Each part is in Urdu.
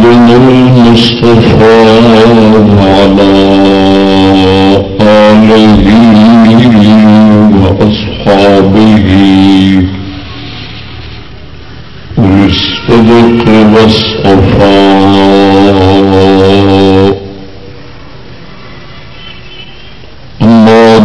محمد المصطفى وعلى آله وأصحابه. بالصدق والصفاء.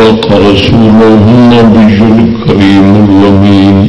صدق رسوله النبي الكريم الأمين.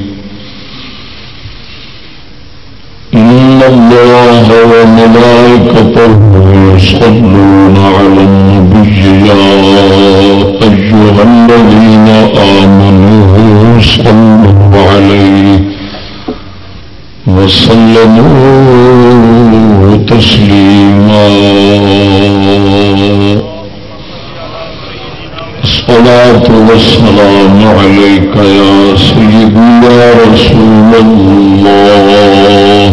عليك يا سيدي يا رسول الله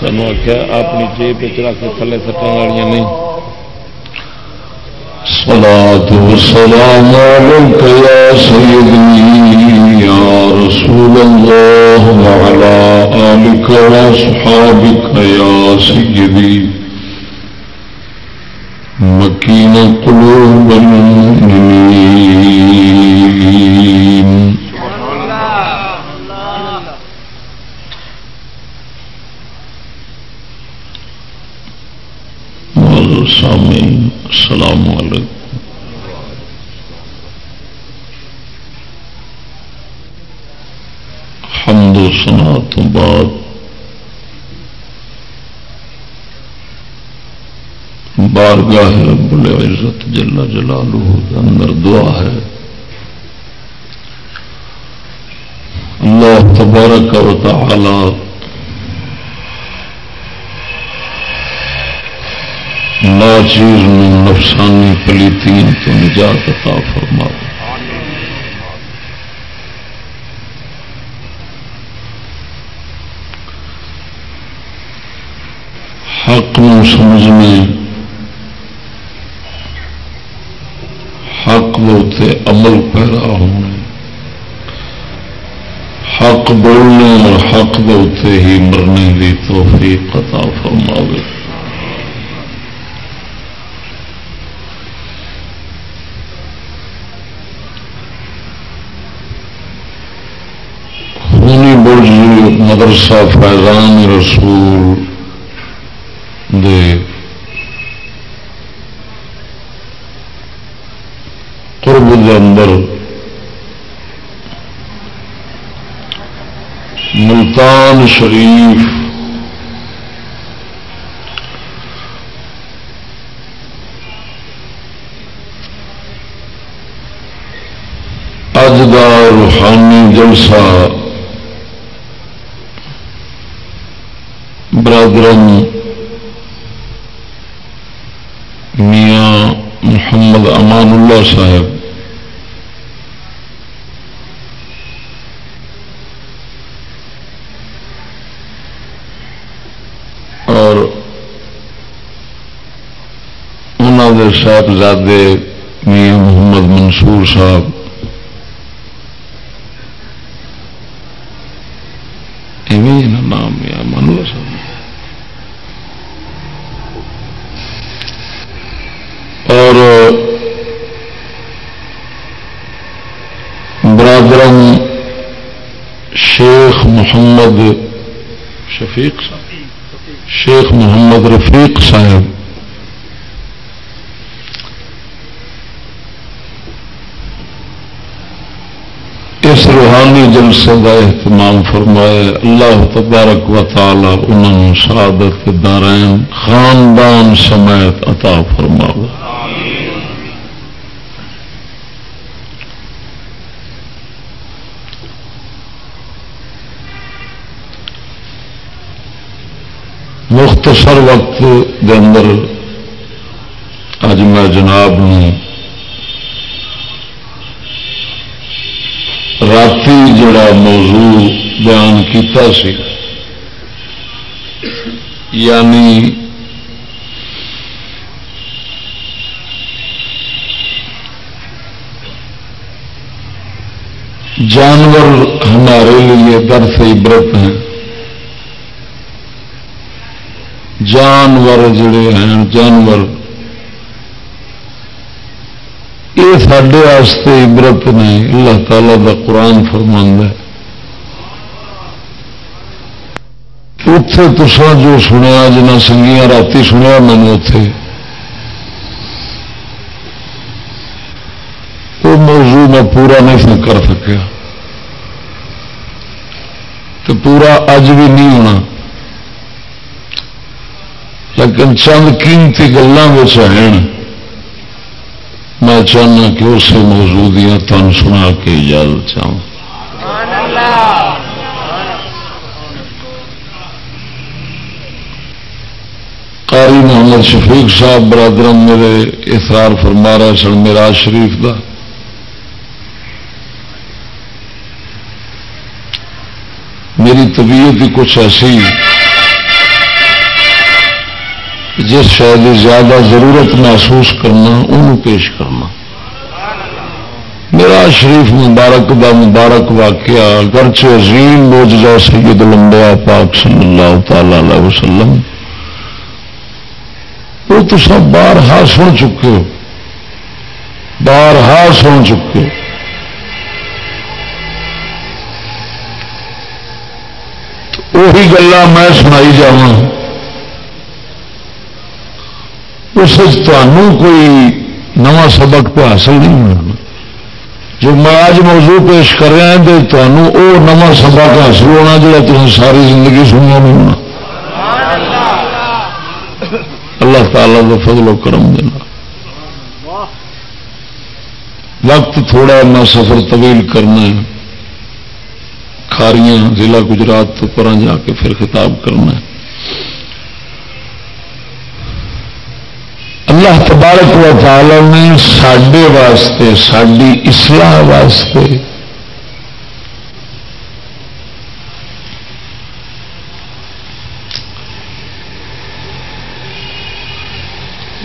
سنو آخیا اپنی جیب رکھ کے تھلے سٹن والی نہیں الصلاة والسلام عليك يا سيدي يا رسول الله وعلى آلك وأصحابك يا سيدي بارگاہ رب العزت جل جلالہ کے اندر دعا ہے۔ اللہ تبارک و تعالی ناچیر نفسانی پلیتین تو نجات عطا فرما حق نو سمجھنے حق ہوتے عمل پیرا ہونے حق بولنے اور حق ہوتے ہی مرنے کی توفیق عطا فرماوے۔ خونی برج مدرسہ فیضان رسول دے دے اندر ملتان شریف اج کا روحانی جلسہ برادر میاں محمد امان اللہ صاحب حضرت صاحب زادے میاں محمد منصور صاحب نام یا منو صاحب اور برادر شیخ محمد شفیق صاحب، شیخ محمد رفیق صاحب روحانی جلسے کا اہتمام فرمایا اللہ تبارک و تعالی انہوں شہادت دارائن خاندان سمیت عطا فرماو مختصر وقت دے اندر اج میں جناب نے جڑا موضوع بیان کیتا سی۔ یعنی جانور ہمارے لیے درس عبرت ہیں۔ جانور جڑے ہیں، جانور یہ سڈے عبرت نے اللہ تعالی کا قرآن فرماند ہے۔ اتے تسا جو سنیا جنا سنگیاں رات سنیا میں اتے وہ موضوع میں پورا نہیں کر سکیا۔ تو پورا اج بھی نہیں ہونا۔ لیکن چند قیمتی گلوں ہیں۔ میں چاہنا کہ اسے موجودیاں تن سنا کے اجازت چاہوں قاری محمد شفیق صاحب برادر میرے اثرار فرما رہے سن میرا شریف کا میری طبیعت ہی کچھ ایسی جس شاید زیادہ ضرورت محسوس کرنا، انہوں پیش کرنا۔ میرا شریف مبارک دا مبارک واقعہ گرچہ عظیم موجزہ سید لمبیا پاک صلی اللہ تعالی علیہ وسلم۔ وہ تو سب بارہا سن چکے ہو۔ بارہا سن چکے۔ وہی گلا میں سنائی جاؤں اس کوئی نواں سبق تو حاصل نہیں ہونا۔ جو میں آج موضوع پیش کر رہا ہوں تو تمہوں وہ نواں سبق حاصل ہونا جا تم ساری زندگی سنیا نہیں ہونا۔ اللہ تعالی کا فضل و کرم دینا۔ وقت تھوڑا میں سفر طویل کرنا ہے۔ کھاریاں، ضلع گجرات تو پر جا کے پھر خطاب کرنا ہے۔ اللہ تبارک و تعالی نے سڈے واسطے ساری اصلاح واسطے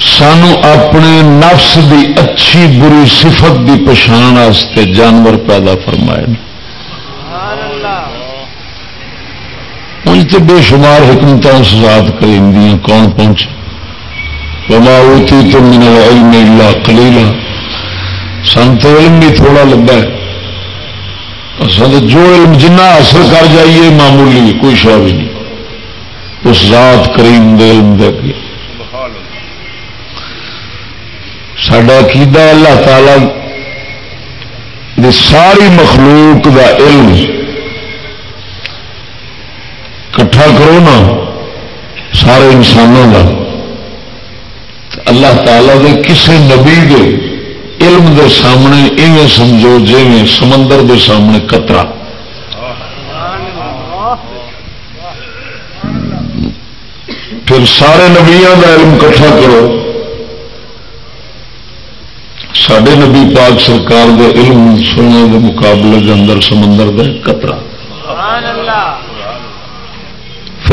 سانو اپنے نفس دی اچھی بری صفت دی پچھان واسطے جانور پیدا فرمائے تو بے شمار حکمتوں سزاد کریں کون پہنچے؟ وما اوتیتم من العلم الا قلیلا سن تو علم بھی تھوڑا لگا ہے. جو علم جنہ حاصل کر جائیے معمولی کوئی شا بھی نہیں. اس ذات کریم دے علم دے کے. سڈا عقیدہ اللہ تعالی دی ساری مخلوق دا علم کٹھا کرو نا سارے انسانوں کا اللہ تعالی دے کسے نبی دے علم دے سامنے ایویں سمجھو جی سمندر دے سامنے کترا پھر سارے نبیا کا علم کٹھا کرو۔ سڈے نبی پاک سرکار دے علم سننے کے مقابلے کے اندر سمندر دے کترا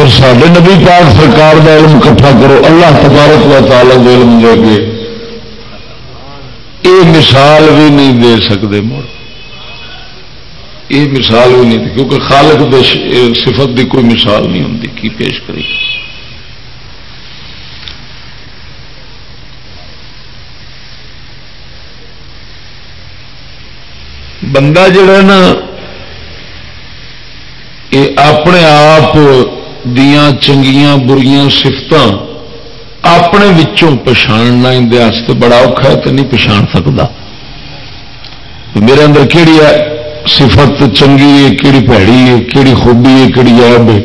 پھر سارے نبی پاک سرکار کا علم کٹھا کرو، اللہ تبارک و تعالی کا علم دے کے۔ یہ مثال بھی نہیں دے سکتے مڑ۔ یہ مثال بھی نہیں کیونکہ خالق دے صفت دی کوئی مثال نہیں ہوتی کی پیش کری بندہ جڑا نا یہ اپنے آپ دیاں چنگیاں بریاں سفت اپنے وچوں پچھاڑنا اندر بڑا اوکھا ہے تو نہیں پچھاڑ سکتا میرے اندر کہڑی ہے صفت چنگی ہے کہڑی پیڑی ہے کہڑی خوبی ہے کہڑی عیب ہے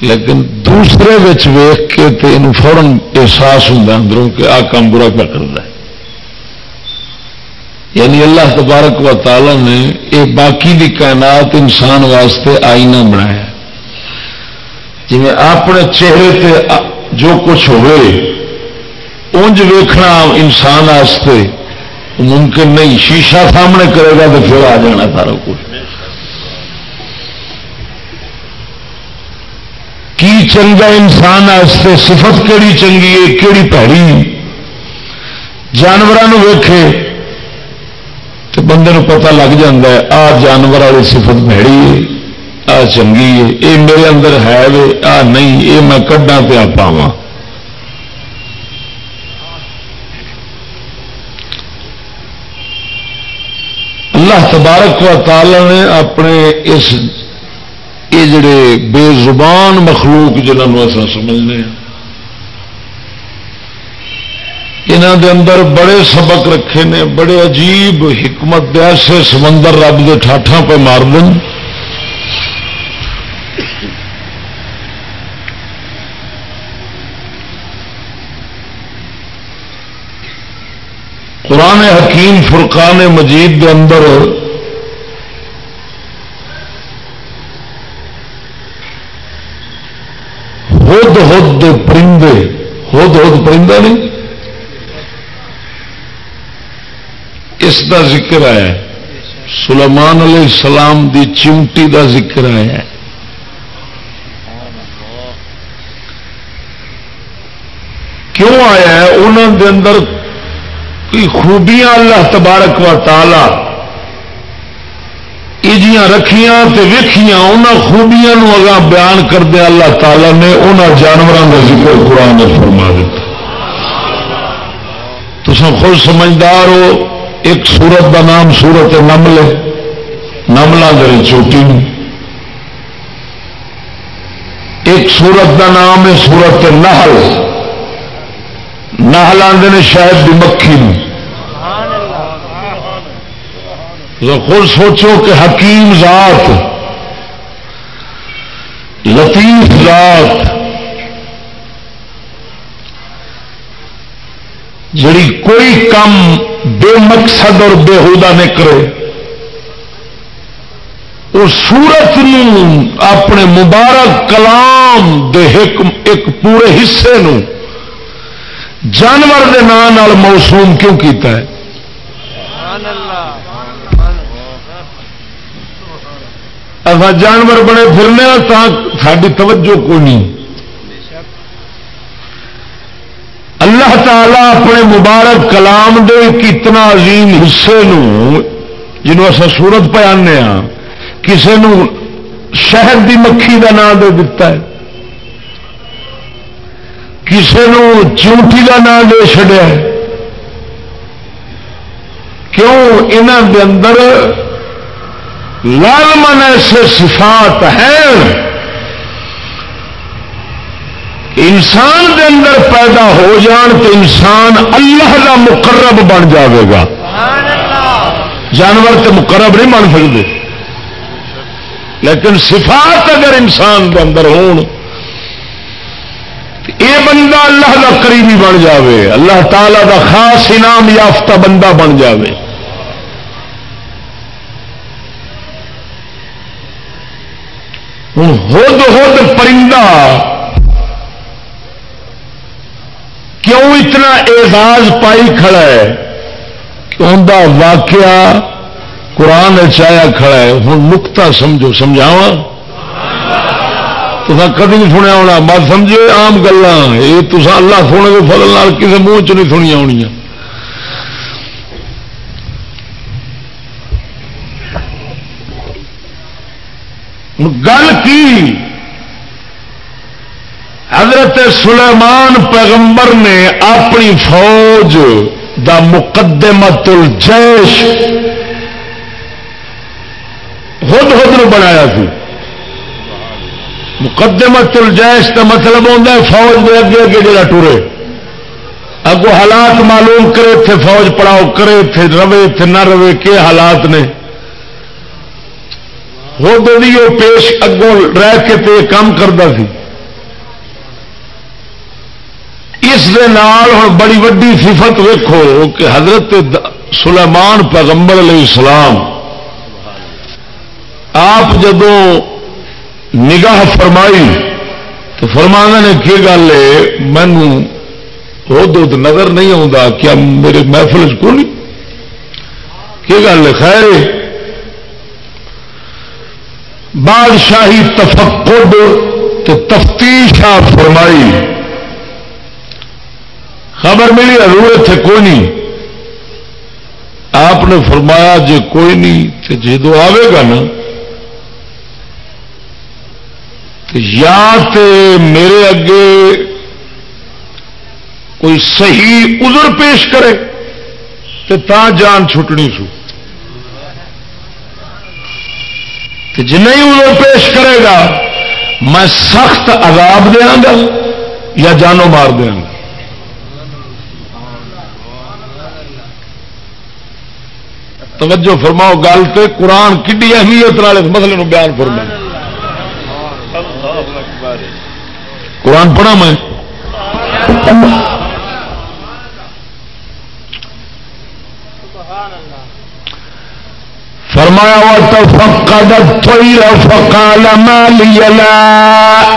لیکن دوسرے ویخ کے تو یہ فورن احساس ہوں اندروں کہ آ کام برا پہ کرتا ہے یعنی اللہ تبارک و تعالی نے یہ باقی دی کائنات انسان واسطے آئینہ بنایا جی اپنے چہرے تے جو کچھ ہوئے انج ویکھنا انسان واسطے ممکن نہیں، شیشہ سامنے کرے گا تو پھر آ جانا سارا کچھ۔ کی چنگا انسان واسطے، صفت کہڑی چنگی ہے کہڑی پیڑی جانوروں ویکھے تو بندے پتا لگ جا آ جانور والی سفت بھڑی ہے۔ آ چنگی ہے یہ میرے اندر ہے وے، آ نہیں یہ میں کڈا پیا پاوا اللہ تبارک و تعالی نے اپنے اس یہ جڑے بے زبان مخلوق جنہوں ایسا سمجھنے ہیں دے اندر بڑے سبق رکھے نے، بڑے عجیب حکمت ایسے سمندر رب کے ٹھاٹا پہ مار دیں قرآن حکیم فرقان مجید کے اندر ہد ہد پرندے، ہد ہد پرندہ نہیں؟ اس دا ذکر آیا سلیمان علیہ السلام دی چمٹی دا ذکر آیا کیوں آیا ہے؟ انہوں دے اندر کوئی خوبیاں اللہ تبارک و تعالی ایجیاں رکھیاں تے ویکھیاں، انہاں خوبیاں نو اگاں بیان کردے اللہ تعالی نے، انہاں جانوراں کا ذکر قرآن نے فرما دیتا۔ تو خود سمجھدار ہو، ایک سورت کا نام سورت نمل ہے۔ نملا گری چوٹی ایک سورت کا نام ہے سورت نہل نہل آدھے شاید بھی مکھی خود سوچو کہ حکیم ذات، لطیف ذات، جڑی کوئی کم بے مقصد اور بےحدا نہیں کرے، وہ سورت اپنے مبارک کلام دے ایک پورے حصے نو جانور دے نام موسوم کیوں کیتا ہے؟ ایسا جانور بنے پھرنے ہاں ساری توجہ کو نہیں۔ اللہ تعالی اپنے مبارک کلام دے کتنا عظیم حصے جنہوں اصل سورت پہ آنے ہاں کسی شہد کی مکھی کا نام دے دیتا ہے۔ کسی چونٹی کا نام دے چڑیا کیوں انہوں دے اندر لال من ایسے صفات ہیں انسان دے اندر پیدا ہو جان تو انسان اللہ کا مقرب بن جاوے گا جانور تو مقرب نہیں بن سکتے لیکن صفات اگر انسان کے اندر ہون بندہ اللہ کا قریبی بن جاوے، اللہ تعالی کا خاص انعام یافتہ بندہ بن جاوے۔ ہوں ہود ہود پرندہ، کیوں اتنا اعزاز پائی کھڑا ہے؟ انہ واقعہ قرآن چایا کھڑا ہے ہوں نکتا سمجھو سمجھاوا تو کدی نہیں سنیا ہونا۔ مت سمجھے آم گلا یہ تو اللہ سونے کے فضل کسی منہ چ نہیں سنیا ہونی گل کی؟ حضرت سلیمان پیغمبر نے اپنی فوج دا مقدمت الجیش ہد ہد بنایا سی۔ مقدمت الجیش کا مطلب ہوتا ہے فوج دے اگے اگے جڑا ٹورے۔ اگو حالات معلوم کرے تھے فوج پڑاؤ کرے تھے روے تھے نہ روے، کے حالات نے۔ وہ پیش اگوں رہ کے تے کام کرتا سی۔ اس ہوں بڑی وڈی صفت ویکو کہ حضرت سلیمان پیغمبر علیہ السلام، آپ جدو نگاہ فرمائی تو فرمانا نے کی گل ہے، مینو وہ نظر نہیں آتا کیا میرے محفل کو نہیں کی گل ہے، خیر بادشاہی تفقد تفتیش آپ فرمائی۔ خبر ملی ضرورت تھے کوئی نہیں۔ آپ نے فرمایا جی کوئی نہیں تو جدو آئے گا نا تو یا تے میرے اگے کوئی صحیح عذر پیش کرے تو تا جان چھٹنی سو۔ جن جی عذر پیش کرے گا، میں سخت عذاب دیا گا یا جانو مار دیا گا۔ توجہ فرماؤ، گل تو قرآن کھی اہمیت والے مسئلے بیان فرما قرآن پڑھا میں۔ فرمایا وتفقد الطير فقال ما لي لا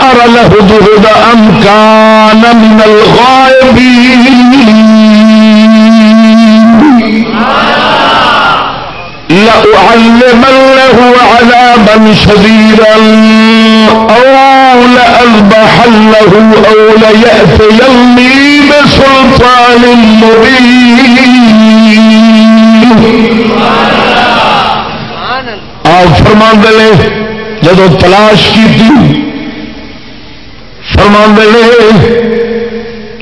أرى الهدهد أم كان من الغائبين۔ لأعلمنه عذابا شديدا أو لأذبحنه أو ليأتيني بسلطان مبين. آپ فرما لے جب تلاش کی تھی فرما لے،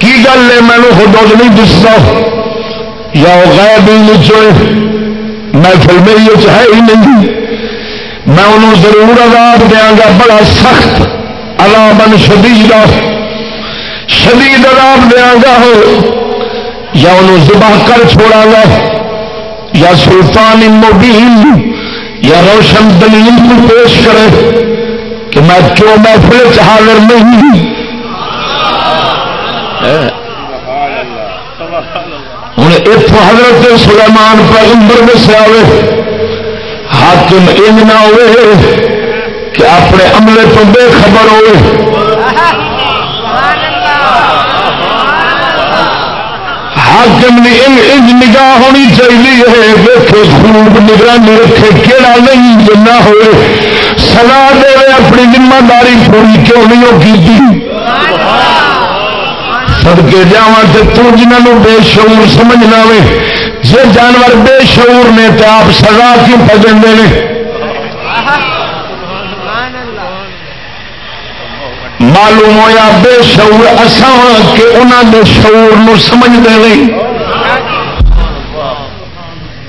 کی گل ہے؟ مینو خود نہیں دستا، یا وہ غائب ہی محفل میری ہے ہی نہیں۔ میں انہوں ضرور عذاب دیا گا، بڑا سخت عذاب شدید شدید عذاب دیا گا یا انہوں ذبح کر چھوڑا گا، یا سلطان مبین، یا روشن دلیل کو پیش کرے کہ میں کیوں محفل حاضر نہیں۔ ہوں اتوں حضرت سلیمان پیغمبر میں سے حاکم ان نہ ہوئے کہ اپنے عملے تو بے خبر ہوئے۔ حاکم نے ان انج نگاہ ہونی چاہیے دیکھے خوب نگرانی رکھے کہڑا نہیں جنا ہوئے۔ سزا دے اپنی ذمہ داری پوری کیوں نہیں کی سدکے جا جنہوں بے شعور سمجھنا وے جی جانور بے شعور نے تو آپ سزا کیوں پجنتے ہیں معلوم ہوا بے شعور اسان کہ انہوں نے شعور نو سمجھتے نہیں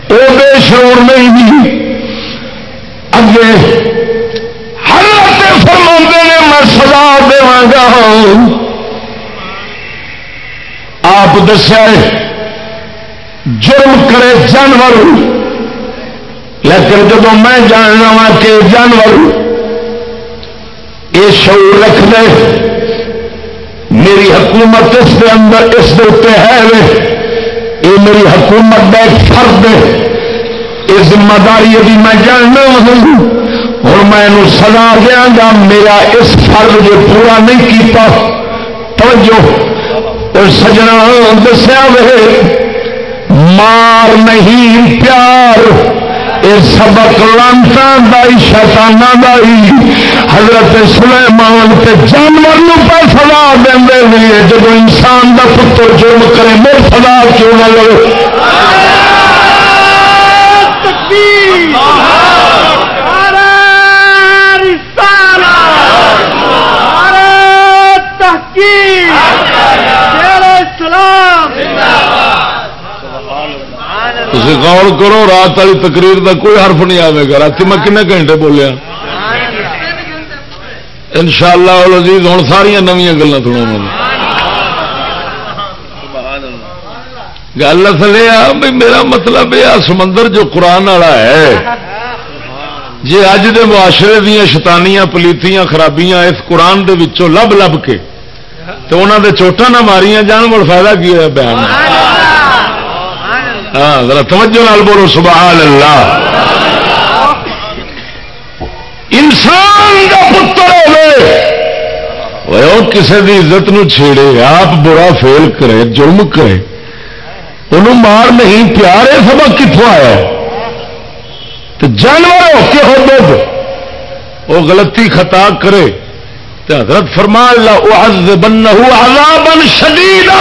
وہ بے شعور نہیں بھی۔ اگے ہر فرما نے، میں سزا داگا آپ دسیا جرم کرے جانور۔ لیکن جب میں جاننا وا کہ جانور یہ شعور رکھ دے میری حکومت اس کے اندر اس دے ہے یہ میری حکومت کا ایک فرد ہے۔ یہ ذمہ داری بھی میں جاننا ہوں۔ ہوں میں سزا دیا گا، میرا اس فرد جو پورا نہیں کیتا، توجہ۔ اور سجنا دسیا وے، مار نہیں، پیار یہ سبق لانتا دائی شیتانا دائی حضرت سلیمان کے جانور پر سلا دیں جب انسان کا پتر جرم کرے میرے سلا کیوں نہ لو تحقیق! لگے تھی غور کرو، رات والی تقریر کا کوئی حرف نہیں آئے گا۔ رات میں کنے گھنٹے بولیا ان شاء اللہ عزیز ہوں ساریا نویا گلیں سنا گل اصل یہ میرا مطلب یہ سمندر جو قرآن والا ہے جی اج دے معاشرے دیا شتانیاں پلیتیاں، خرابیاں اس قرآن دے وچوں لب لب کے تو انہوں دے چوٹا نہ ماریاں جان مل فائدہ کی ہوا بیان ہاں ذرا توجہ نال بولو سبحان اللہ۔ انسان کا پتر ہوئے۔ کسی کی عزت نو چھیڑے آپ برا فیل کرے جرم کرے۔ انہوں مار نہیں پیارے سبق کتوں آیا تو جانور ہو کے ہو وہ غلطی خطا کرے۔ تو حضرت فرما اللہ بن عذابا شدیدا۔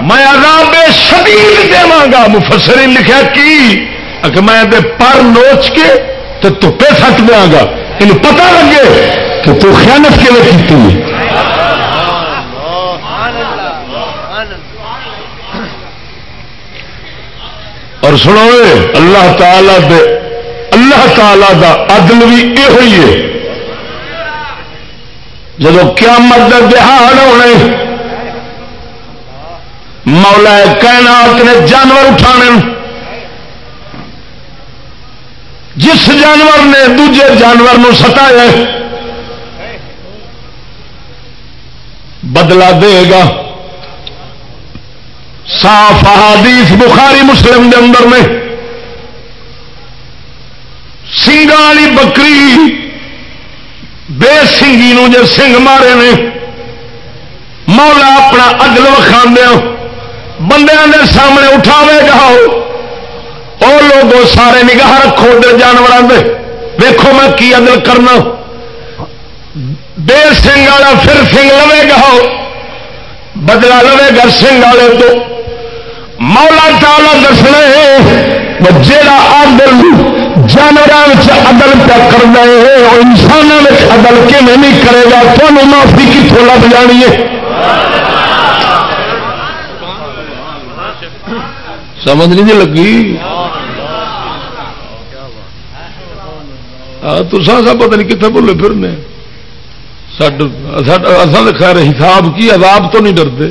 میں عذاب شدید دے گا مفسرین لکھا کی؟ کہ میں دے پر نوچ کے تو تپے سٹ دیا گا ان یعنی پتہ لگے کہ تو خیانت کے لیے کی اور سنو، اللہ تعالی دے، اللہ تعالی دا عدل بھی یہ ہوئی ہے جب قیامت دہاڑ ہونے مولا کائنات نے جانور اٹھانے جس جانور نے دوجے جانور نو ستایا بدلا دے گا۔ صاف احادیث بخاری مسلم دے اندر میں سنگا والی بکری بے سنگی نو جو سنگ مارے نے، مولا اپنا اگل وکھا بندے دے سامنے اٹھاوے گا وہ لوگ سارے نگاہ رکھو ادھر جانوروں دے، ویکھو میں کی عدل کرنا۔ بے سنگ والا پھر سنگ لوے گا بدلا لوے گا سنگ والے تو۔ مولا تالا دسنا جا آدل جانوروں عدل پہ کرنا ہے وہ انسانوں عدل کی نہیں کرے گا؟ تمہیں معافی کتوں لگ جانی ہے؟ سمجھ نہیں جی لگی؟ تو سب پتہ نہیں کتنے بولے پھرنے۔ اصل خیر حساب کی، عذاب تو نہیں ڈرتے۔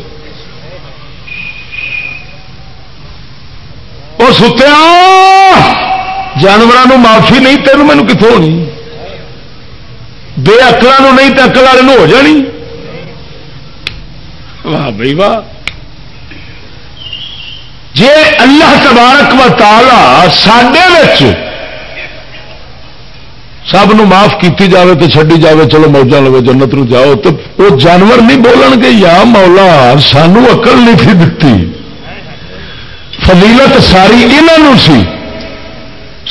وہ ستیا! جانوروں معافی نہیں تین مینو کتوں ہونی؟ بے اکلوں نہیں تو اکل والے ہو جانی؟ واہ بھائی واہ۔ جی اللہ تبارک و تعالی سڈے سب معاف کیتی جاوے تو چڈی جاوے، چلو موجہ لو جنت نو جاؤ تو وہ جانور نہیں بولن گے، یا مولا سانو اقل نہیں تھی دتی۔ فضیلت ساری یہاں سی۔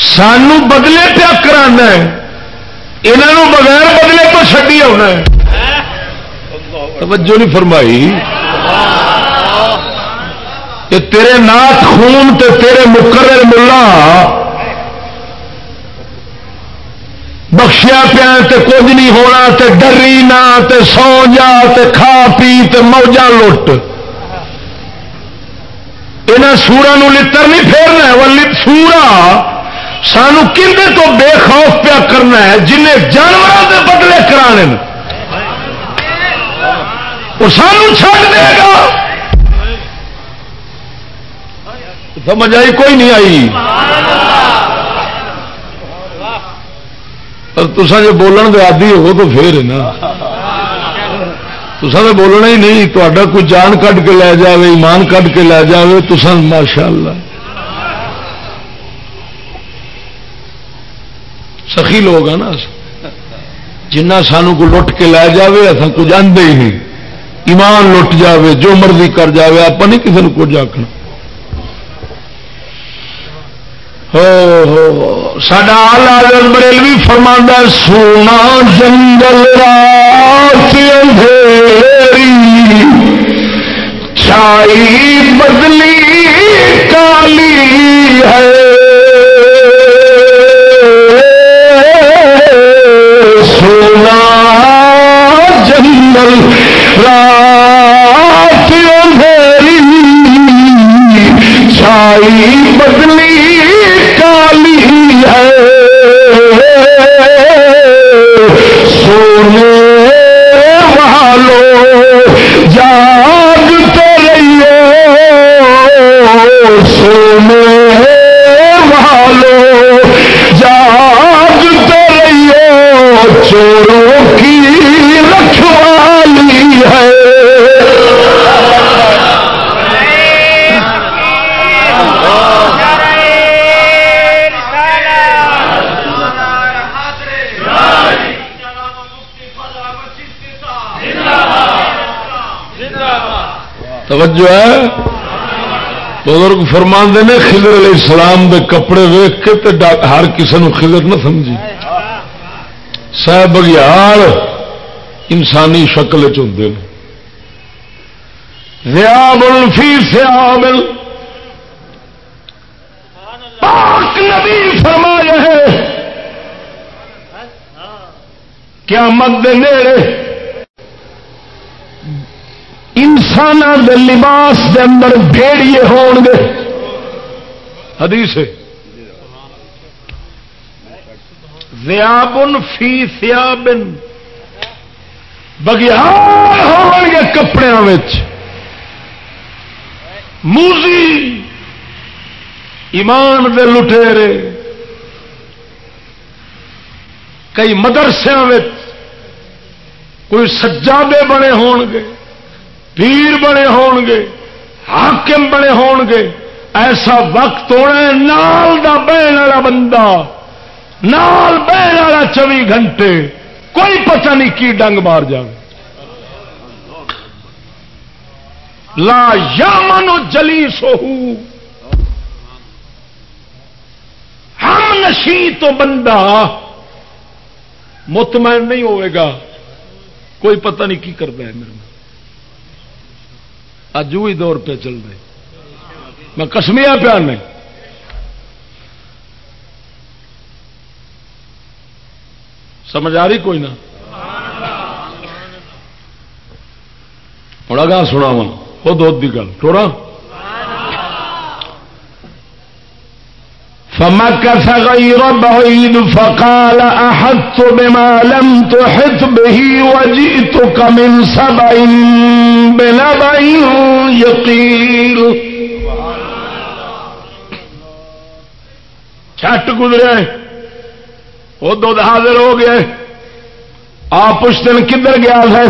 سانو بدلے پیا کرانا یہاں بغیر بدلے تو چڈی آنا توجہ نہیں فرمائی۔ کہ تیرے نات خون تے تیرے مقرر ملا۔ بخشیا پیا تے کچھ نہیں ہونا تے ڈری نہ تے سو جا تے کھا پی تے موجہ لٹ۔ یہاں سورا لڑ نہیں پھیرنا وہ سورا سانو کھے تو بے خوف پیا کرنا ہے، جنہیں جانوروں کے بدلے کرانے وہ سانو چھڈ دے گا۔ سمجھ آئی؟ کوئی نہیں آئی۔ تسا جو بولن دے آدھی ہو تو پھر نا۔ تسا تو بولنا ہی نہیں تا کوئی جان کھ کے لے جائے ایمان کھ کے لے جائے تو ماشاء اللہ سخی لوگ ہیں نا۔ جنہ سانو کو لٹ کے لے جائے اصل کچھ آدھے ہی نہیں۔ ایمان لٹ جاوے، جو مرضی کر جاوے آپ نہیں کسی کو کچھ آخنا سڈا آل بریلوی فرماندہ سونا جنگل رات اندھیری۔ چھائی بدلی کالی ہے۔ رات چھائی بدلی کالی ہے۔ سونے والو جاگتے رہیے۔ سونے والو جاگتے رہیے۔ چوروں توجہ ہے؟ بزرگ فرمان نے خضر علیہ السلام دے کپڑے ویخ کے تے ہر کسی نے خضر نہ سمجھی۔ سہ بگیار انسانی شکل چلتے ہیں ریاب فی سیاب پاک نبی فرمایا ہے، قیامت دے نیڑے انسان دے لباس دے اندر بھیڑیے ہون گے۔ حدیث زیابن فی سیابن بگیار ہون گے کپڑے موزی۔ ایمان دے لٹیرے کئی مدرسے کوئی سجادے بنے ہون گے۔ پیر بنے ہون گے، حاکم بنے ہون گے، ایسا وقت ہونا نال دا بہن والا بندہ، نال بہن والا چوبی گھنٹے، کوئی پتہ نہیں کی ڈنگ مار جائے لا یا منو جلی سوہو ہم نشی تو بندہ مطمئن نہیں ہوئے گا، کوئی پتہ نہیں کی کرتا ہے میرے اج وہی دور پہ چل رہے۔ میں کسمیا پیار میں سمجھ آ رہی کوئی نہ؟ ہوں گا سنا وا خود کی گل۔ ٹورا فمكث غير بعيد فقال أحدت بما لم تحط به وجئتك من سبع بنبع يقين چھٹ گزرے وہ دو حاضر ہو گئے، آپ اس دن کدھر گیا ہے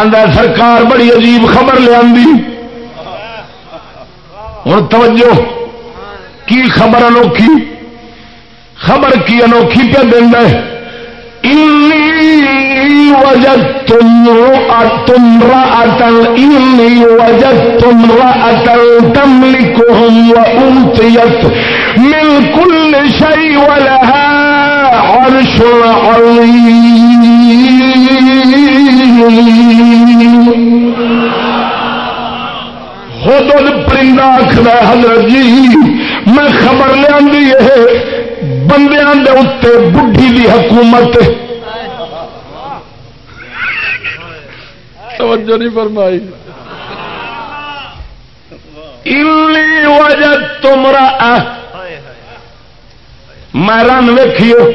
آدھا سرکار بڑی عجیب خبر لیا ہوں، توجہ۔ کی خبر انوکھی؟ خبر کی انوکھی پہ دینا وجد تم تم را اتل وجد تم را اتل تملی کو اوتیت مل کل شعی والا اور خود پرندہ آخر حضرت جی میں خبر لیا بندیاں دے اتنے بڈھی دی حکومت توجہ نہیں فرمائی۔ وجہ تمرا میں رن ویکھیو۔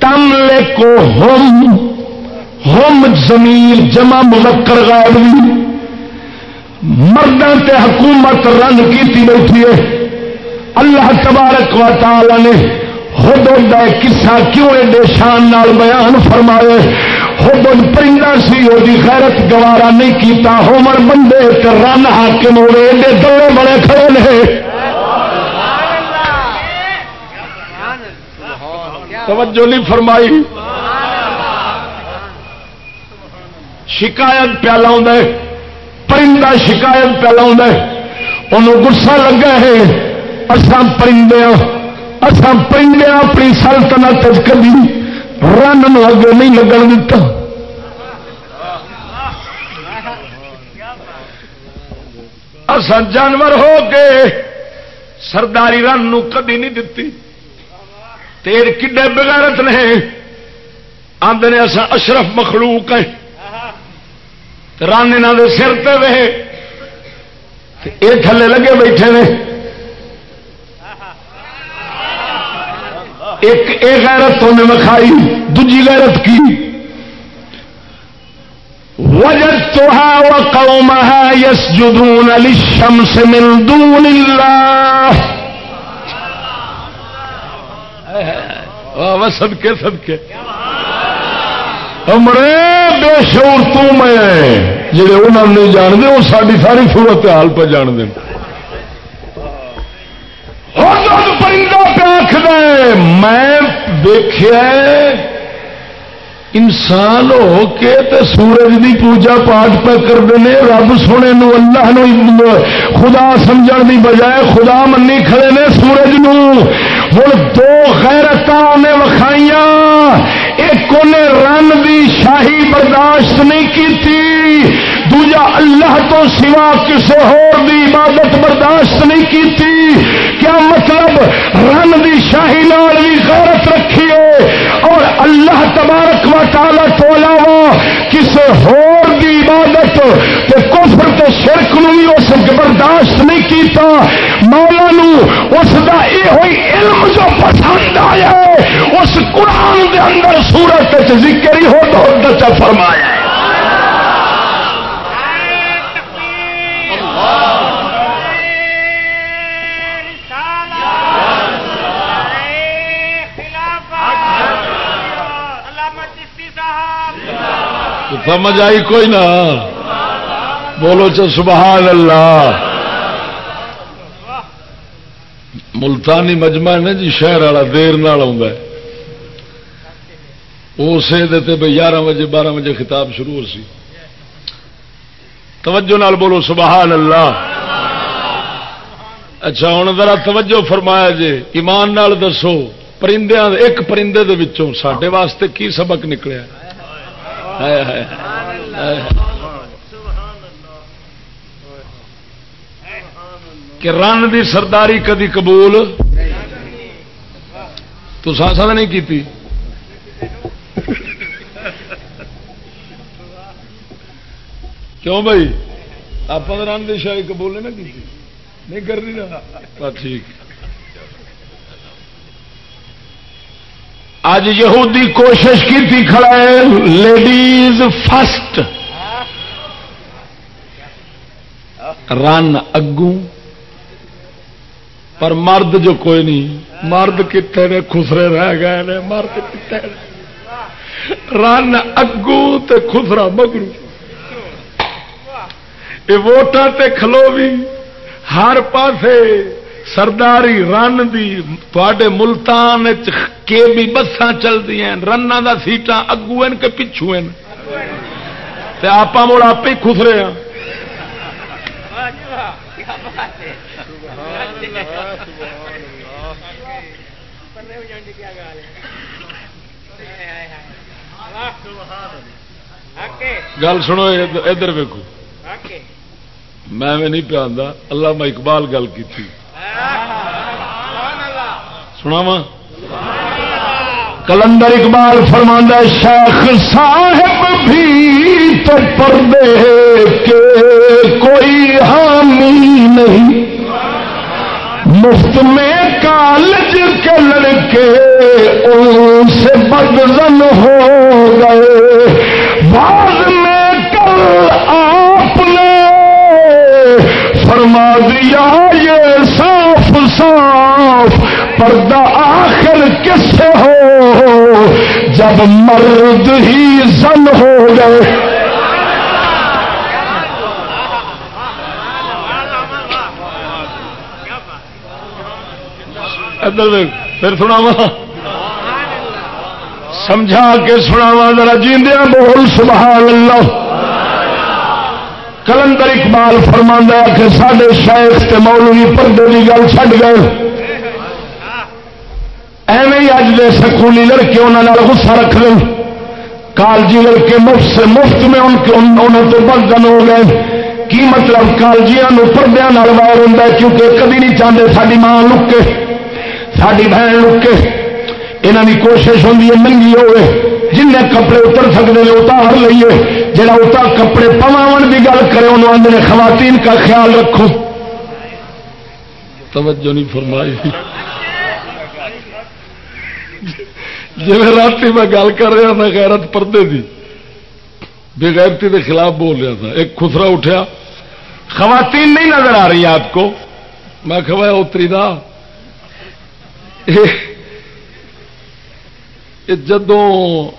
تم لے کو ہوم ہوم زمین جمع مذکر غائب مردوں تے حکومت رن کی بیٹھی ہے۔ اللہ تبارک و تعالی نے خود کسا کیوں ایڈے شان نال بیان فرمائے خود پرندہ سی وہ غیرت گوارا نہیں کیتا، ہومر بندے رن حاکم ہوئے، ایڈے دلے بڑے کھڑے نے۔ توجہ نہیں فرمائی۔ شکایت پیا لاؤں پرندہ شکایت پہ لا گسا لگا ہے۔ اسان پرندے ہاں۔ اسان پرندے ہاں اپنی سلطنت کبھی رن اگے نہیں لگن دتا۔ اسان جانور ہو کے سرداری رن کبھی نہیں دتی۔ تیر کڈے بغیرت نے آدھے اصا اشرف مخلوق ہیں۔ رن یہاں کے سر پہ وے یہ تھلے لگے بیٹھے نے۔ ایک غیرت انہیں وکھائی دجی غیرت کی۔ وجدتها وقومها يسجدون للشمس من دون الله۔ سد کے سد کے امرے بے شور تو میں جڑے انہوں نے جانتے، وہ ساری ساری صورت حال پہ جان دیں پرندہ پہ آخر میں دیکھا انسان ہو کے تے سورج دی پوجا پاٹ پہ کرتے ہیں رب سونے نو، اللہ نو، خدا سمجھ دی بجائے خدا منی کھڑے نے سورج نو۔ ہوں دو خیرت نے وکھائیاں۔ ایک نے رن دی شاہی برداشت نہیں کی دوجا اللہ تو سوا کسی ہور دی عبادت برداشت نہیں کی کیا مطلب رن دی شاہی نال بھی غیرت رکھیے اور اللہ تبارک و تعالی تو علاوہ کسی ہور دی عبادت تے تے شرک نو بھی اس برداشت نہیں کیتا۔ مولا نو اس دا یہ ہوئی علم جو پسند آیا ہے اس قرآن دے اندر سورت ذکر ہی ہو تو فرمایا ہے۔ سمجھ آئی کوئی نہ۔ بولو چ سبحان اللہ۔ ملتانی مجمع نے جی شہر والا دیر نال اسے بھائی گیارہ بجے، بارہ بجے خطاب شروع ہو سی۔ توجہ نال بولو سبحان اللہ۔ اچھا ہوں ذرا توجہ فرمایا جے، ایمان نال دسو۔ پرندے ایک پرندے دے وچوں سڈے واسطے کی سبق نکلیا؟ کہ رن دی سرداری کدی قبول تو ساسا نہیں کی کیوں بھائی؟ آپ رن دی شاہی قبول نہیں کی نہیں کرنی نا ٹھیک۔ اج یہودی کوشش کی تھی کھڑا ہے، لیڈیز فسٹ۔ رن اگوں۔ پر مرد جو کوئی نہیں، مرد کتنے نے خسرے رہ گئے نے، مرد کتنے رن اگوں تے خسرا مگرو یہ ووٹان تے کھلو بھی ہر پاسے سرداری رن دی تے ملتان کے بھی بسان چلتی ہیں۔ رن کا سیٹاں اگو کہ پچھو آپ مڑ آپ ہی خسرے ہاں۔ گل سنو ادھر ویکو میں نہیں پیا اللہ میں اقبال گل کی سنا وا کلندر اقبال فرماندہ شیخ صاحب بھی تو پردے کے کوئی حامی نہیں۔ مفت میں کالج کے لڑکے ان سے بدزن ہو گئے۔ بعد میں کل آپ نے فرما دیا، یہ صاف صاف پردہ آخر کس ہو؟ جب مرد ہی زن ہو گئے۔ پھر سنا وا سمجھا کے سنا وا ذرا جیندیا بول سبحان اللہ کلندر اقبال فرما کہ سارے شیخ تے مولوی پردے کی گل چڈ گئے۔ ایویں ہی اج دے سکولی لڑکے انہوں غصہ رکھ دیں کالجی لڑکے مفت سے مفت میں ان کے انہوں تو بردن ہو گئے۔ کی مطلب کالجیا پردے وائر ہوں کیونکہ کدی نہیں چاہتے ساری ماں لکے۔ ساری بہن لکے یہاں کی کوشش ہوتی ہے ننگی ہوئے جن کپڑے اتر سکتے ہیں اتار لیے جہاں اتار کپڑے پواو کی گل کرے انہوں آدھے خواتین کا خیال رکھو۔ توجہ نہیں فرمائی۔ جی رات میں گل کر رہا میں غیرت پردے دی بےغیرتی کے خلاف بول رہا تھا۔ ایک خسرا اٹھا خواتین نہیں نظر آ رہی آپ کو؟ میں کہ اتری دا جدوں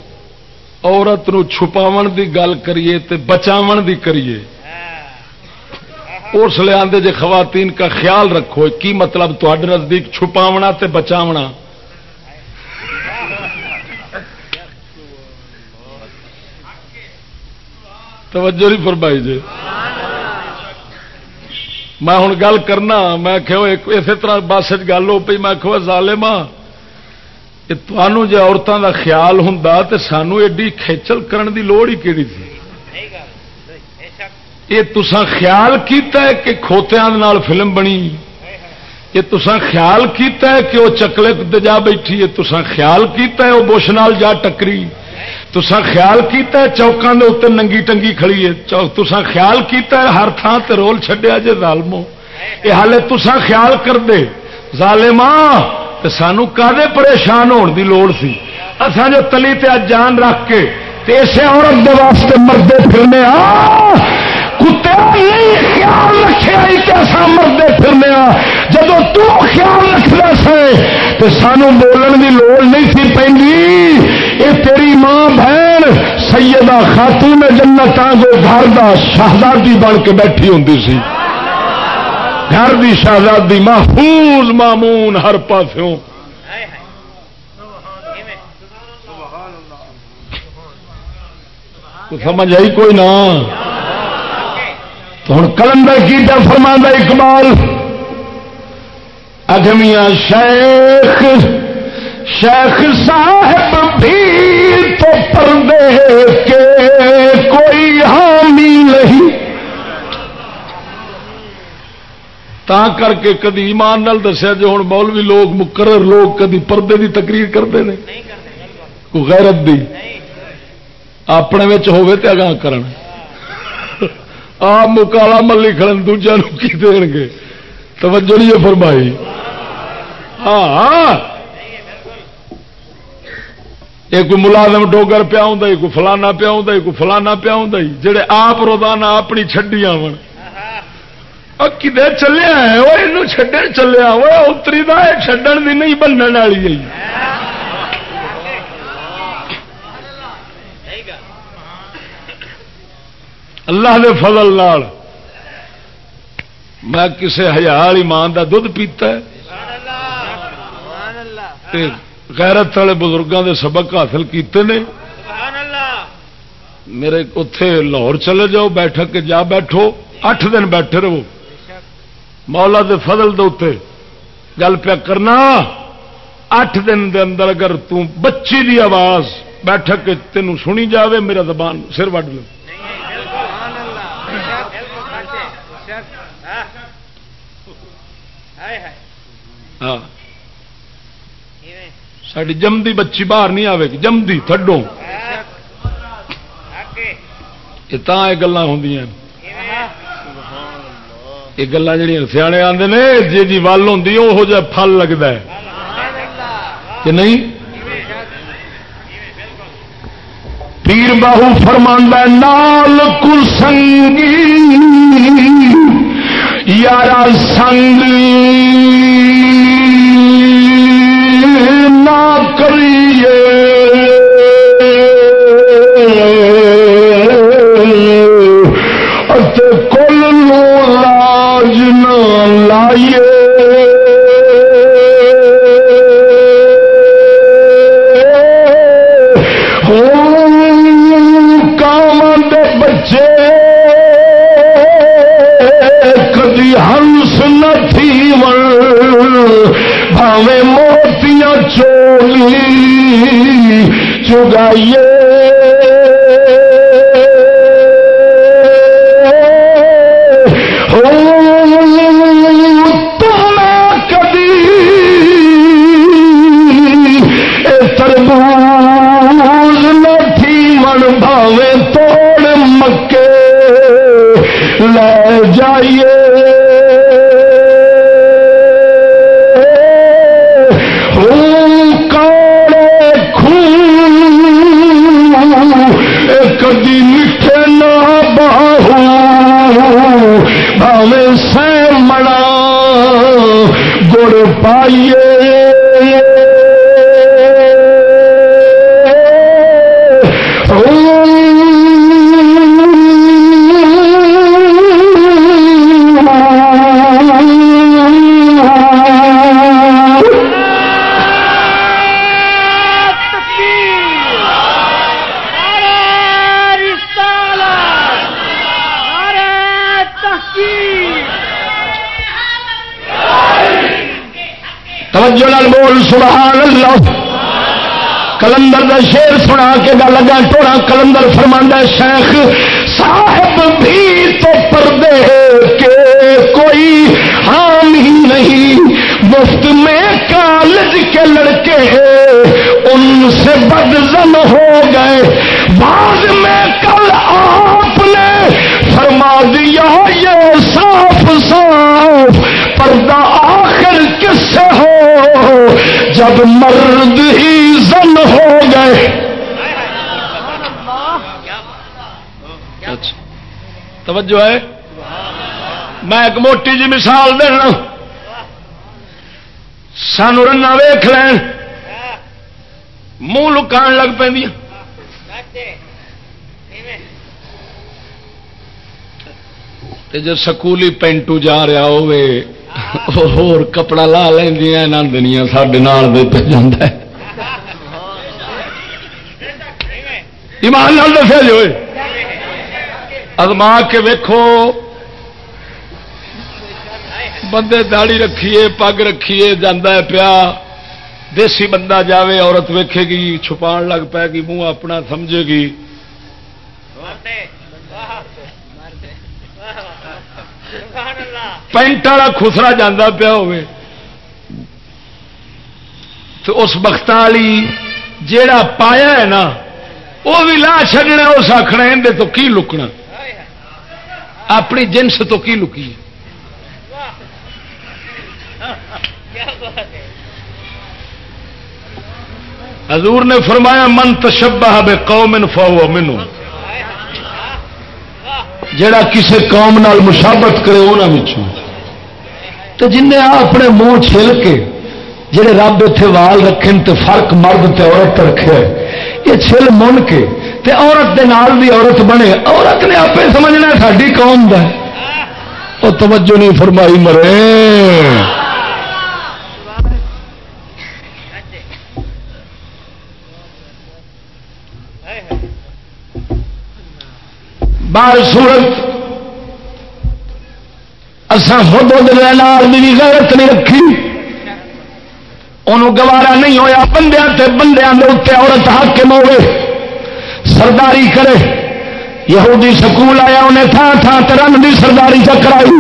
عورت نو چھپاو دی گل کریے تے بچاو دی کریے اس لیے آدھے جی خواتین کا خیال رکھو کی مطلب تے نزدیک چھپاونا تے بچاونا توجہ نہیں فرمائی جی میں ہوں گل کرنا، میں کہ اسی طرح بس گل ہو پی میں کہ ظالما تمہوں جی عورتوں کا خیال ہوں تو سانو ایڈی کھیچل کرن دی لوڑ ہی کہڑی تھی یہ تسا خیال کیتا ہے کہ کھوتیا فلم بنی، یہ تسا خیال کیتا ہے کہ وہ چکلے جا بیٹھی ہے تسا خیال کیتا ہے وہ بش نال جا ٹکری۔ تسا خیال کیتا ہے؟ چوکاں دے اتر ننگی ٹنگی کھڑی ہے۔ تسا خیال کیتا ہے؟ ہر تھان تے رول چھڈیا جے ظالمو۔ یہ حالے تسا خیال کر دے ظالماں، تے سانو کدے پریشان ہون دی لوڑ سی؟ اساں جو تلی تے جان رکھ کے تے اسے عورت دے واسطے مردے پھرنے آ، کتے نہیں خیال رکھے مردے پھرنے آ۔ جب تو خیال رکھنا سے تو سانو بولن کی لوڑ نہیں سی پہ یہ تیری ماں بہن سیدہ خاتون جنت آگے گھر کا شہزادی بن کے بیٹھی ہوں سی۔ گھر کی شہزادی محفوظ مامون ہر پاسوں۔ سمجھ آئی کوئی نہ۔ تو ہوں کلندر کی فرما اقبال اگمیا شیخ شیخ صاحب بھی تو پردے کے کوئی حامی نہیں۔ تا کر کے کدی ایمان نال دسیا جو ہوں مولوی لوگ مقرر لوگ کدی پردے دی تقریر کرتے ہیں کوئی غیرت دی۔ اپنے ہوے تے اگاں کرن۔ آپ مکالا ملی کھڑن دوجا کی دین گے؟ توجہ نہیں فرمائی۔ ہاں, ہاں۔ یہ کوئی ملازم ڈوگر پیا ہوں کوئی فلانا پیا ہوں کوئی فلانا پیا ہوں جہے آپ روزانہ اپنی چڈی آن کدے چلیا ہے وہ یہ چڈن چلیا وہ اتری دا چڈن دی نہیں بننے والی اللہ دے فضل نال۔ میں کسے ہزار ایمان کا دھد پیتا ہے؟ غیرت والے بزرگوں دے سبق حاصل کیتے نے۔ میرے اتے لاہور چلے جاؤ بیٹھک کے جا بیٹھو اٹھ دن بیٹھے رہو۔ مولا دے فضل دے اتنے گل پیا کرنا۔ اٹھ دن دے اندر اگر بچی دی آواز بیٹھک تینوں سنی جاوے میرا زبان سر وڈ لو ہاں۔ ساری جمدی بچی باہر نہیں آئے گی جمدی تھڈو یہ گلیں ہوں یہ گلیں جہیا سیانے آتے نے جی جی ول ہوں وہ جا پل لگتا ہے کہ نہیں پیر باہو فرماندہ نال کسنگی یارا سنگ کریے کل لو لاج نہ لائیے۔ چگائیے گڑ بول سبحان اللہ۔ کلندر کا شیر سنا کے گل لگا ٹوڑا کلندر فرماندہ شیخ صاحب بھی تو پردے کے کوئی حام ہی نہیں۔ مفت میں کالج کے لڑکے ان سے بدزن ہو گئے۔ بعد میں کل آپ نے فرما دیا، یہ صاف صاف پردہ آخر کس سے ہو جب مرد ہی زن ہو گئے۔ اچھا۔ توجہ ہے۔ میں ایک موٹی جی مثال دینا سانو رنا ویخ لین۔ منہ لکان لگ پہ جب سکولی پینٹو جا رہا ہوے ہو کپڑا لا لیا دنیا سڈے پہ ایمان نال دسیا جو ازما کے ویکھو بندے داڑی رکھیے پگ رکھیے جانا پیا دیسی بندہ جاوے عورت ویکھے گی چھپا لگ پائے گی منہ اپنا سمجھے گی پینٹ والا خسرا جانا پیا تو اس بخت والی جیڑا پایا ہے نا وہ بھی لا چڈنا اس آخنا اندر تو کی لکنا؟ اپنی جنس تو کی لکی حضور نے فرمایا، من تشبہ بے قوم فہو منو جڑا کسے قوم نال مشابت کرے انہوں تو جن اپنے منہ چھل کے جڑے رب اتنے وال رکھے تو فرق مرد تے عورت رکھے یہ چھل من کے تے عورت دے نال بھی عورت بنے۔ عورت نے آپ سمجھنا ساری قوم دا وہ توجہ نہیں فرمائی مرے۔ بار سورت اصا خود بھی غیرت نہیں رکھی۔ انہوں گوارا نہیں ہویا بندیا بندیا اتنے عورت حاکم ہوئے سرداری کرے۔ یہودی سکول آیا، انہیں تھان تھان ترن کی سرداری چکرائی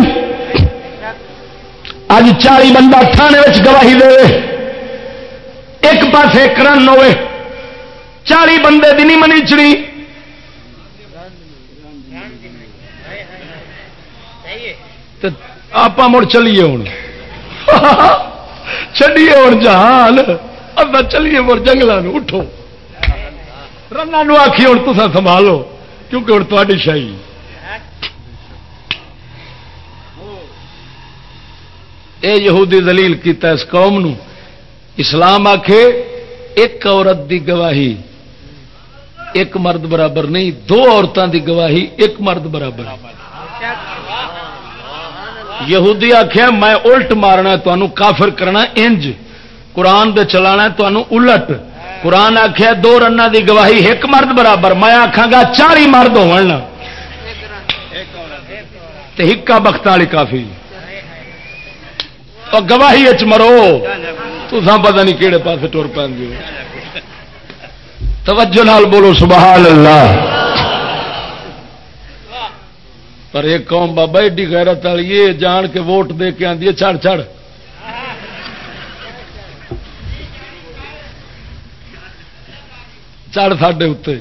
اج چالی بندہ تھانے گواہی دے۔ ایک پاس ایک رن ہوئے چالی بندے دی نہیں منیچڑی آپ مڑ چلیے ہوں چلیے ہوں جہان۔ اب چلیے مڑ جنگل اٹھو۔ رنگ آخی ہوں تو سنبھالو، کیونکہ ہوں تاری شاہی۔ اے یہودی دلیل کیتا اس قوم نو اسلام آکھے، ایک عورت دی گواہی، ایک مرد برابر نہیں، دو عورتوں دی گواہی، ایک مرد برابر۔ یہودی آخیا میں الٹ مارنا تمہوں کافر کرنا انج۔ قرآن دے چلانا تمہوں الٹ۔ قرآن آخیا دو رن دی گواہی، ایک مرد برابر۔ میں آخا گا، چاری مرد ہونا ہکا بخت والی کافی۔ گواہی اچ مرو۔ تو پتہ نہیں کہڑے پاس ٹر پہ توجہ نال بولو، سبحان اللہ۔ پر ایک قوم بابا ایڈی غیرت والی یہ جان کے ووٹ دے کے آدھی ہے چڑھ چڑھ چڑھ ساڈے اتنے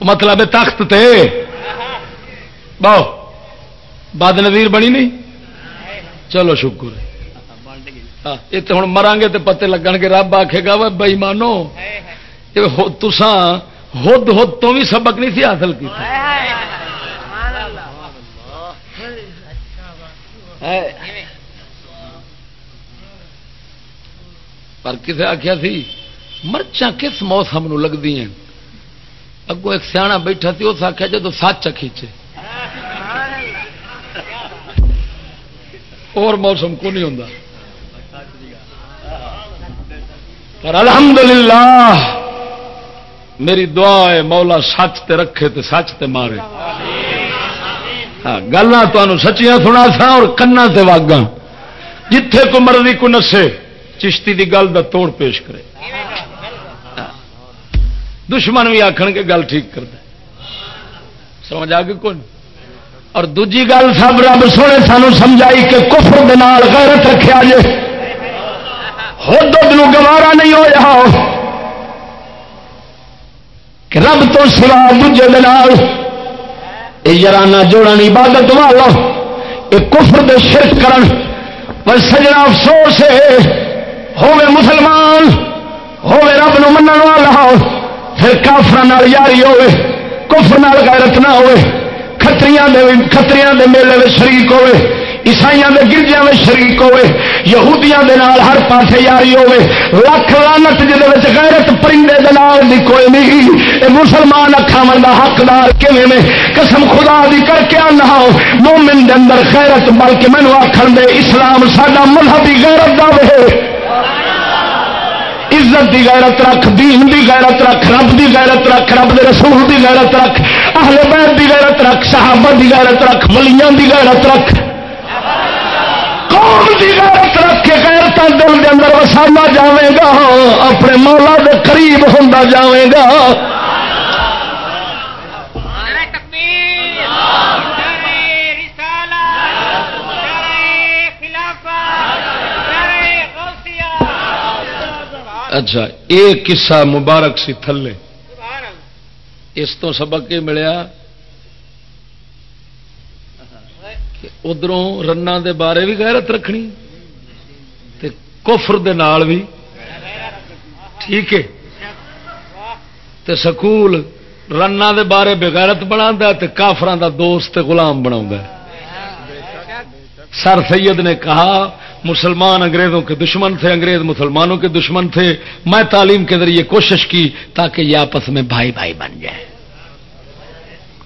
مطلب تخت تے۔ بہو، بد نظیر بنی نہیں؟ چلو شکر۔ ہاں، یہ تو ہوں مران گے تو پتے لگن گے، رب آخے گا بئی مانو تسان ہد ہد تو بھی سبق نہیں سی حاصل کیا پر کسے آخیا تھی مرچاں کس موسم نو لگتی ہیں؟ اگوں ایک سیاح بیٹھا سی، اس آخیا جدو سچ کھینچے اور موسم کو نہیں ہوں پر الحمدللہ، میری دعا ہے مولا سچ تے رکھے تے سچ تے مارے۔ ہاں, گلا تمہیں سچیاں سنا سا اور کنا تے واگا جتھے کو مرضی کو نسے، چشتی دی گل دا توڑ پیش کرے۔ دشمن بھی آخر کے گل ٹھیک کر دے۔ سمجھ آ گئی کون؟ اور دوجی گل سب رب سونے سانو سمجھائی کہ کفر دنال غیرت رکھا جے۔ ہو دو گوارا نہیں ہو جاؤ کہ رب تو سوا دوجے دنال یہ یارانہ جوڑن عبادت والا یہ کفر دے شرک کرن پر سجنا افسوس ہے۔ ہوے مسلمان ہوے رب نو منن والا، پھر کافر یاری ہوے کفر نال غیرت نہ ہوے دے کتریاں دے میلے میں شریک ہوے عیسائی دے گرجیا میں شریک ہوے یہودیاں دے نال ہر پاسے یاری ہوے لکھ لانت جہد غیرت پرندے دے نال دی کوئی نہیں، اے مسلمان اکھاون دا حقدار کیویں میں؟ قسم خدا دی کر کے آنا مومن دے اندر غیرت، بلکہ مینوں آکھن دے اسلام ساڈا مذہبی غیرت دا وے۔ عزت دی غیرت رکھ، دین دی غیرت رکھ، رب دی غیرت رکھ، رب دے رسول دی غیرت رکھ، اہل بیت دی غیرت رکھ، صحابہ دی غیرت رکھ، ولیاں دی غیرت رکھ۔ قوم دی غیرت رکھ کے غیرت دل دے اندر جاوے گا اپنے مولا دے قریب ہوندا جاوے گا۔ اچھا ایک قصہ مبارک سی تھلے۔ اس تو سبق یہ ملیا ادھر رن دے بارے بھی غیرت رکھنی تے کفر دے نال بھی۔ ٹھیک ہے۔ تے سکول رن دے بارے بغیرت بنا کافران دا دوست غلام بنا سر سید نے کہا، مسلمان انگریزوں کے دشمن تھے، انگریز مسلمانوں کے دشمن تھے۔ میں تعلیم کے ذریعے کوشش کی تاکہ یہ آپس میں بھائی بھائی بن جائے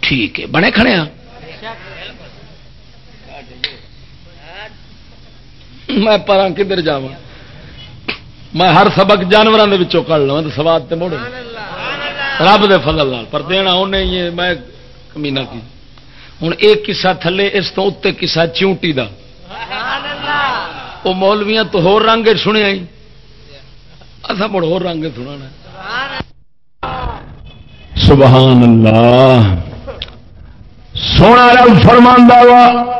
ٹھیک ہے، بنے کھڑے ہیں۔ میں پر کدھر جا میں ہر سبق جانوروں کے کر لوا تو سواد تو موڑ رب دے فضل لال پر دینا انہیں میں کمینا کی۔ ہوں ایک قصہ تھلے اس تو اتنے قصہ چونٹی کا وہ مولویاں تو ہو رنگ سنیا ہی۔ اصا مڑ ہو رنگ سنا سبحان اللہ۔ سونا رب فرماندہ وا۔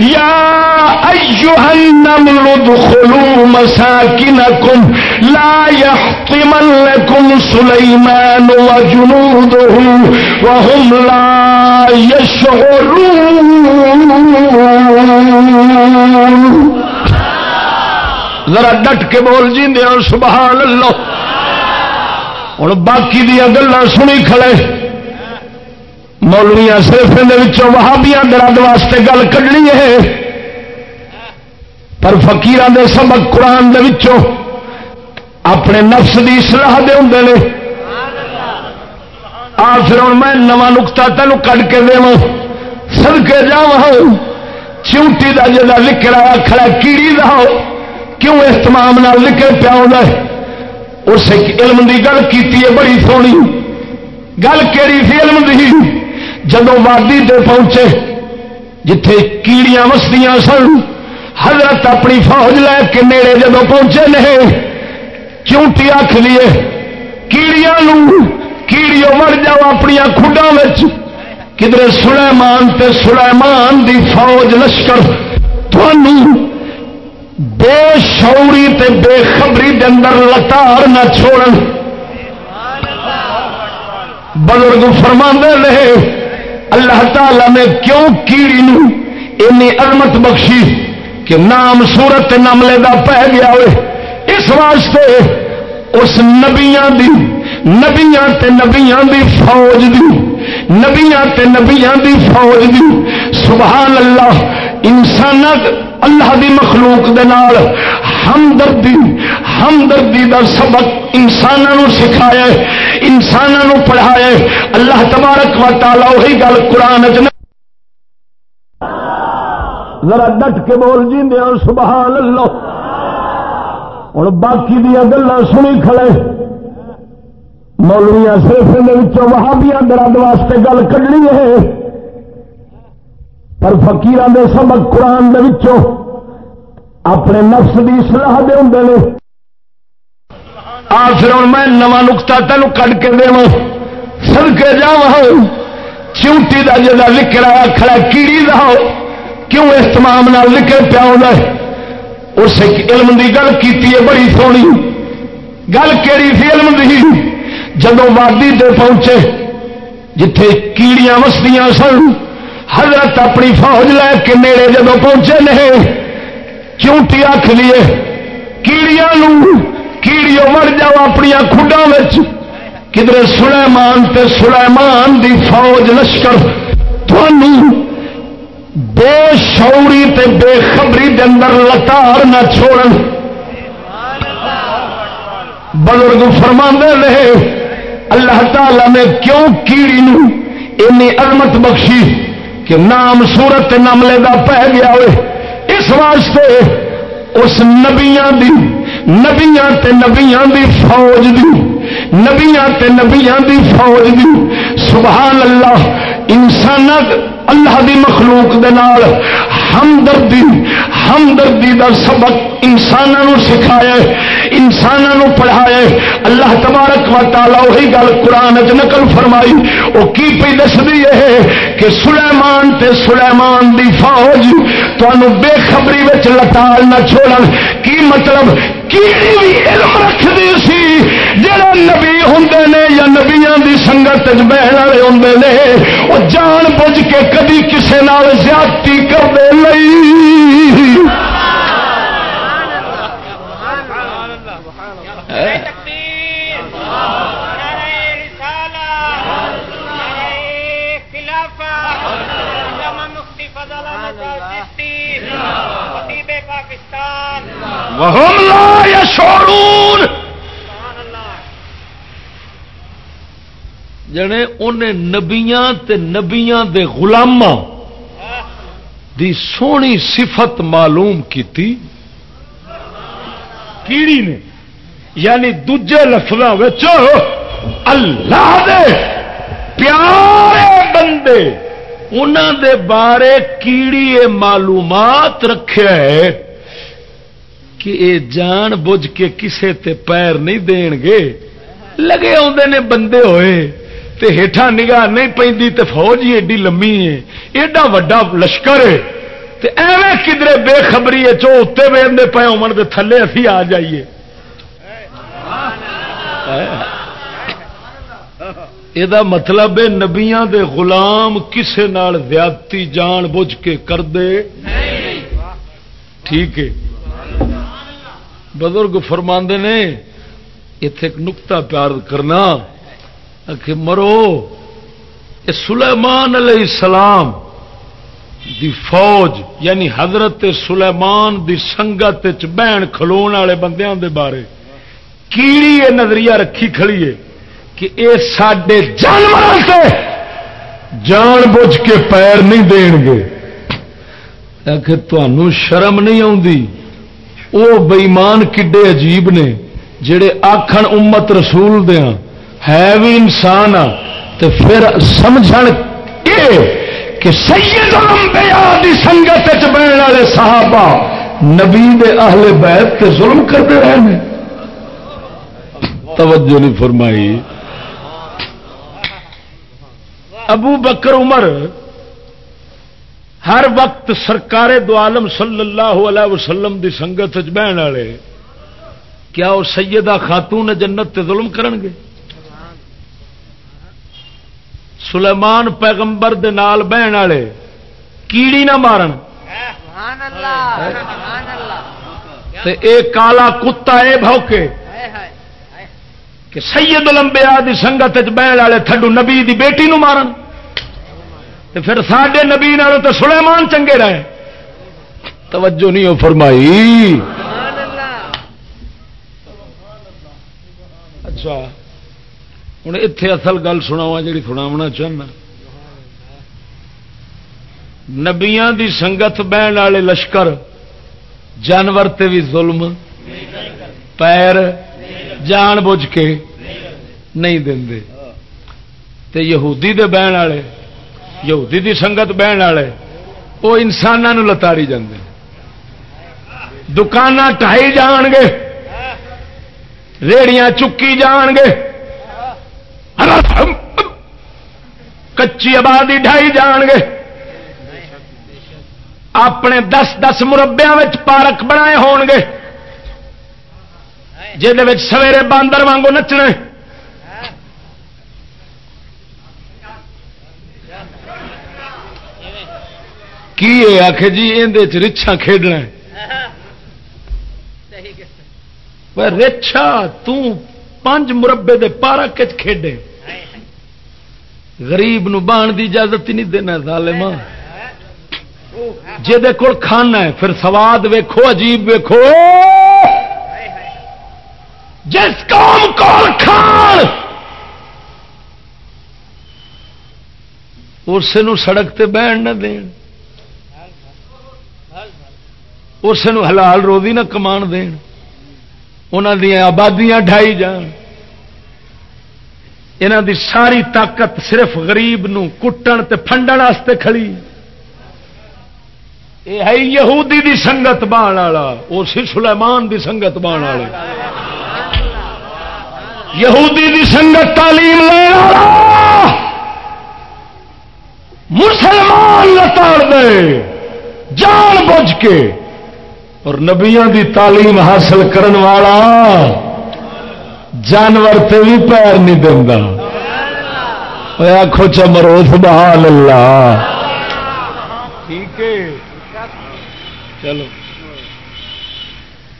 يا أيها النمل ادخلوا مساكنكم لا يحطمن لكم سليمان وجنوده وهم لا يشعرون. ذرا ڈٹ کے بول جی دیا سبحان اللہ۔ ہوں باقی دیا گلیں سنی کھڑے۔ مولویا صرف وہابیا درد واسطے گل کھڑنی ہے۔ پر فکیر دے سبق قرآن دے وچوں اپنے نفس کی سلاح دے ہوں نے۔ آ پھر ہوں میں نواں نکتا تینوں کٹ کے دے سد کے جا ہاں۔ چونٹی کا جا لکڑا کھڑا کیڑی دا ہاں۔ کیوں اس تمام لکڑ پیا اس علم کی گل کی بڑی سونی۔ گل کہڑی سی علم دی؟ جب وادی تے پہنچے، جتھے کیڑیاں وسدیاں سن، حضرت اپنی فوج لے کے نیڑے جب پہنچے نہیں، چونٹی آخ لیے، کیڑیاں کیڑیوں مر جاؤ اپنی خڈا کدھر سلیمان تے سلیمان دی فوج لشکر تھانوں بے شعوری تے بے خبری دے اندر لتار نہ چھوڑ بزرگ فرما رہے اللہ تعالی نے کیوں کیڑی نو اینی عظمت بخشی کہ نام سورت نملے دا پہ گیا ہوئے؟ اس واسطے اس نبیاں دی، نبیاں تے نبیاں دی فوج دی، نبیاں تے نبیاں دی فوج دی۔ سبحان اللہ انسانت اللہ دی مخلوق دے نال ہمدردی ہمدردی دا سبق انسانوں سکھایا انسانوں پڑھایا اللہ تبارک و تعالی وہی گل قرآن چ ذرا ڈٹ کے بول جی سبحان اللہ۔ ہوں باقی دیا گلا سنی کھڑے۔ مولویا صرف وہابیا درد واسطے گل کڈنی ہے۔ پر فکیر دے سبق قرآن دے وچوں اپنے نفس کی سلاح دے ہوں نے۔ آ پھر ہوں میں نواں نکتا تینوں کٹ کے دے سد کے جا ہاں۔ چونٹی کا جا لکڑا کھڑا کیڑی دا ہاں۔ کیوں اس تمام لکڑ پیا اس علم کی گل کی بڑی سونی۔ گل کہڑی سی علم کی جب وادی تے پہنچے، جتھے کیڑیاں وسدیاں سن حضرت اپنی فوج لے کے نیڑے جب پہنچے نہیں، چونٹی آخ لیے کیڑیا کیڑیوں مر جاؤ اپنی خڈا کدھر سلیمان تے سلیمان دی فوج لشکر بے شوری تے بے خبری دے اندر لتار نہ چھوڑ بزرگ فرما رہے، اللہ تعالی نے کیوں کیڑی نی عظمت بخشی؟ کہ نام سورت نملے کا پہ گیا ہوئے۔ اس واسطے اس نبیاں دی، نبیاں تے نبیاں دی فوج دی، نبیاں تے نبیاں دی فوج دی۔ سبحان اللہ انسانت اللہ دی مخلوق دے نال ہمدردی ہمدردی دا سبق انسانوں سکھایا انسانوں پڑھایا اللہ تبارک و تعالی وہی گل قرآن چ نقل فرمائی۔ وہ کی پی دسدی ہے کہ سلیمان تے سلیمان دی فوج تمہوں بے خبری لٹال نہ چھوڑن۔ کی مطلب؟ علم رکھتی سی؟ جڑے نبی ہوں نے یا نبیا کی سنگت بہن والے ہوں نے وہ جان بوجھ کے کدی کسی نال زیادتی کرتے نہیں جنے انہیں نبیاں تے نبیاں دے غلاماں دی سونی صفت معلوم کیتی۔ کیڑی نے؟ یعنی دجے لفظوں اللہ دے پیارے بندے انہوں دے بارے کیڑی معلومات رکھے کہ اے جان بوجھ کے کسے تے پیر نہیں دین گے۔ لگے آدھے نے بندے ہوئے تے ہیٹھا نگاہ نہیں پہ فوج ہی ایڈی لمبی ہے۔ ایڈا وڈا لشکر ہے۔ تے ایویں کدرے بے خبری ہے چو اتنے وے پے ہو تھلے اسی آ جائیے۔ یہ مطلب ہے نبیاں دے غلام کسے نال زیادتی جان بوجھ کے کر دے۔ ٹھیک ہے۔ بزرگ فرماندے نے اتے ایک نکتا پیار کرنا۔ کہ مرو سلیمان علیہ السلام دی فوج یعنی حضرت سلیمان دی سنگت بہن کھلو والے بندیاں دے بارے، کیڑی یہ نظریہ رکھی کھڑی ہے کہ اے سڈے جانور سے جان بوجھ کے پیر نہیں دین گے۔ کہ تمہوں شرم نہیں آتی وہ بئیمان کڈے عجیب نے، جڑے آخن امت رسول دیا ہاں، ہے بھی انسان ہاں، تو پھر سمجھ کہ سید الانبیاء دی سنگت بہن والے صحابہ نبی دے اہل بیت تے ظلم کرتے رہے ہیں توجہ نہیں فرمائی۔ ابو بکر عمر ہر وقت سرکار دو عالم صلی اللہ علیہ وسلم دی سنگت بہن والے، کیا وہ سیدہ خاتون جنت تے ظلم کرن گے؟ سلیمان پیغمبر دے نال بہن والے کیڑی نہ مارن۔ تے اے کالا کتا، اے بھوکے، کہ سید الانبیاء دی سنگت وچ بہن والے تھڈو نبی دی بیٹی نو مارن۔ پھر ساڈے نبی نالوں تے سلیمان چنگے رہے۔ توجہ نہیں ہو فرمائی۔ اچھا ہوں اتے اصل گل سناوا جی سناونا چاہنا۔ نبیاں دی سنگت بہن والے لشکر، جانور تے بھی ظلم، پیر، جان بوجھ کے نہیں دے تے یہودی دے بہن والے یہودی دی سنگت بہن والے، وہ انسانوں لتاڑی جاندے۔ دکان ٹائی جان گے، ریڑیاں چکی جان گے۔ کچی آبادی ڈھائی جان گے۔ اپنے دس دس مربیا پارک بنائے ہون گے جہد سویرے باندر وانگو نچنے۔ کی آخ جی یہ رچھا کھیڈنا ہے۔ رچھا تنج مربے دے پارک کھیڈے۔ غریب نو بان دی اجازت ہی نہیں دینا ظالما جہد کول کھانا ہے پھر سواد ویکھو عجیب ویکھو۔ جس قوم کول کھان۔ اس سڑک تے بہن نہ دین۔ اس حلال روزی نہ کمان دین۔ انہوں دیا آبادیاں ڈھائی جان۔ یہاں دی ساری طاقت صرف غریب نو کٹن تے پھنڈن واسطے کھڑی۔ یہ ہے یہودی دی سنگت بان والا وہ سی سلیمان دی سنگت بان والے۔ یہودی دی سنگت تعلیم مسلمان لتاڑ دے، جان بوجھ کے۔ اور نبیاں دی تعلیم حاصل کرن والا جانور تے بھی پیر نہیں دینا آخو چمرو سبحان اللہ ٹھیک ہے۔ چلو۔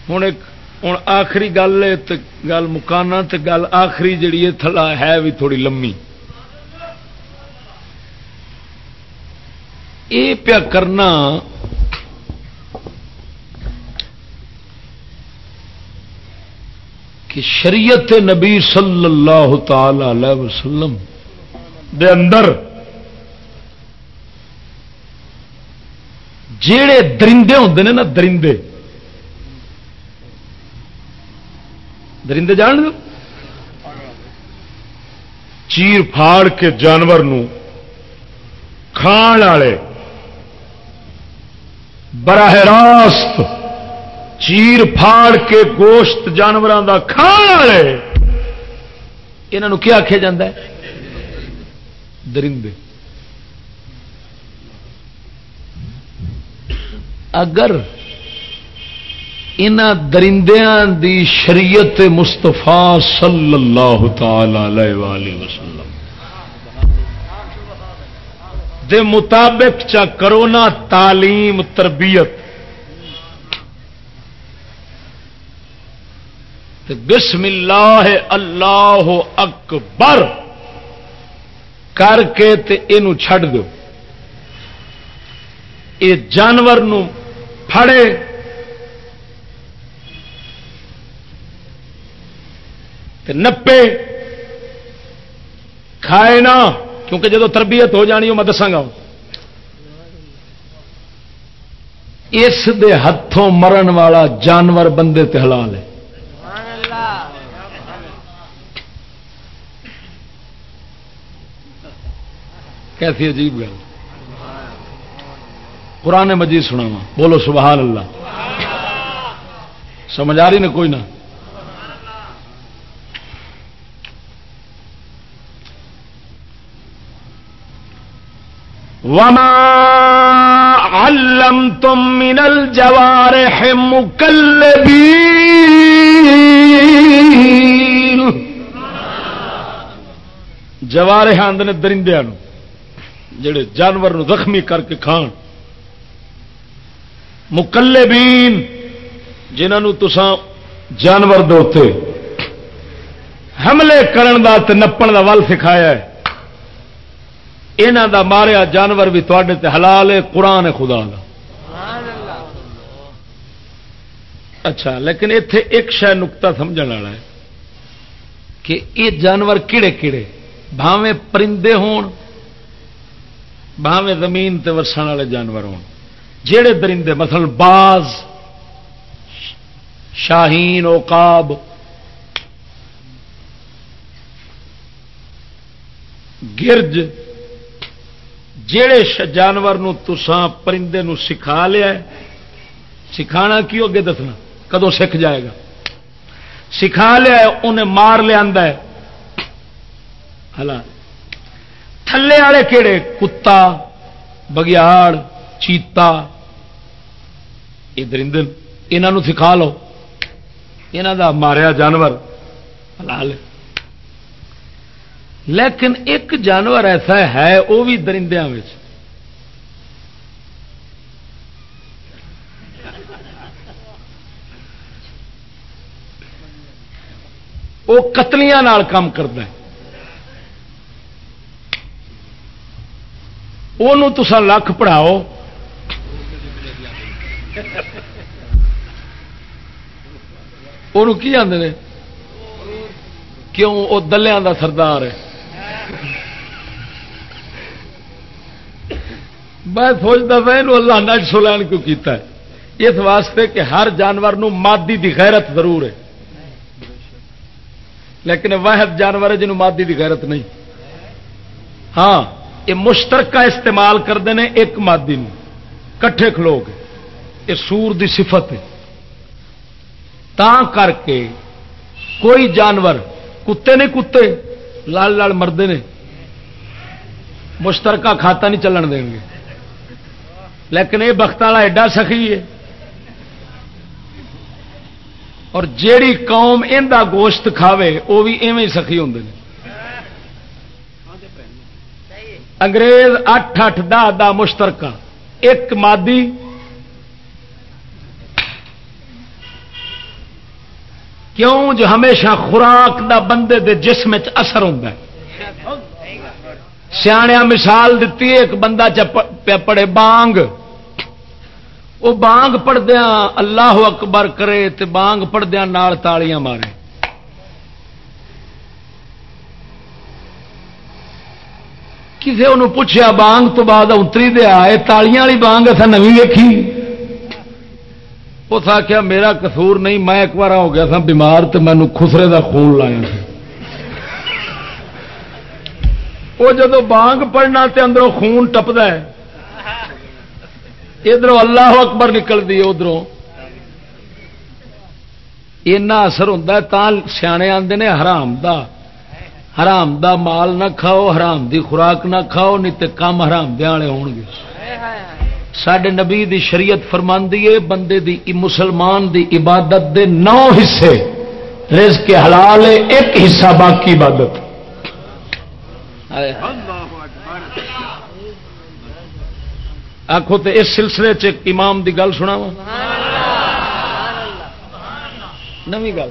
ہوں ایک ہوں آخری گل ہے تے گل مکانا تے گل آخری جڑی ہے، تھلا ہے بھی تھوڑی لمبی۔ یہ پیا کرنا کہ شریعت نبی صلی اللہ تعالی علیہ وسلم دے اندر جڑے درندے ہوتے ہیں نا درندے درندے جان دو چیر پھاڑ کے جانور نو کھان والے براہ راست چیر پھاڑ کے گوشت جانوروں کا کھان والے۔ یہاں کیا آخیا جا درندے۔ اگر ان درندیاں دی شریعت مستفا صلی اللہ تعالی علیہ وسلم دے مطابق چا کرونا تعلیم تربیت تے بسم اللہ اللہ اکبر کر کے تے اینو چھڑ دو۔ یہ جانور نو پھڑے۔ تے نپے۔ کھائے نہ، کیونکہ جدو تربیت ہو جانی وہ میں دساگا اس دے ہاتھوں مرن والا جانور بندے تے حلال ہے سبحان اللہ کیسی عجیب گل۔ قرآن مجید سنا بولو سبحان اللہ۔ سمجھ آ رہی نا کوئی نہ وما علمتم من الجوارح مكلبين۔ جوارے آدھے درندے جڑے جانور نو زخمی کر کے کھان۔ مکلے بین جنہوں تسان جانور دوتے۔ حملے کرن دا تے نپن دا ول سکھایا ہے۔ یہاں دا ماریا جانور بھی تے تے حلال ہے، قرآن ہے خدا دا۔ اچھا لیکن اتے ایک شہ نکتا سمجھ والا ہے کہ یہ جانور کہڑے کہڑے بھاوے پرندے ہون بھاوے زمین تے وسن والے جانور ہون۔ جہے درندے، مثلا باز، شاہین، اوقاب، گرج جہے جانور تسان پرندے نو سکھا لیا سکھانا کی اگے دسنا؟ کدو سکھ جائے گا؟ سکھا لیا انہیں مار لیا ہلا تھلے والے کہڑے کتا، بگیاڑ، چیتا۔ یہ درند یہاں سکھا لو۔ یہاں دا ماریا جانور حلال ہے۔ لیکن ایک جانور ایسا ہے وہ بھی درندیاں میں وہ قتلیاں کام کرتا ہے۔ وہ تسا لکھ پڑھاؤ کی آدھے کیوں وہ دلیاں دا سردار ہے میں سوچتا تھا یہ اللہ نج سلین کیوں کیتا ہے اس واسطے کہ ہر جانور نو مادی دی غیرت ضرور ہے لیکن واحد جانور ہے جنہوں مادی دی غیرت نہیں ہاں یہ مشترکہ استعمال کرتے ہیں ایک مادی کٹھے کھلو کے یہ سور دی صفت ہے۔ تا کر کے کوئی جانور کتے نہیں کتے، لال لال مردے نے۔ مشترکہ کھاتا نہیں چلن دیں گے۔ لیکن یہ بخت والا ایڈا سخی ہے۔ اور جیڑی قوم ان گوشت کھاوے وہ بھی ایویں سخی ہوں انگریز اٹھ اٹھ دہ دہ مشترکہ۔ ایک مادی۔ کیوں جو ہمیشہ خوراک دا بندے دے جسم اثر ہوتا ہے؟ سیاح مثال دیتی ایک بندہ پڑے بانگ۔ وہ بانگ پڑھدیا اللہ اکبر کرے تے بانگ پڑھدیا نال تالیاں مارے۔ کسی انہوں پوچھا بانگ تو بعد اتری دیا یہ تالیاں والی بانگ اصا نوی ویکھی۔ اس آخیا میرا قصور نہیں، میں ایک بار ہو گیا تھا بیمار تو مینو خسرے دا خون لایا وہ جدو بانگ پڑھنا تے اندروں خون ٹپدا ہے ادھر اللہ اکبر نکلتی ادھر اینا اثر ہوتا ہے سیانے آتے نے حرام دا۔ حرام دا مال نہ کھاؤ، حرام دی خوراک نہ کھاؤ، نہیں تو کم حرام دیا والے ہون گے۔ سڈے نبی دی شریعت فرماندی ہے، بندے دی مسلمان دی عبادت دے نو حصے۔ رزق کے حلال ہے، ایک حصہ باقی عبادت۔ آخو تو اس سلسلے چ امام دی گل سنا وا نو گل۔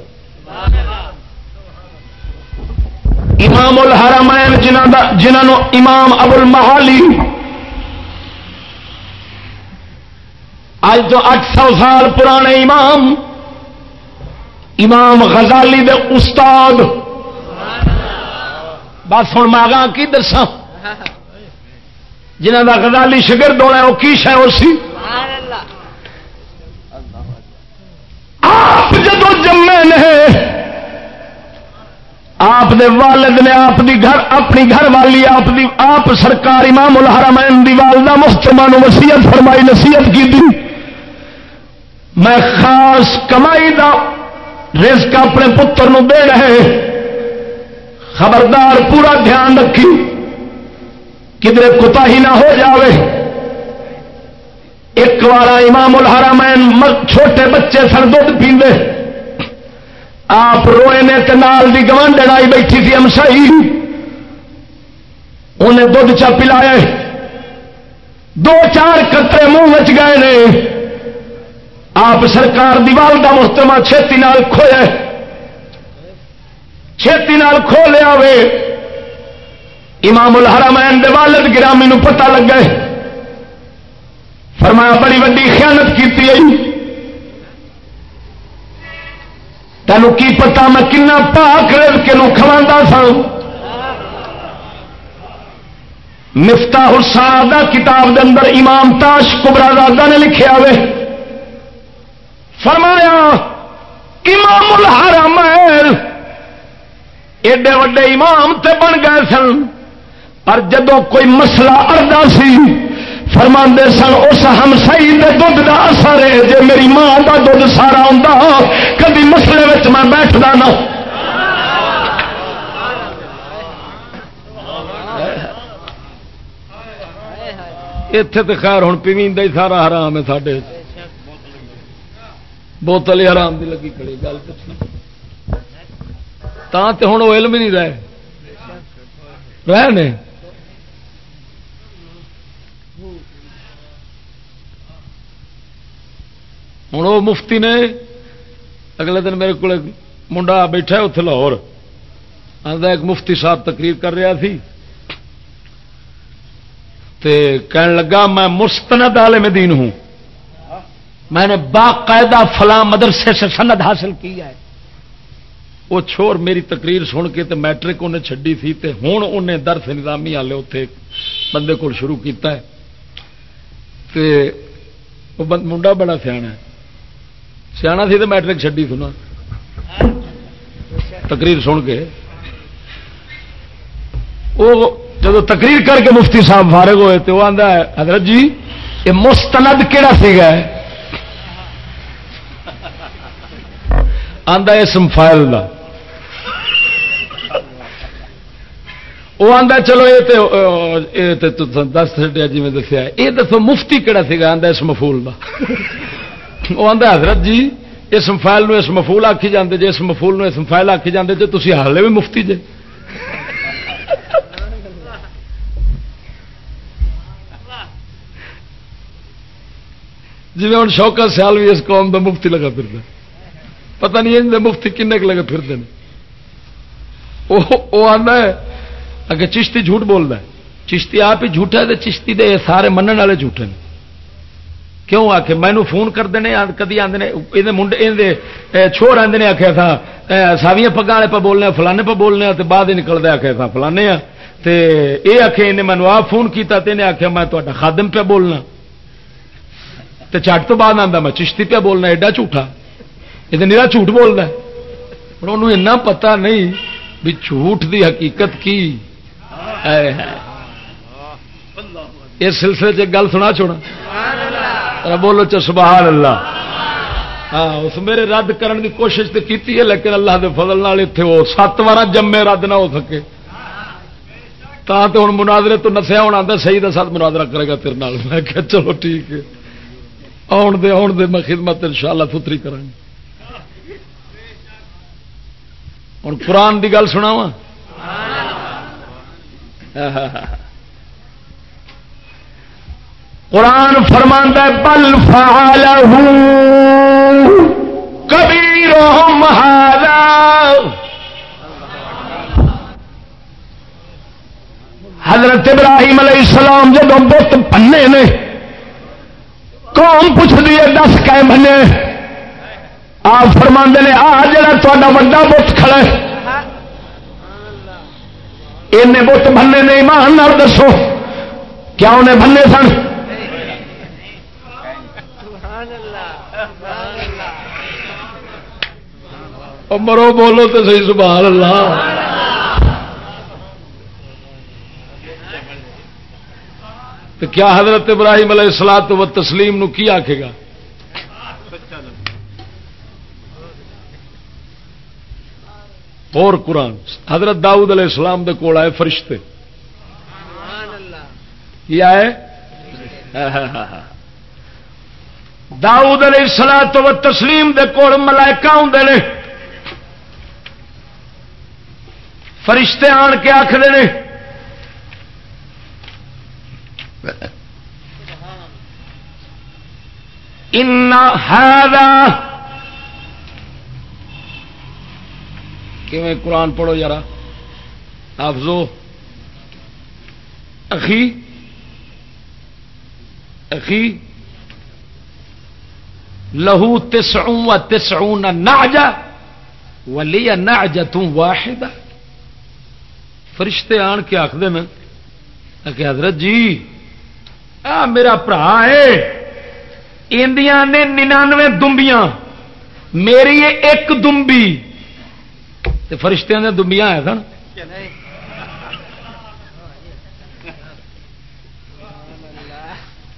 امام الحرمین جنہوں امام ابل محالی اج تو اٹھ سو سال پرانے امام امام غزالی دے استاد بس ہوں میں کی دساں جنہ کا گدالی شگرد ہونا وہ کی شہ سی آپ جدو جمے نے آپ دے والد نے آپ دی گھر اپنی گھر والی آپ دی آپ سرکار امام الحرمین دی والدہ محترمہ نو وسیعت فرمائی، نصیحت کی دی۔ میں خاص کمائی دا رزق اپنے پتر نو دے رہے خبردار پورا دھیان رکھی۔ کدھر کتا ہی نہ ہو جاوے۔ ایک بار امام الحرمین چھوٹے بچے سر دھد پیندے۔ آپ روئے نے نال دی گوانڈ ڈائی بیٹھی تھی امسائی انہیں دھد چا پلایا۔ دو چار قطرے منہ بچ گئے نے۔ آپ سرکار دیوال کا محتمہ چھتی نال کھویا۔ چھتی نال کھو لیا وے۔ امام الحرمین دے والد گرامی نو پتہ لگ گئے فرمایا بڑی وڈی خیانت کی تینوں کی پتا میں کنا پاک رل کے کھوا سا مفتا حسا کتاب دے اندر امام تاش کبرا دادا نے لکھے ہوئے فرمایا، امام الحرمین ایڈے وڈے امام تے بن گئے سن، پر جدو کوئی مسئلہ اردا سی فرما سن، اس ہم سی دھد کا اثر ہے۔ جی میری ماں کا دھد سارا ہوں کبھی مسئلے میں بیٹھتا نہ اتے تو خیر ہوں پیوین ہی سارا حرام ہے ساڈے بوتل ہی حرام دی لگی کھڑی، گل تو ہوں وہ علم ہی نہیں رہے۔ رہے ہوں وہ مفتی نے اگلے دن میرے کو منڈا بیٹھا اتنے لاہور۔ آتا ایک مفتی صاحب تقریر کر رہا تھی تے کہن لگا میں مستند عالم دین ہوں۔ میں نے باقاعدہ فلاں مدرسے سے سند حاصل کی ہے۔ وہ چھوڑ میری تقریر سن کے تے میٹرک انہیں چڈی تھی تے ہوں انہیں درس نظامی والے اتنے بندے کو شروع کیتا ہے۔ تے وہ منڈا بڑا سیاح ہے۔ سیاح سی تو میٹرک چڈی سنا تقریر سن کے۔ وہ جب تقریر کر کے مفتی صاحب فارغ ہوئے تو وہ آتا ہے، حضرت جی یہ مستند کہڑا سی گا آدھا اسم فائل کا وہ آتا چلو یہ دس چڈیا جی میں دسیا یہ دسو مفتی کہڑا سا آدھا اس مفول کا وہ آتا حضرت جی اس مفائل اس مفول آخی جاتے جی اس مفول اس مفائل آخی جاتے جی تھی ہالے بھی مفتی جی جی ہوں شوکا سیال بھی اس قوم کا مفتی لگا پھر پتہ نہیں مفتی کن لگے پھرتے ہیں وہ آتا ہے اگر چشتی جھوٹ بولتا ہے۔ چشتی آپ ہی جھوٹا ہے چشتی دے سارے منع والے جھوٹے ہیں کیوں آ کے مینو فون کرتے ہیں کدی آدھے یہ منڈے چھوڑ آدھے نے آخیا تھا ساویاں پگا والے پہ بولنے فلانے پہ بولنے تو بعد ہی نکلتا آخیا تھا فلانے آ یہ آخے انہیں مینو آپ فون کیا تو انہیں آخیا میں تا خادم پہ بولنا۔ تو چٹ تو بعد آتا میں چشتی پہ بولنا، ایڈا جھوٹا۔ یہ نیرا جھوٹ بولنا ہوں انہوں پتا نہیں بھی جھوٹ دی حقیقت کی۔ اس سلسلے چ گل سنا چھوڑا بولو چ سبحان اللہ۔ ہاں اس میرے رد کرن دی کوشش تو کی ہے، لیکن اللہ دے فضل اتنے وہ سات بار جمے رد نہ ہو سکے۔ تا تو ہوں مناظرے تو نسیا ہونا آتا صحیح کا ساتھ مناظرہ کرے گا تیرے نال۔ میں کہ چلو ٹھیک ہے۔ آن دے آن دے، میں خدمت ان شاء اللہ ستری کرا ہوں قرآن کی گل سنا وا قرآن فرماندہ بل فعل کبھی حضرت ابراہیم علیہ السلام جب بت بننے نے، قوم پوچھ ہے، دس کہ بنے۔ آپ فرما نے، آ جا تا وا بت کھڑا ان بت بننے نے، ایمان دسو۔ کیا انہیں بننے سن؟ مرو بولو تو صحیح سبحان اللہ۔ تو کیا حضرت ابراہیم علیہ السلام و تسلیم نو کی آکھے گا؟ اور قرآن۔ حضرت داؤد علیہ السلام دے کول آئے فرشتے۔ کی آئے؟ داؤد علیہ سلا تو تسلیم دے کول ملائکہ ہوں نے۔ فرشتے آن کے آخر نے۔ کیویں قرآن پڑھو یار آفزو اخی۔ اخی۔ لہو تسعون و تسعون نعجہ ولی نعجت واحدہ۔ فرشتے آن کے آخر نا کہ حضرت جی آ میرا برا ہے۔ اندیاں نے ننانوے دمبیاں میری ایک دمبی تے فرشتیاں نے دمبیاں ہے سن۔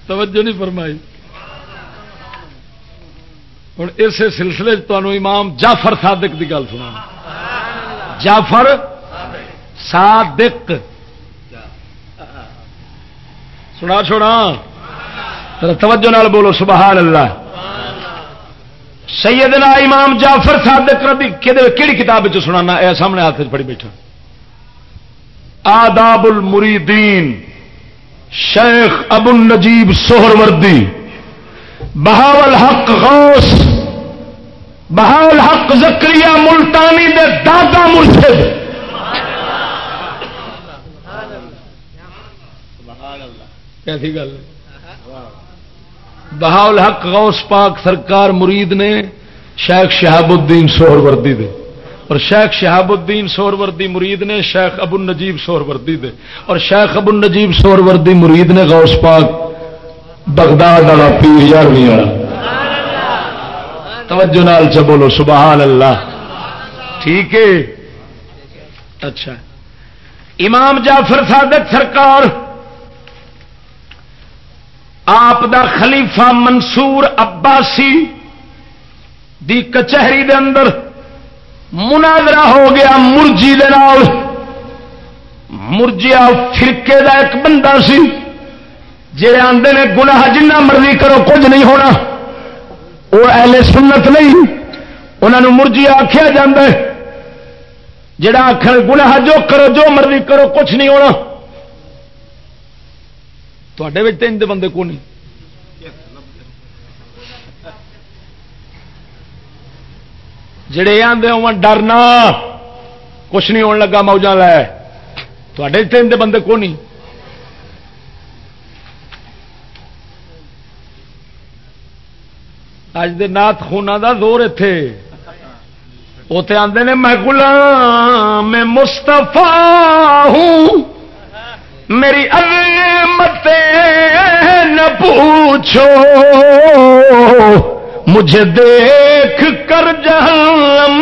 توجہ نہیں فرمائی۔ ہوں اس سلسلے تمہوں امام جعفر صادق کی گل سنا جعفر صادق۔ سنا چھوڑا۔ توجہ نال بولو سبحان اللہ سیدنا امام جعفر صادق رضی کہڑی کتاب سنانا؟ اے سامنے ہاتھ چ پڑھی بیٹھا۔ آداب المریدین، شیخ ابو النجیب سہر وردی بہاول حق غوث بہاول حق زکریہ ملتانی دے دادا مرشد۔ کیسی گل؟ بہاول حق غوث پاک سرکار مرید نے شیخ شہاب الدین سہر وردی دے۔ اور شیخ شہاب الدین سور وردی مرید نے شیخ ابو النجیب سور وردی دے۔ اور شیخ ابو النجیب سور وردی مرید نے غوث پاک بغداد والا پیر یارویں والا۔ توجہ نال چ بولو سبحان اللہ۔ ٹھیک ہے۔ اچھا۔ امام جعفر صادق سرکار آپ دا خلیفہ منصور عباسی دی کچہری دے اندر مناظرہ ہو گیا مرجی دے نال۔ مرجیا فرقے دا ایک بندہ سی۔ جڑے آندے نے گناہ جنہ مرضی کرو، کچھ نہیں ہونا۔ وہ اہل سنت نہیں۔ انہوں مرجیا آخیا جا جڑا آخر گناہ جو کرو، جو مرضی کرو، کچھ نہیں ہونا۔ تے تین دے بندے کو نہیں جڑے آدھے ہو ڈرنا۔ کچھ نہیں ہونے لگا موجہ لے۔ تے تین دے بندے کو نہیں اج دے نات خونا دا زور اتے وہ آتے نے میں غلام میں مستفا ہوں میری عظمت نہ پوچھو مجھے دیکھ کر جہنم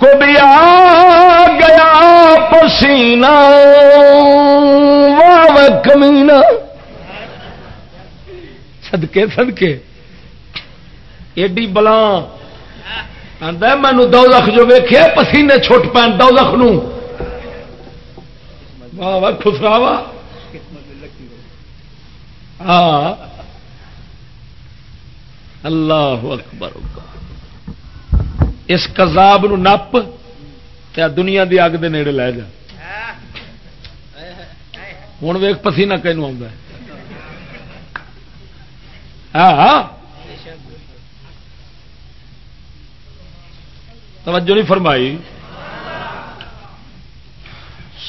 کو بھی آ گیا پسینہ واہ کمینہ صدقے صدقے ایڈی بلا آدھا مینو دو لکھ جو ویخیا پسینے چھٹ پین دو لکھ نو واہ واہ خسرا وا ہاں۔ اللہ اکبر اس کذاب نو نپ دنیا دی اگ دے نیڑے لے جا۔ ہوں ویخ پسینہ کینو آ ہاں توجہ نہیں فرمائی۔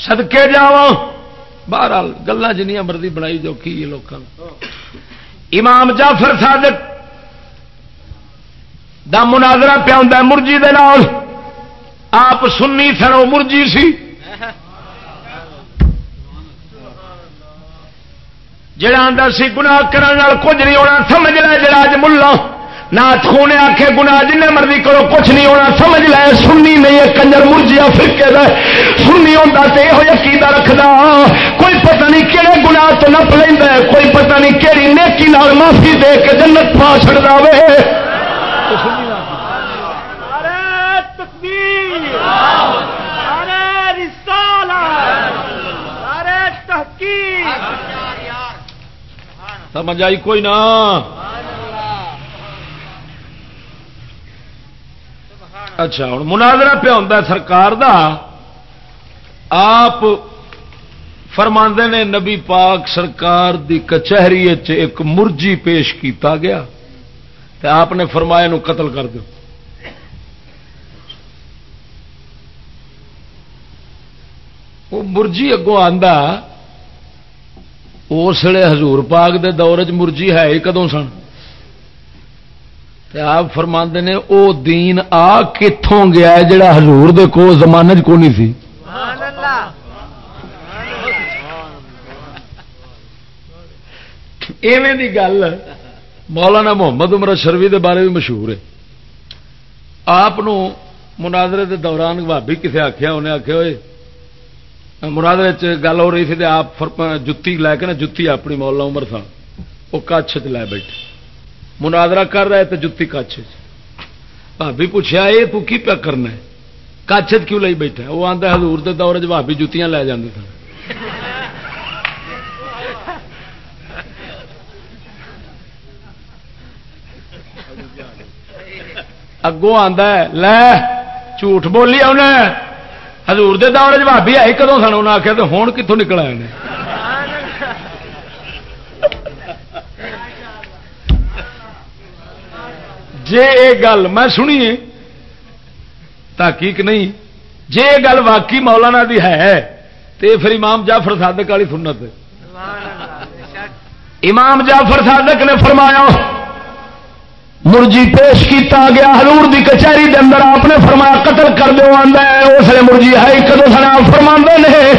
سدکے جا بہرحال گلا جنیا مرضی بنائی جو کی لوگوں امام جعفر صادق دا مناظرہ پیا ہوں مرجی دے نال۔ آپ سنی سن وہ مرجی سی۔ جڑا آدھا سی گناہ کرنے کچھ نہیں ہونا، سمجھ لے جڑا اج ملا نات خونے آخے گنا جن مرضی کرو، کچھ نہیں ہونا۔ سمجھ لے سننی نہیں ہے کنجر مرجیا فرقے کا سننی ہوتا تو یہ عقیدہ رکھدا۔ کوئی پتہ نہیں کہڑے گناہ تو نپ لینا کوئی پتہ نہیں کہڑی نیکی نال معافی دے کے جنت پا چڑتا وے سمجھ آئی کوئی نہ اچھا ہوں مناظرہ پیا ہوں سرکار دا۔ آپ فرما نے نبی پاک سرکار دی کچہری ایک مرجی پیش کیتا گیا۔ تو آپ نے فرمایا نو قتل کر دو وہ مرجی اگوں آندا اس لیے ہزور پاک دے دور چ مرجی ہے ہی کدوں سن؟ آپ فرما نے او دین آ کتوں گیا جڑا ہزور دے کو زمانے کو نہیں سی؟ ایویں دی گل مولانا محمد عمر شروی دے بارے بھی مشہور ہے۔ آپ مناظرے دے دوران بھابی کسے آخیا انہیں آخیا ہوئے مناظرے گل ہو رہی تھی آپ جتی لے کے نا جتی اپنی مولانا عمر تھا وہ کچھ چ لے بیٹھے۔ مناظرہ کر رہے تے جتی کچھ بھابی پوچھا یہ تو کی پیا کرنا ہے؟ کچھ کیوں لئی بیٹھا وہ آتا حضور دے دور چ بھابی جتیاں لے جاندے سن۔ اگوں آتا ہے، لے، جھوٹ بولی انہیں ہزور دے دور چ بھابی آئی کدوں سن؟ انہیں آخیا تو ہوں کتوں نکل آئے نے جے یہ گل میں سنیے تحقیق نہیں۔ جے یہ گل واقعی مولانا دی ہے تو پھر امام جعفر صادق والی سنت۔ امام جعفر صادق نے فرمایا مرجی پیش کیتا گیا، حضور دی کچہری دے اندر آپ نے فرمایا، قتل کر دو، آندا ہے، اس لیے مرجی ہے کدو سن آپ فرما نے۔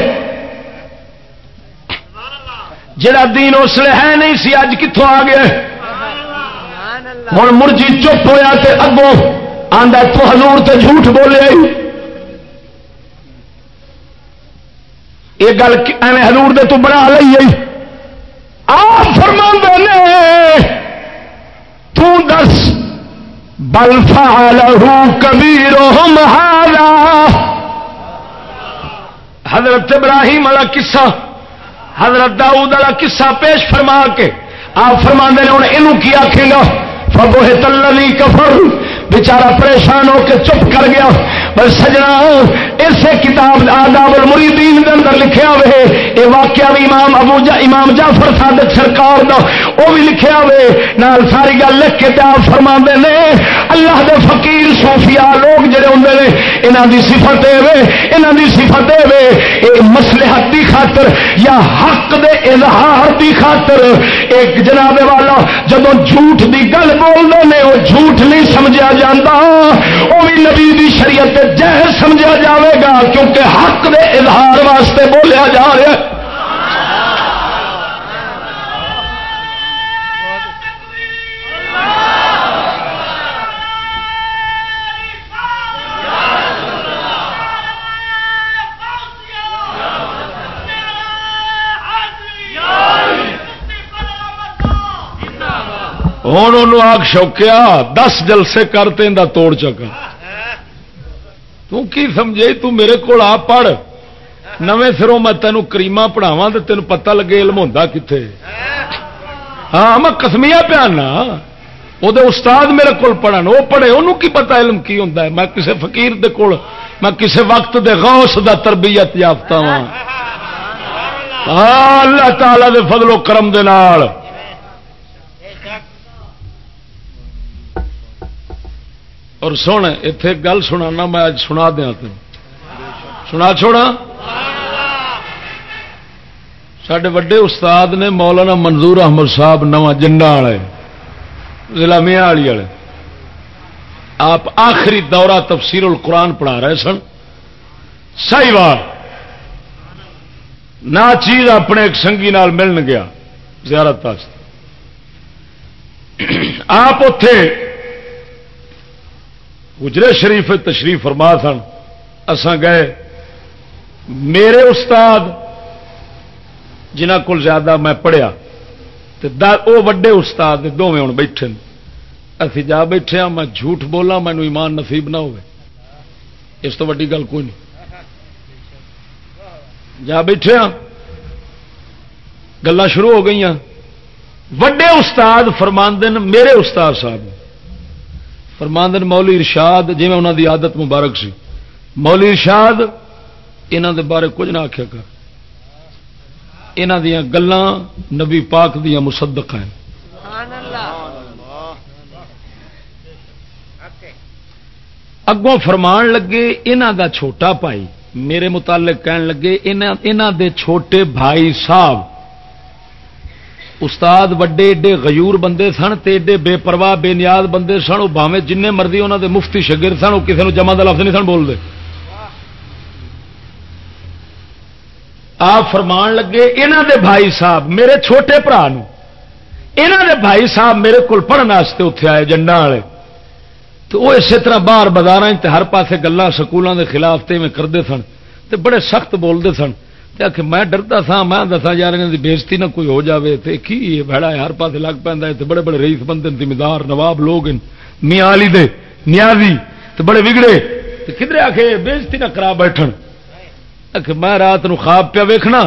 جڑا دین اس لیے ہے نہیں، سی اج کتوں آ گیا ہوں۔ مرجی چپ ہویا تے اگوں آندا تو حضور تے جھوٹ بولے یہ گل ایویں حضور دے تو بنا لئی آپ فرما نے، تو دس، بل فعلہ کبیرہم حضرت ابراہیم والا قصہ، حضرت داؤد والا قصہ پیش فرما کے، آپ فرما نے، ہوں یہ آخے گا فبوہ تللی کفر بیچارہ پریشان ہو کے چپ کر گیا۔ بس سجنا اسے کتاب آداب المریدین دے اندر لکھیا ہوئے یہ واقعہ بھی امام ابو جا امام جعفر صادق سرکار دا، وہ بھی لکھیا ہوئے نال ساری گل لکھ کے تے آپ فرما نے۔ اللہ دے فقیر، صوفیاء، لوگ جڑے ہوں نے انہوں کی سفر دے یہاں کی صفت اے یہ مسلحت کی خاطر یا حق دے اظہار کی خاطر ایک جناب والا جب جھوٹ دی گل بولتے ہیں وہ جھوٹ نہیں سمجھا جاتا وہ بھی نبی دی شریعت جہر سمجھا جاوے گا، کیونکہ حق دے اظہار واسطے بولیا جا رہا ہے۔ ہوں انہوں آگ شوکیا، دس جلسے کرتے دا توڑ چکا۔ تو کی سمجھے؟ تو میرے کو آ پڑھ۔ نویں سروں میں تینوں کریما پڑھاوا تو تین پتہ لگے علم ہوتا کتنے ہاں میں کسمیا پیانا۔ وہ استاد میرے کو پڑھن۔ وہ پڑھے انہوں کی پتا علم کی ہوتا ہے؟ میں کسی فقیر دے کول، میں کسی وقت دے غوث دا تربیت یافتہ ہاں اللہ تعالی دے فضل و کرم دے نال۔ اور سن اتے گل سنا میں اج سنا دیا تین۔ سنا چھوڑا؟ سڈے وڈے استاد نے مولانا منظور احمد صاحب نواں جنڈا والے، ضلع میاں والی والے۔ آپ آخری دورہ تفسیر القرآن پڑھا رہے سن۔ سی بار نہ چیز اپنے ایک سنگی نال ملن گیا، زیارت آپ اتے گجرے شریف تشریف فرما سن۔ اسان گئے۔ میرے استاد جنہ کو زیادہ میں پڑھیا وہ وڈے استاد نے دونوں ہوں بیٹھے اسی جا بیٹھے ہاں میں جھوٹ بولا مینو ایمان نصیب نہ ہوئے۔ اس تو وڈی گل کوئی نہیں۔ جا بیٹھے ہاں گلا شروع ہو گئی وڈے استاد فرماندن میرے استاد صاحب فرماند مولی ارشاد جی میں انہوں دی عادت مبارک سی۔ مولی ارشاد انہوں دے بارے کچھ نہ آخیا کر۔ یہاں دیا نبی پاک دیا مصدق ہیں۔ اگوں فرمان لگے یہاں دا چھوٹا بھائی میرے متعلق کہن لگے یہاں دے چھوٹے بھائی صاحب استاد وڈے ایڈے غیور بندے سن تے ایڈے بے پرواہ بے نیاد بندے سن وہ باوے جن مرضی انہوں دے مفتی شگر سن وہ کسی نے جمع لفظ نہیں سن بولتے آپ فرمان لگے انہ دے بھائی صاحب میرے چھوٹے برا انہ دے بھائی صاحب میرے کو پڑھنے اتنے آئے جنڈا والے تو وہ اسی طرح باہر بازار ہر پاسے گلان سکولوں کے خلاف تے میں کرتے سن تے بڑے سخت بولتے سن آخ میں ڈرتا سا میں دسا یار بےزتی نہ کوئی ہو جاوے۔ تے کی بہڑا ہر پاس لگ پہ بڑے بڑے رئیس بندے زمیندار، نواب لوگ میاں علی دے، نیازی۔ تے بڑے بگڑے کدھر آ کے بےزتی نہ کرا بیٹھن؟ آخ میں رات نو خواب پیا ویکھنا۔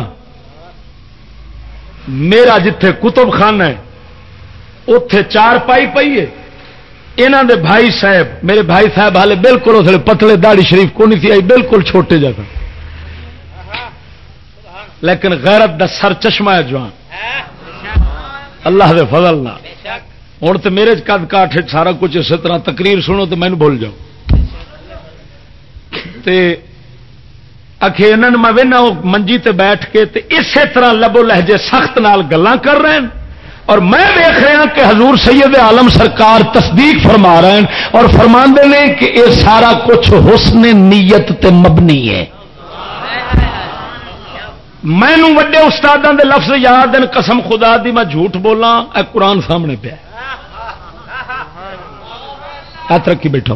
میرا جتھے کتب خان ہے اتے چار پائی پی ہے۔ یہاں دے بھائی صاحب، میرے بھائی صاحب ہالے بالکل اس پتلے داڑی شریف کو نہیں آئی بالکل چھوٹے جگہ لیکن غیرت دا سر چشمہ ہے جوان۔ اللہ دے فضل نہ۔ ہوں تو میرے کد کاٹ سارا کچھ اسی طرح تقریر سنو تو مینو بھول جاؤ اکھے انہوں میں وہنا منجی تے بیٹھ کے تے اسی طرح لبو لہجے سخت نال گلان کر رہے ہیں اور میں دیکھ رہا کہ حضور سید عالم سرکار تصدیق فرما رہے ہیں اور فرما نے کہ یہ سارا کچھ حسن نیت تے مبنی ہے۔ مینو وڈے استادوں دے لفظ یاد ہیں، قسم خدا دی میں جھوٹ بولا اے قرآن سامنے پیا ترقی بیٹھا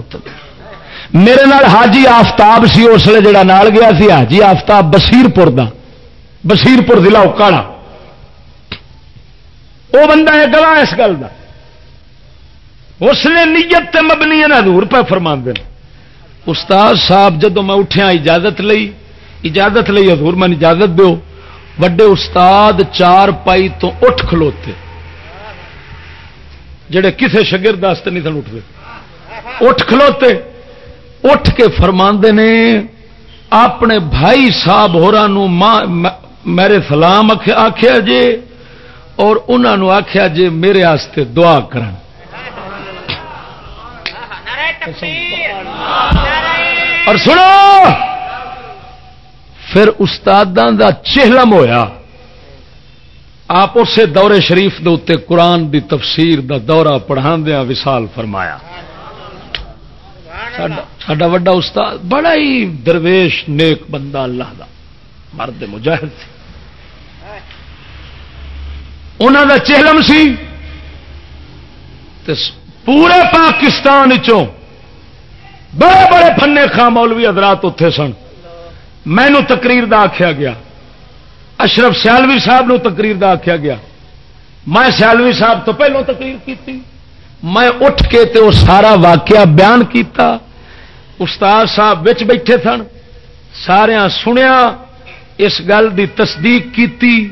میرے نال حاجی آفتاب سی، اس لیے جڑا نال گیا سی، حاجی آفتاب بسیر پور کا بسیر پور ضلع اکاڑا۔ وہ بندہ ہے گواہ اس گل کا اس نے نیت تے مبنی حضور پہ فرما دے استاد صاحب جدو میں اٹھیا اجازت لئی اجازت لئی حضور میں اجازت دو وڈے استاد چار پائی تو اٹھ کھلوتے۔ جڑے کسے شگرد نہیں سن اٹھتے۔ اٹھ کھلوتے اٹھ کے فرما نے اپنے بھائی صاحب ہورا میرے سلام آخیا جے اور انہوں آخیا جے میرے آستے دعا کرن۔ اور سنو! پھر استادوں دا چہلم ہویا۔ آپ اسے دورے شریف دے اتنے قرآن دی تفسیر دا دورہ پڑھا دیا وسال فرمایا۔ سڈا وا استاد بڑا ہی درویش نیک بندہ اللہ دا۔ مرد مجاہد سی انہوں دا چہلم سی۔ پورے پاکستان چوں بڑے بڑے فنے خان مولوی حضرات اتے سن۔ مینو تقریر دا آخیا گیا۔ اشرف سیالوی صاحب نو تقریر دا آخیا گیا۔ میں سیالوی صاحب تو پہلو تقریر کی میں اٹھ کے تے وہ سارا واقعہ بیان کیتا۔ استاد صاحب بچ بیٹھے سن۔ سارا سنیا۔ اس گل دی تصدیق کی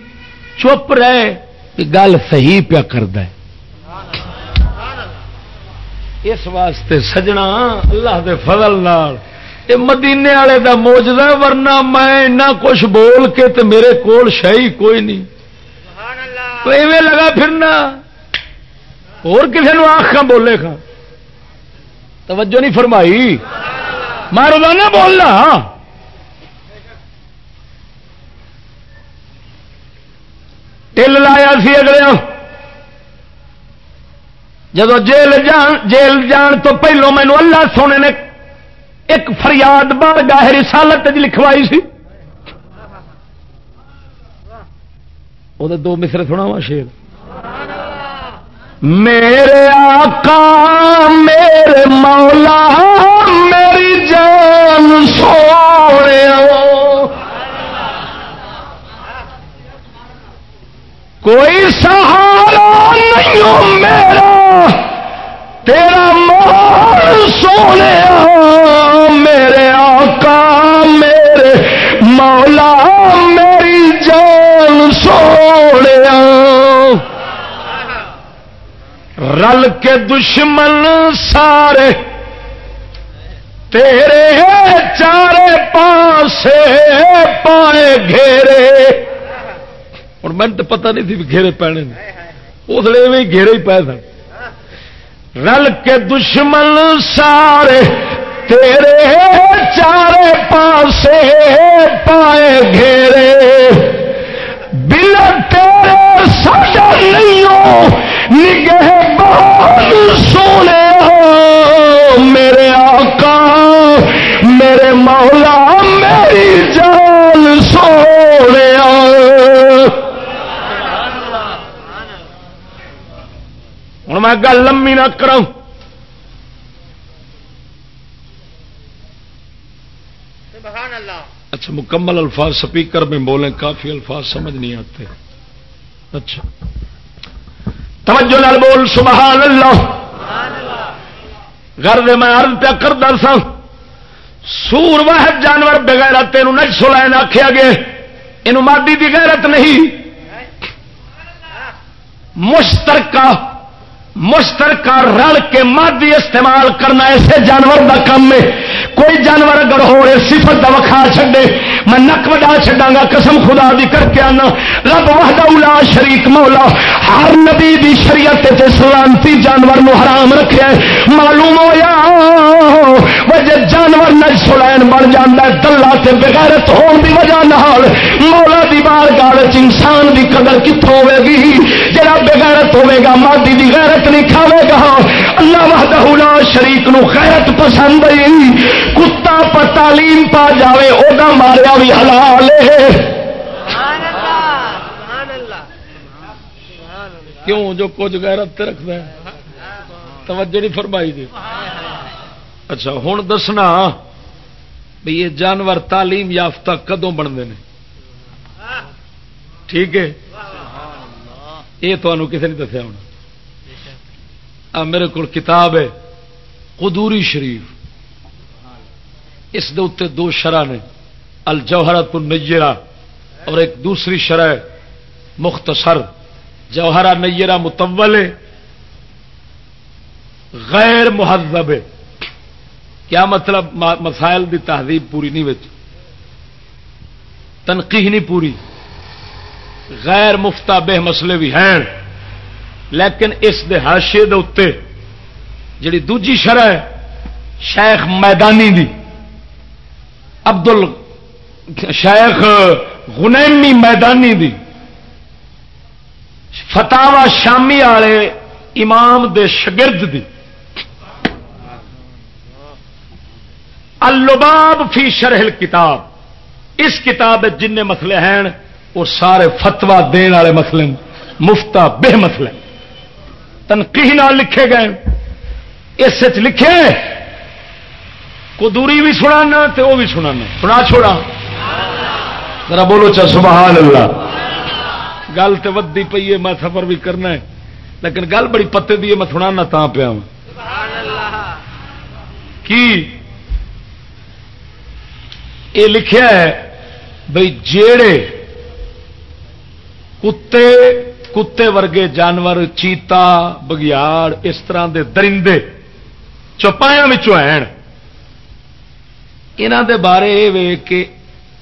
چپ رہے۔ کہ گل صحیح پیا کرد اس واسطے سجنا اللہ دے فضل نال۔ اے مدینے والے دا موجدہ ورنہ میں کچھ بول کے تے میرے کول شاہی کوئی نہیں۔ تو ایویں لگا پھرنا۔ اور کسی نے آخا بولے کھا توجہ نہیں فرمائی۔ میں روزانہ بولنا ٹل لایا سی اگلے جب جیل جان جیل جان تو پہلو مینو اللہ سونے نے ایک فریاد بار گاہ رسالت لکھوائی سی۔ وہ دو مصر سنا وا شیر۔ میرے آقا، میرے مولا، میری جان سونے کوئی سہارا نہیں میرا۔ تیرا مال سونے ہاں، میرے آقا، میرے مولا، میری جان سونے ہاں۔ رل کے دشمن سارے، تیرے چارے پاسے پائے گھیرے۔ اور میں تو پتا نہیں تھی گھیرے پینے اس لیے گھیرے ہی پائے سن۔ رل کے دشمن سارے، تیرے چارے پاسے پائے گھیرے۔ بل تیرے ساڈا نہیں ہو نگہ بہت سونے ہو۔ میرے آقا، میرے مولا، میری جان۔ ہوں میں گل لمبی نہ اللہ۔ اچھا مکمل الفاظ سپیکر میں بولیں کافی الفاظ سمجھ نہیں آتے۔ اچھا۔ توجہ نال بول سبحان اللہ۔ سبحان اللہ۔ گھر دے میں عرض پیا کردا سا سور واحد جانور بغیر تینوں نج سلائن آخیا گیا۔ یہ مادی دی غیرت نہیں۔ مشترکہ مشترکہ رل کے مادی استعمال کرنا ایسے جانور کا کام ہے۔ کوئی جانور اگر ہو رہے صفت دا وکھا چھڈے، میں نک وڈا چھڈا گا قسم خدا دی کر کے آنا۔ رب وحدہ الا شریک مولا، ہر نبی دی شریعت تے سلامتی جانور نو حرام رکھیا ہے۔ معلوم ہویا؟ وجہ جانور نہ سلائن بن جاندا ہے، دلہ تے بغیرت ہون دی وجہ نال، مولا دی بارگاہ وچ انسان دی قدر کتھوں ہوے گی؟ جڑا بغیرت ہوے گا، مادی دی غیرت نہیں کھاوے گا۔ اللہ وحدہ لا شریک نو غیرت پسند ہی کتا پر تعلیم پا جاوے او دا ماریا بھی حلال ہے۔ کیوں؟ جو کچھ غیرت تے ہے۔ توجہ نہیں فرمائی دی۔ اچھا ہوں دسنا بھی یہ جانور تعلیم یافتہ کدوں بنتے ہیں؟ ٹھیک ہے۔ یہ تمہوں کسی نے دسیا ہونا۔ میرے کو کتاب ہے، قدوری شریف۔ اس دے اتنے دو شرح نے الجوہرت النیرہ اور ایک دوسری شرح مختصر۔ جوہرا نیرہ متول غیر مہذب کیا مطلب؟ مسائل دی تہذیب پوری نہیں وچ۔ تنقیح نہیں پوری۔ غیر مفتا بے مسئلے بھی ہیں، لیکن اس دے حاشے دے اتنے جڑی دوجی شرح ہے، شیخ میدانی دی۔ ابدل شیخ غنیمی میدانی دی۔ فتاوا شامی والے امام دے شگرد دی۔ اللباب فی شرح کتاب اس کتاب جن مسئلے ہیں، وہ سارے فتوا دین والے مسئلے مفتا بے مسئلے تنقیح لکھے گئے اس لکھے قدوری بھی سنانا تے وہ بھی سنانا. سنا چھوڑا. ذرا بولو چا سبحان اللہ. گل تو ودی پی ہے، میں سفر بھی کرنا ہے. لیکن گل بڑی پتے دی ہے، میں سنانا تا پیا کی؟ یہ لکھیا ہے، بھئی جیڑے کتے کتے ورگے جانور، چیتا، بگیاڑ، اس طرح دے درندے چوپایا ہیں۔ یہاں دے بارے یہ وے کہ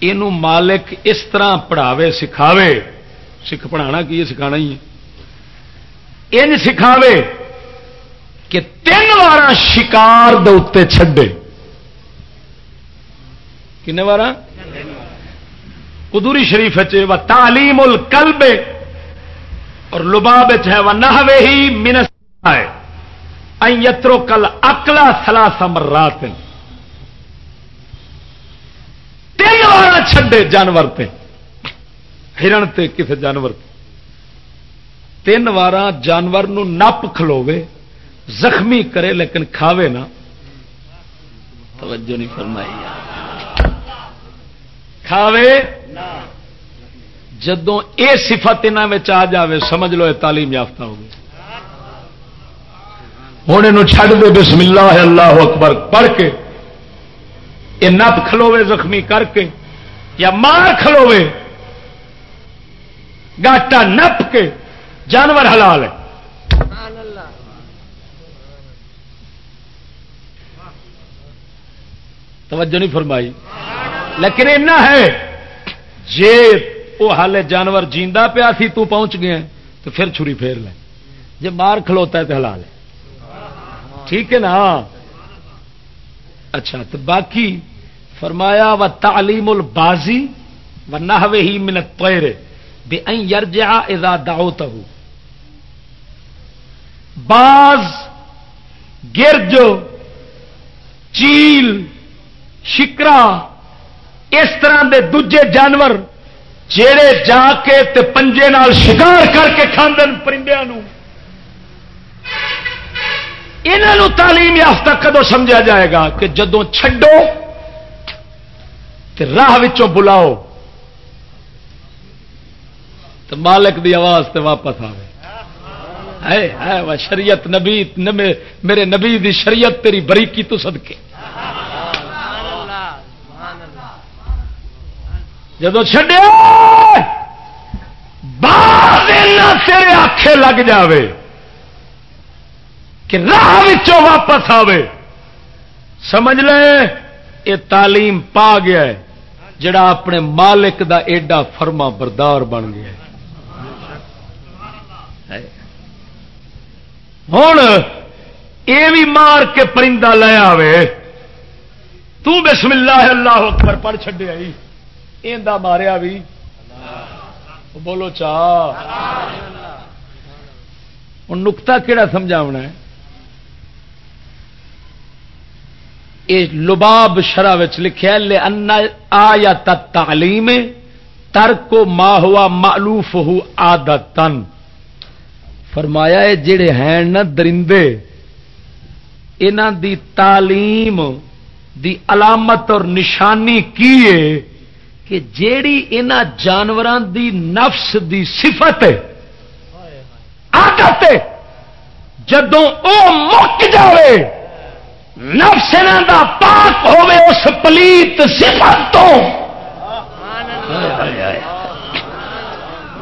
یہ مالک اس طرح پڑھاوے، سکھاوے۔ سکھ پڑھانا کی یہ سکھانا ہی ہے۔ ان سکھاوے کہ تین وار شکار دے چھڈے۔ کنے وار قدوری شریف و تعلیم القلب اور لباب ہے وہ نہ ہی منس ہے۔ یترو کل اکلا سلا سمرات تین وار چھڈے جانور تے، ہرن تے کسی جانور تے۔ تین وار جانور نو نپ کھلوے زخمی کرے لیکن کھاوے نہ توجہ نہیں فرمائی۔ کھاوے؟ جدوں اے صفت انہاں وچ آ جاوے، سمجھ لو یہ تعلیم یافتہ ہو گئی ہوں یہ چھڈ دے، بسم اللہ اللہ اکبر۔ پڑھ کے یہ نپ کھلوے زخمی کر کے۔ یا مار کھلوے گاٹا نپ کے جانور حلال ہے۔ توجہ نہیں فرمائی۔ لیکن اینا ہے، جے وہ حال جانور جیندا پیا سی، تو پہنچ گیا تو پھر چھری پھیر لے۔ جے مار کھلوتا ہے تو حلال ہے۔ ٹھیک ہے نا؟ اچھا تو باقی فرمایا و تعلیم البازی و نہ ہی منت پیرے بے یرجا اذا دعوتہ باز، گرج، چیل، شکرا، اس طرح دے دجے جانور جڑے جا کے تے پنجے نال شکار کر کے کھاندے پرندے انہوں تعلیم یافتہ کدو سمجھا جائے گا کہ جدو چھڈو تے راہ وچوں بلاؤ۔ تو مالک دی آواز تے واپس آئے ہے ہے شریعت نبی نبی میرے نبی دی شریعت تیری بریکی تو صدقے۔ جدو چڈیا تیرے آخے لگ جاوے، کہ راہ واپس آوے۔ سمجھ لے یہ تعلیم پا گیا ہے۔ جڑا اپنے مالک دا ایڈا فرما بردار بن گیا ہوں یہ بھی مار کے پرندہ لے آئے بسم اللہ اللہ اکبر پڑھ چڈیا ماریا بھی۔ بولو چاہ ہوں نکتا کہڑا سمجھاونا ہے؟ یہ لباب شرح لکھا لے آ یا تعلیم ترک ماں ہوا معلوف ہو آدت فرمایا ہے، جڑے ہیں نا درندے انہ دی تعلیم، دی علامت اور نشانی کی ہے کہ جیڑی ان جانوروں دی نفس دی صفت آدت جدو او مک جائے نفس دا پاک ہوے اس پلیت صفت تو۔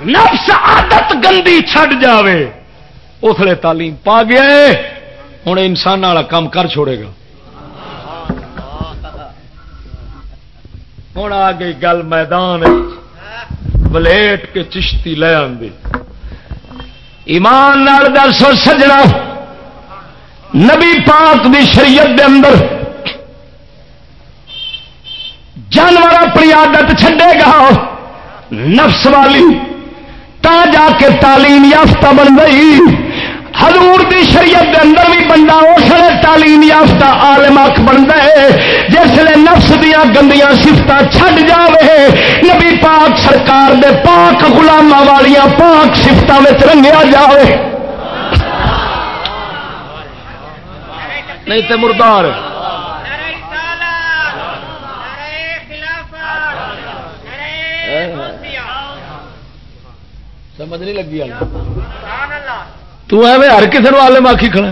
نفس عادت گندی چھڈ جاوے۔ اس لیے تعلیم پا گیا ہوں انسان والا کام کر چھوڑے گا۔ ہوں آ گئی گل میدان بلیٹ کے چشتی لے آدھی ایمان سو سجنا نبی پاک دی شریعت دے اندر جانور اپنی عادت چھڈے گا، نفس والی، تا جا کے تعلیم یافتہ بن گئی۔ حضور دی شریعت دے اندر بھی بندہ اس لیے تعلیم یافتہ عالم اک بنتا ہے جس لیے نفس دیا گندیاں سفت چھڈ جاوے۔ نبی پاک سرکار دے پاک گلاما والیا پاک سفتوں میں رنگیا جاوے۔ نہیں تے مردار۔ سمجھ نہیں لگی تو ہر کسی آلے ماخی کھڑا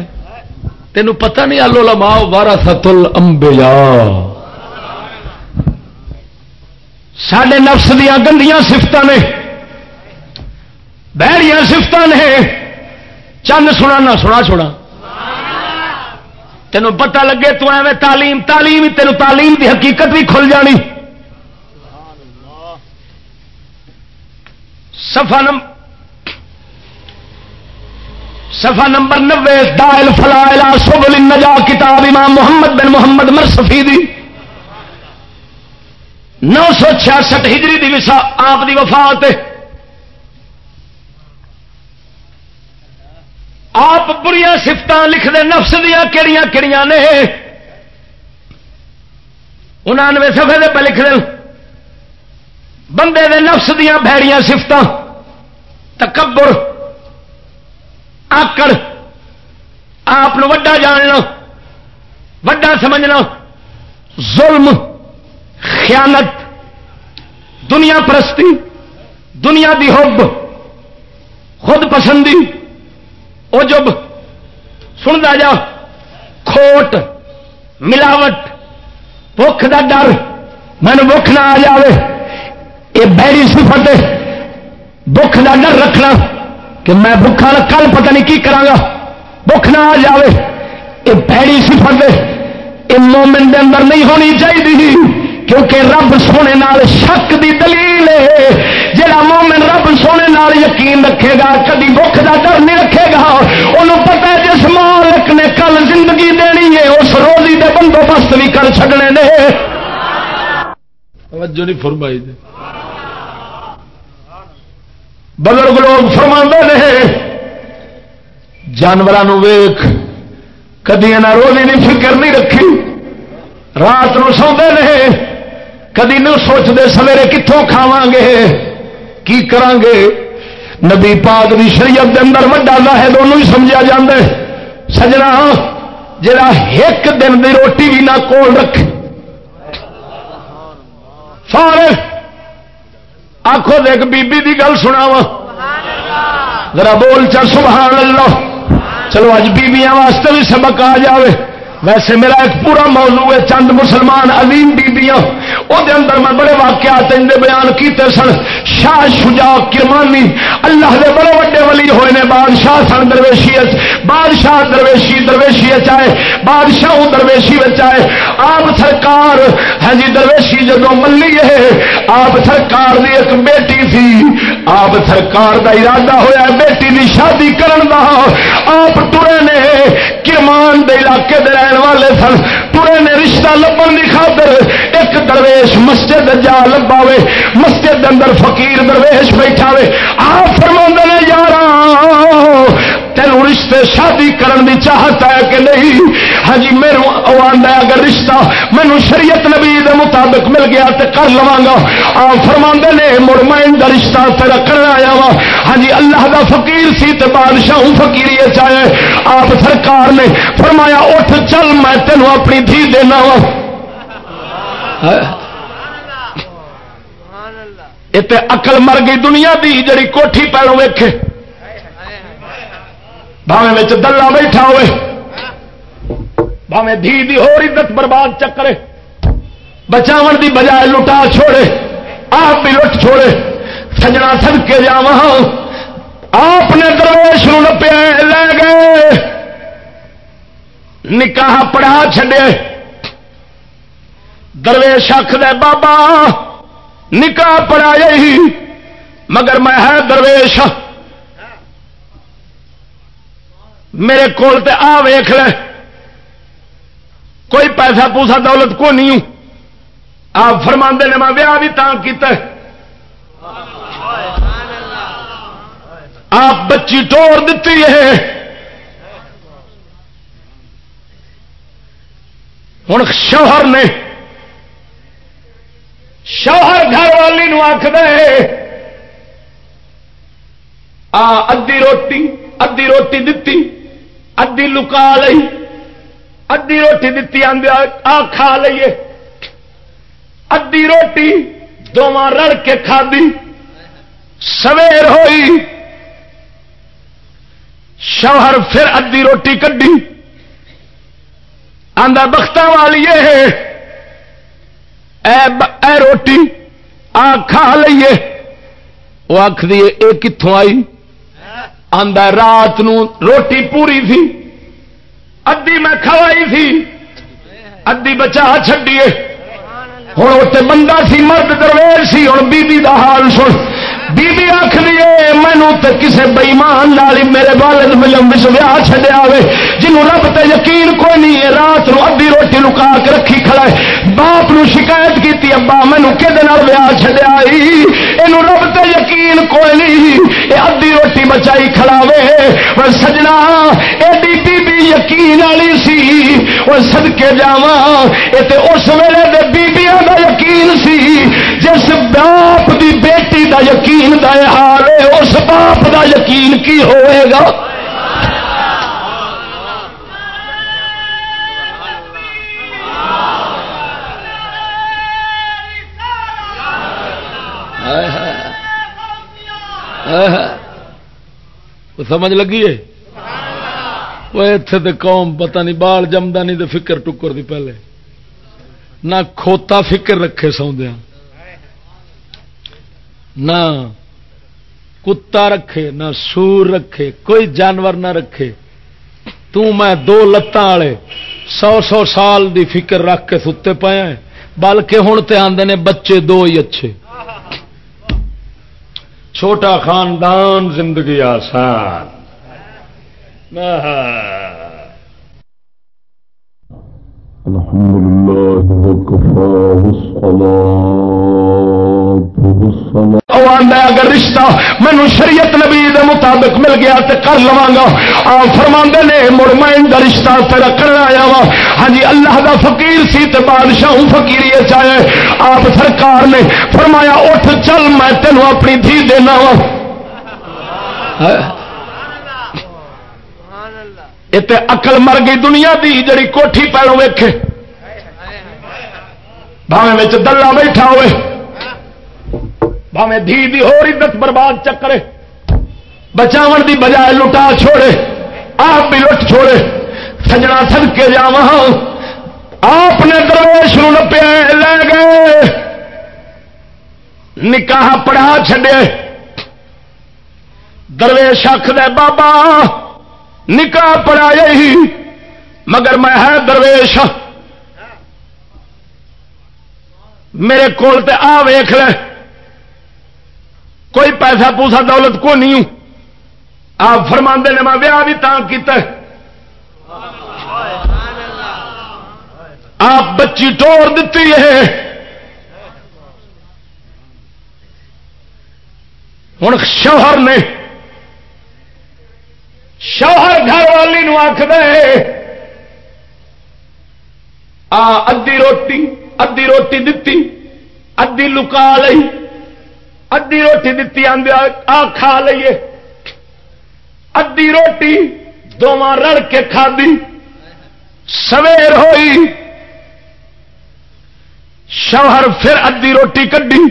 تینوں پتہ نہیں آلو لما بارہ ستل امبیا سڈے نفس دیا گندیاں سفت نے بہڑیاں سفت نے۔ چند سنا، نہ سنا چھوڑا تینوں پتہ لگے تو ایویں تعلیم تعلیم تینوں تعلیم دی حقیقت بھی کھل جانی۔ سفا نمبر سفا نمبر نبے دائل فلا سبل النجا کتاب امام محمد بن محمد مرسفی دی۔ نو سو چھیاسٹھ ہجری دی وسا آپ دی وفات آپ بری سفت لکھ دے نفس دیا کہڑی کہڑی نے؟ انانوے سفے دے پہ لکھ دیں بندے دے نفس دیا بھڑیاں سفت تکبر، آکڑ، آپ وڈا جاننا، وڈا سمجھنا، ظلم، خیانت، دنیا پرستی، دنیا دی حب، خود پسندی اجب سنتا جا، کھوٹ، ملاوٹ بخ کا ڈر مینو بخ نہ آ جائے یہ بہری سفت بخ کا ڈر رکھنا کہ میں بکھا کل پتہ نہیں کی کرا بخ نہ آ جائے یہ پیڑی سفر یہ مومن دے اندر نہیں ہونی چاہیے کیونکہ رب سونے نال شک دی دلیل ہے۔ جہاں مومن رب سونے نال یقین رکھے گا کدی بخ کا ڈر نہیں رکھے گا۔ انہوں پتا ہے جس مالک نے کل زندگی دینی ہے اس روزی دے بندوبست بھی کر چکنے نے۔ توجہ نہیں فرمائی دے بزرگ لوگ فرما نے جانوروں ویخ کدی روزی نہیں فکر نہیں رکھی۔ رات نو سوندے نے کدی نو سوچتے سویرے کتوں کھاواں گے کی کران گے نبی پاک دی شریعت دے اندر وڈا لاہد انہوں ہی سمجھا جاندے سجنا، جڑا ایک دن دی روٹی بھی نہ کول رکھ۔ سارے آخو دیکھ بی بی دی گل سنا وا ذرا بول چل سبحان اللہ۔ چلو اج بیبیاں واسطے بھی سبق آ جاوے۔ ویسے میرا ایک پورا موضوع ہے چند مسلمان عظیم بیبیاں وہ اندر میں بڑے واقعات اندر بیان کیتے سن۔ شاہ شجاع کرمانی، اللہ دے بڑے وڈے ولی ہوئے نے، بادشاہ سن درویشی بادشاہ درویشی درویشی آئے بادشاہ درویشی آئے آپ سرکار ہے جی درویشی جدو ملی ہے، آپ سرکار دی ایک بیٹی تھی۔ آپ سرکار دا ارادہ ہویا بیٹی دی شادی کرن دا۔ آپ ٹرے نے کرمان دے علاقے دے رہن والے سن پورے نے رشتہ لبن کی خاطر ایک درویش مسجد جا لبا مسجد اندر فقیر درویش بیٹھا وے آ فرما نے یار تینوں رشتے شادی کرن دی چاہت ہے کہ نہیں؟ ہاں جی میرے آدھا اگر رشتہ مینو شریعت نبی دے مطابق مل گیا تو کر لوا گا۔ فرما نے مڑ میں رشتہ تیرا کرنا آیا وا۔ ہاں جی اللہ دا فقیر سی تے بادشاہ فقیری چاہے۔ آپ سرکار نے فرمایا اٹھ چل میں تینوں اپنی دھی دینا وا۔ اقل مر گئی دنیا دی جڑی کوٹھی پیروں ویکھے۔ بھاوے دلہ بیٹھا ہوئے۔ بھاوے دھی دی ہو عزت برباد چکرے بچاو دی بجائے لٹا چھوڑے۔ آپ بھی لٹ چھوڑے۔ سجنا سد کے جا آپ نے درویش نپیا لے گئے۔ نکاح پڑھا چڈے درویش آخ بابا، نکاح پڑھایا ہی مگر میں ہے درویش۔ میرے کول تے آ ویخ لے۔ کوئی پیسہ پوسا دولت کو نہیں ہوں۔ آپ فرما نے میں ویاہ بھی تانگ کیتا آپ بچی ٹور دیتی ہے۔ ہوں شوہر نے شوہر گھر والی نو آخ دے آ ادی روٹی ادی روٹی دتی۔ ادی لکا لئی، ادی روٹی دتی آدھے آ کھا لیے ادی روٹی دونوں رل کے کھدی سویر ہوئی۔ شوہر پھر ادی روٹی کڈی۔ آدھا بخت والی اے روٹی آ کھا لیے وہ آخری یہ کتوں آئی؟ آدھا رات نو روٹی پوری تھی۔ ادی میں کھوائی تھی۔ ادی بچا چڈیے ہوں اتنے بندہ سی، مرد درویش سی۔ ہوں بی دا حال سن۔ بی بی آخ مینو تو کسی بئیمان لال میرے والد ملم ویا چڈیا ہوے جنوں رب تے یقین کوئی نہیں ہے، رات نو ادی روٹی لکا کے رکھی کھڑا ہے۔ باپ نو شکایت کی ابا مینو کہ ویا چڈیا یہ رب تے یقین کوئی نہیں یہ ادی روٹی بچائی کھڑا وے۔ سجنا، ایڈی بی بی یقین والی سی۔ وہ سدکے جا یہ اس ویلے دے بیبیاں دا یقین سی۔ جس باپ دی بیٹی دا یقین یقین دا حال ہے، اس باپ دا یقین کی ہوئے گا؟ سمجھ لگی ہے؟ وہ اتے تو قوم پتہ نہیں بال جمدا نہیں تو فکر ٹکر دی پہلے۔ نہ کھوتا فکر رکھے سوندیاں نہ کتا رکھے نہ سور رکھے کوئی جانور نہ رکھے۔ تو میں دو لتان والے سو سو سال دی فکر رکھ کے ستے پایا بلکہ ہوں تو آدھے نے بچے دو ہی اچھے۔ چھوٹا خاندان زندگی آسان۔ الحمد لله وكفى والصلاة والسلام. او آندا اگر رشتہ مینو شریعت نبی دے مطابق مل گیا تے کر لواں گا۔ آپ فرماندے نے مڑ میں دا رشتہ تیرا کرنا آیا وا۔ ہاں جی اللہ دا فقیر سی تے بادشاہ فقیری چاہے۔ آپ سرکار نے فرمایا اٹھ چل میں تینوں اپنی دھی دینا وا۔ اللہ یہ تے عقل مر گئی دنیا دی، جڑی کوٹھی پیروں ویکھے۔ بھاویں دلہ بیٹھا ہوئے۔ بھاویں دھی دی ہور عزت برباد چکرے۔ بچاون دی بجائے لٹا چھوڑے۔ آپ بھی لٹ چھوڑے۔ سجنا سد کے جا آپ نے درویش نپیا لے گئے۔ نکاح پڑھا چھڈے۔ درویش آخ دے بابا نکاح پڑھایا ہی، مگر میں ہے درویش۔ میرے کول تے آ ویخ لے۔ کوئی پیسہ پوسا دولت کو نہیں۔ ہوں آپ فرما نے میں ویاہ بھی تاں کیتا ہے۔ آپ بچی ٹور دیتی ہے۔ ہوں شوہر نے شوہر گھر والی نو آخ دے آ ادی روٹی ادی روٹی دتی ادی لکا لئی ادی روٹی دتی آدھے آ کھا لیے ادی روٹی دونوں رڑ کے کھادی، سویر ہوئی۔ شوہر پھر ادی روٹی کڈی۔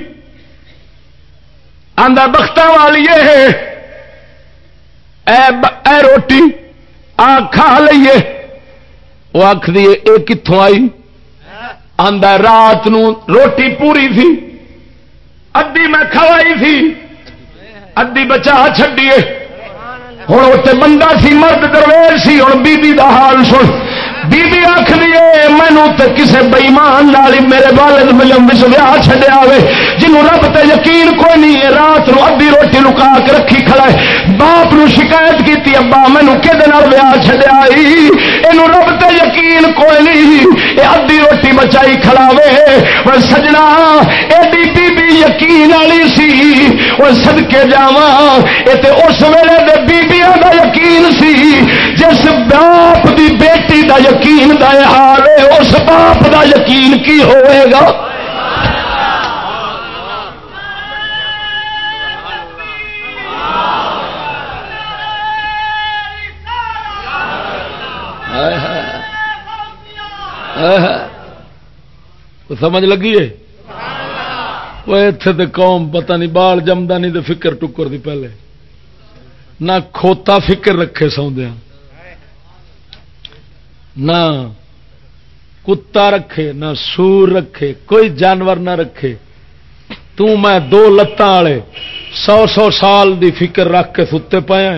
آدھا بخت والی اے اے روٹی آ کھا لیے وہ آخری یہ کتوں آئی؟ آدھا رات نو روٹی پوری تھی ادی میں کھوائی تھی ادی بچا چڈیے ہوں اتنے بندہ سی، مرد درویش سی ہوں بی دا حال سن۔ بی بی آخری مینو تو کسی بئیمان والی میرے والد ملم ویاہ چڈیا ہوے جنوں رب تے یقین کوئی نہیں ہے، رات نو ادی روٹی لکا کے رکھی کھڑا ہے، باپ نو شکایت کی ابا مینو کہ ویاہ چڈیا یہ رب تے یقین کوئی نہیں یہ ادی روٹی بچائی کھڑا وے سجنا ایڈی بی بی یقین والی سی وہ سدکے جا یہ اس ویلے دے بیبیاں دا یقین سی، جس باپ دی بیٹی دا یقین دا حال ہے، اس باپ دا یقین کی ہوئے گا؟ سمجھ لگی ہے؟ وہ اتے تو قوم پتہ نہیں، بال جمدا نہیں تو فکر ٹکر دی پہلے۔ نہ کھوتا فکر رکھے سوندیا نہ کتا رکھے، نہ سور رکھے، کوئی جانور نہ رکھے۔ تو میں دو لتاں والے سو سو سال دی فکر رکھ کے ستے پایا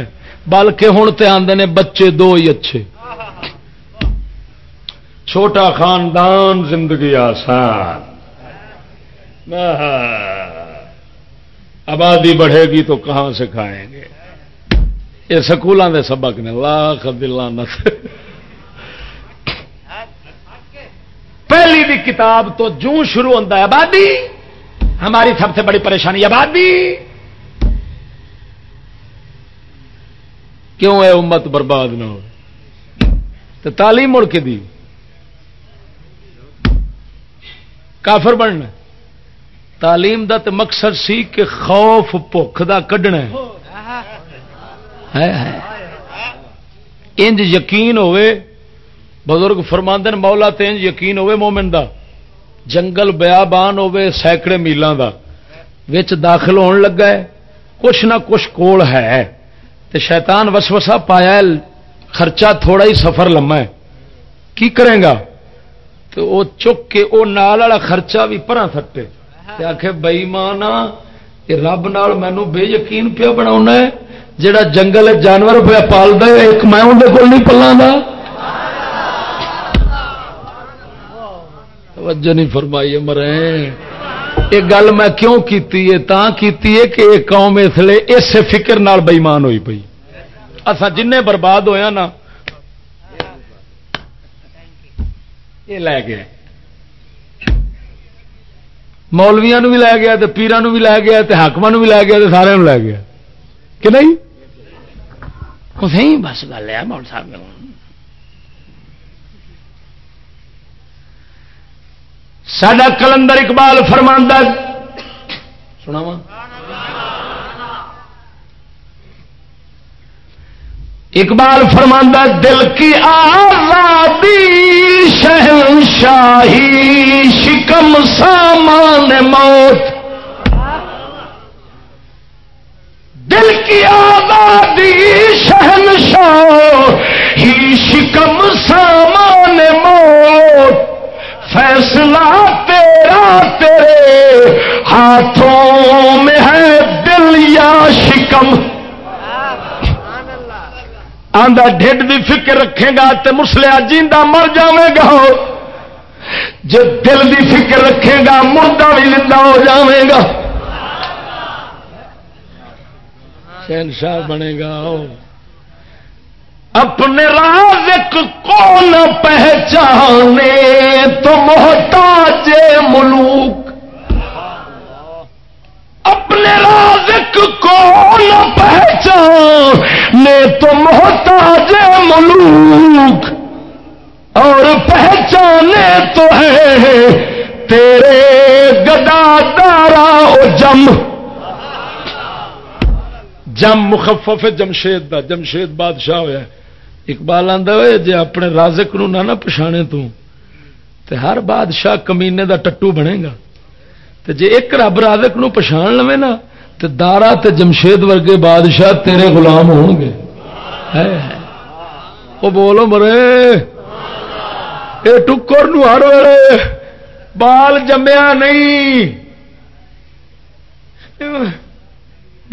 بلکہ ہوں تے آندے نے بچے دو ہی اچھے۔ چھوٹا خاندان زندگی آسان۔ آبادی بڑھے گی تو کہاں سے کھائیں گے؟ یہ سکولوں کے سبق نے لاکھ دلانت پہلی بھی کتاب تو جو شروع ہوتا ہے، آبادی؟ ہماری سب سے بڑی پریشانی آبادی۔ کیوں ہے امت برباد نہ ہو؟ تو تعلیم مڑ کے دی۔ کافر بننا تعلیم دا تے مقصد سی کہ خوف بھوک دا کڈنا انج یقین ہوئے بزرگ فرماندن مولا تے انج یقین ہوئے مومن دا، جنگل بیابان ہوئے سینکڑے میلان دا، وچ داخل ہون لگا ہے، کچھ نہ کچھ کول ہے۔ تے شیطان وسوسہ پایا ہے، خرچہ تھوڑا ہی سفر لما ہے۔ کی کریں گا؟ تو وہ چک کے وہ نال والا خرچہ بھی پرا سٹے آخ بئی مانا یہ رب نال مینو بے یقین پیا بنا ہے جڑا جنگل جانور پیا پالتا ہے، ایک میں اندر کول نہیں پلا توجہ نہیں فرمائی مرے یہ گل میں کیوں کیتی ہے؟ تا کیتی ہے کہ یہ قوم اس لیے اس فکر نال بئیمان ہوئی پئی۔ اصا جن برباد ہویا نا، یہ لے گیا مولویا بھی لے گیا تو پیران بھی لے گیا تو حاقم بھی لے گیا تو سارے لے گیا کہ نہیں؟ بس گل ہے مول صاحب۔ سڈا کلندر اقبال فرماندہ سنا وا اقبال فرماندہ دل کی آزادی، شہنشاہی، شکم سامان موت۔ دل کی آزادی، شہنشاہی، شکم فیصلہ تیرا تیرے ہاتھوں میں ہے دل یا شکم۔ آدھا ڈھڈ دی فکر رکھے گا تو مسلیا جیندہ مر جائے گا۔ جو دل دی فکر رکھے گا، مردہ بھی زندہ ہو جائے گا۔ شہنشاہ بنے گا۔ اپنے رازق کون پہچانے تو محتاج ملوک۔ اپنے رازق کو نہ پہچان نے تو محتاج ملوک۔ اور پہچانے تو ہے تیرے گدا دارا جم۔ جم مخفف جمشید دا، جمشید بادشاہ ہوا اقبال آدھا ہوئے جی اپنے رازق نو نہ پچھانے تو، تے ہر بادشاہ کمینے دا ٹٹو بنے گا۔ تے جے ایک رب رازق نو پچھان لوے نا، تے دارا تے جمشید ورگے بادشاہ تیرے غلام ہون گے۔ وہ بولو مرے، اے ٹکر نو ہر ویلے بال جمیا نہیں۔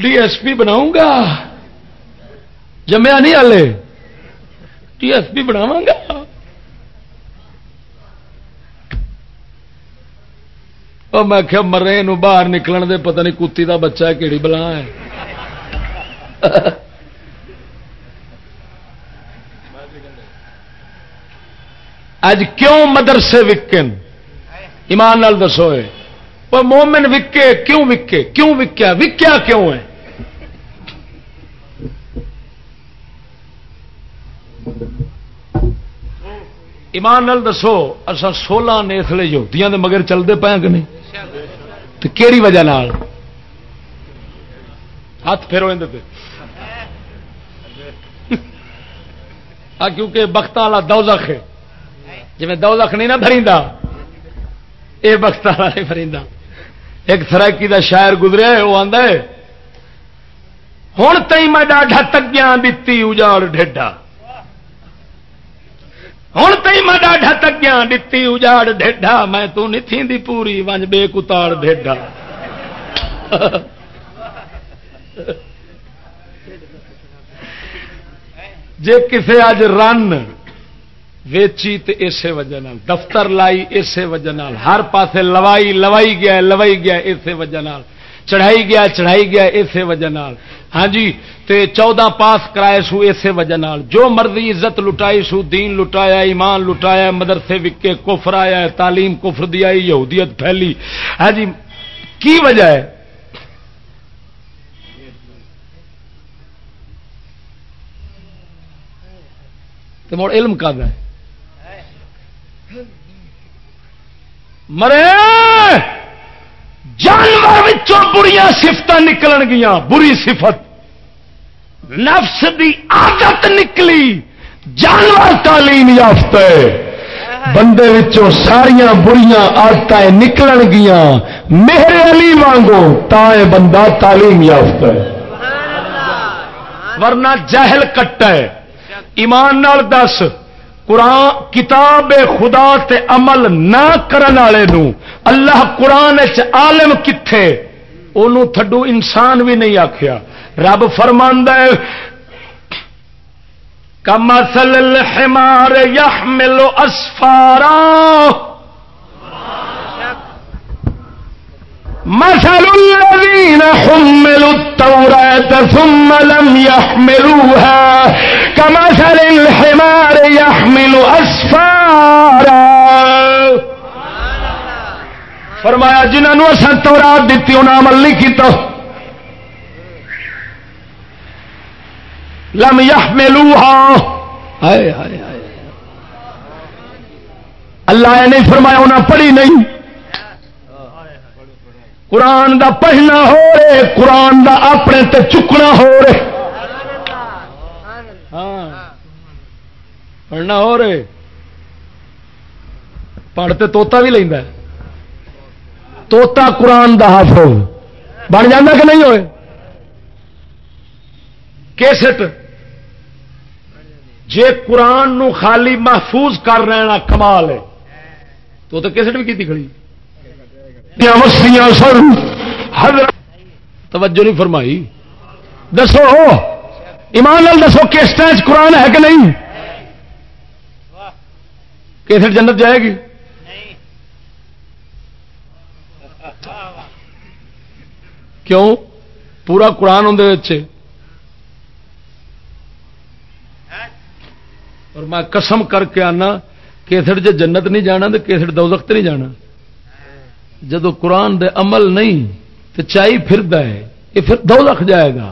ڈی ایس پی بناؤں گا۔ جمیا نہیں ہلے ڈی ایس پی بناواں گا۔ اور میں کیا مرے نو باہر نکلن دے، پتہ نہیں کتی دا بچہ ہے کہڑی بلا ہے۔ اج کیوں مدرسے وکن ایمان نال دسو مومن وکے کیوں وکے کیوں وکیا وکیا کیوں ہے؟ ایمان نال دسو اصا سولہ نیسلے یہودیاں دے مگر چلتے پے کہ نہیں؟ تو کیڑی وجہ نال؟ ہاتھ پھیرو پہ کیونکہ بخت والا دوزخ ہے۔ جی دوزخ نہیں نا فریندا یہ بخت والا نہیں فریندا ایک سرائکی دا شاعر گزریا ہے، وہ آدھا ہے ہوں تھی میں ڈاڈا تگیا دیتی اجاڑ ڈھڈا ہوں تھی میں ڈاڈا تگیا دیتی اجاڑ ڈھڈا میں تو نہیں تھی دی پوری ونج بے کتاڑ ڈھڈا جے کسے اج رن ویچی تے اسی وجہ نال دفتر لائی اسی وجہ نال ہر پاسے لوائی لوائی گیا لوائی گیا اسی وجہ نال چڑھائی گیا چڑھائی گیا اسی وجہ نال ہاں جی تے چودہ پاس کرائے سو اسی وجہ نال۔ جو مرضی عزت لٹائی، سو دین لٹایا، ایمان لٹایا، مدرسے وکے کفر آیا، تعلیم کفر دی آئی، یہودیت پھیلی۔ ہاں جی کی وجہ ہے؟ تو مڑ علم کر ہے۔ مرے! جانور بڑیا سفت نکل گیا بری صفت۔ نفس دی عادت نکلی جانور تعلیم یافت بندے ساریا بڑیا آدت نکل گیا میرے علی وانگو تا بندہ تعلیم یافت ہے۔ ورنہ جہل کٹ ہے۔ ایمان نال دس۔ قرآن کتاب خدا تے عمل نہ کرن والے نو، اللہ قرآن عالم کتھے؟ انہوں تھڈو انسان بھی نہیں آخیا رب فرماندہ کما سل الحمار یحمل اسفارا مثل الذين حملوا التوراة ثم لم يحملوها كمثل الحمار يحمل أسفارا فرمایا، جنہوں اصل تورات دیتی انہیں عمل نہیں کیتا۔ لم يحملوها۔ ہائے ہائے ہائے۔ اللہ نے فرمایا انہیں پڑھی نہیں۔ قرآن دا پڑھنا ہو رہے، قرآن دا اپنے تے چکنا ہو رہے۔ ہاں۔ پڑھنا ہو رہے۔ پڑھتے توتا بھی لینا توتا قرآن دا حافظ بن جانا کہ نہیں ہوئے؟ کیسٹ۔ جے قرآن نو خالی محفوظ کر رہنا کمال ہے، تو تو کیسٹ بھی کی کھڑی۔ وسیاں سن؟ حضرت توجہ نہیں فرمائی۔ دسو، ایمان لال دسو کیسٹ قرآن ہے کہ نہیں؟ کیسٹ جنت جائے گی؟ کیوں؟ پورا قرآن اندر اور میں قسم کر کے آنا کیسٹ جنت نہیں جانا، تو کیسٹ دوزخت نہیں جانا۔ جدو قرآن دے عمل نہیں تو چائی پھر ہے، یہ پھر دوزخ جائے گا۔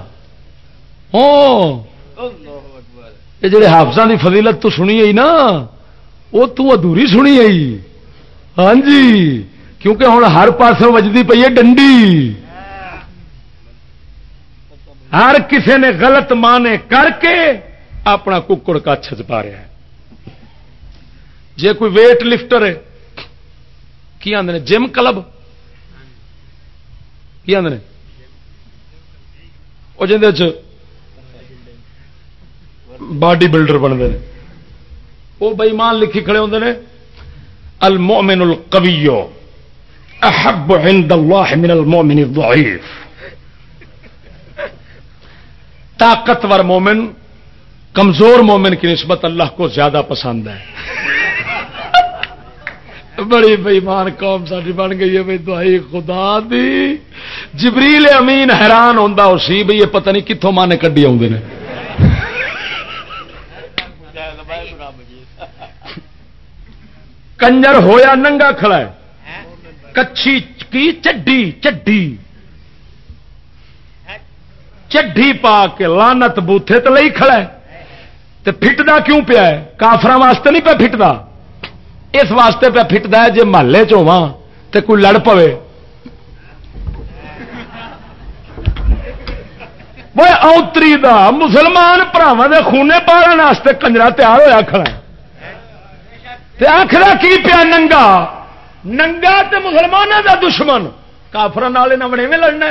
یہ جڑے حافظ کی فضیلت تو سنی آئی نا، وہ تو ادھوری سنی آئی۔ ہاں جی کیونکہ ہوں ہر پاس وجدی پی ہے ڈنڈی۔ ہر کسی نے غلط مانے کر کے اپنا ککڑ کچھ پا رہا ہے۔ جے کوئی ویٹ لفٹر ہے کی آدھے جم کلب؟ کی آدھے وہ جی باڈی بلڈر بنتے ہیں۔ وہ بئیمان لکھی کھڑے ہوتے ہیں المومن القویو احب عند اللہ من المومن الضعیف۔ طاقتور مومن، کمزور مومن کی نسبت اللہ کو زیادہ پسند ہے۔ بڑی بےمان قوم ساری بن گئی ہے بھائی دعائی خدا دی۔ جبریل امین حیران ہوتا اسی بھائی یہ پتہ نہیں کتوں مانے کڈی آدھے کنجر ہویا ننگا کھڑا ہے۔ کچھی کی چڈی چڈی۔ چڈی پا کے لانت بوتھے تو لئی کھڑا ہے۔ تو فٹدا کیوں پیا ہے؟ کافر واسطے نہیں پیا فٹدا اس واسطے پہ فٹدا ہے جی محلے چواں تو کوئی لڑ پوے۔ وہ اوتری دا مسلمان براوا دے خونے پالن واسطے کنجرا تیار ہوا کھڑا آخر کی پیا ننگا؟ ننگا تے مسلمانوں دا دشمن۔ کافر بڑے میں لڑنا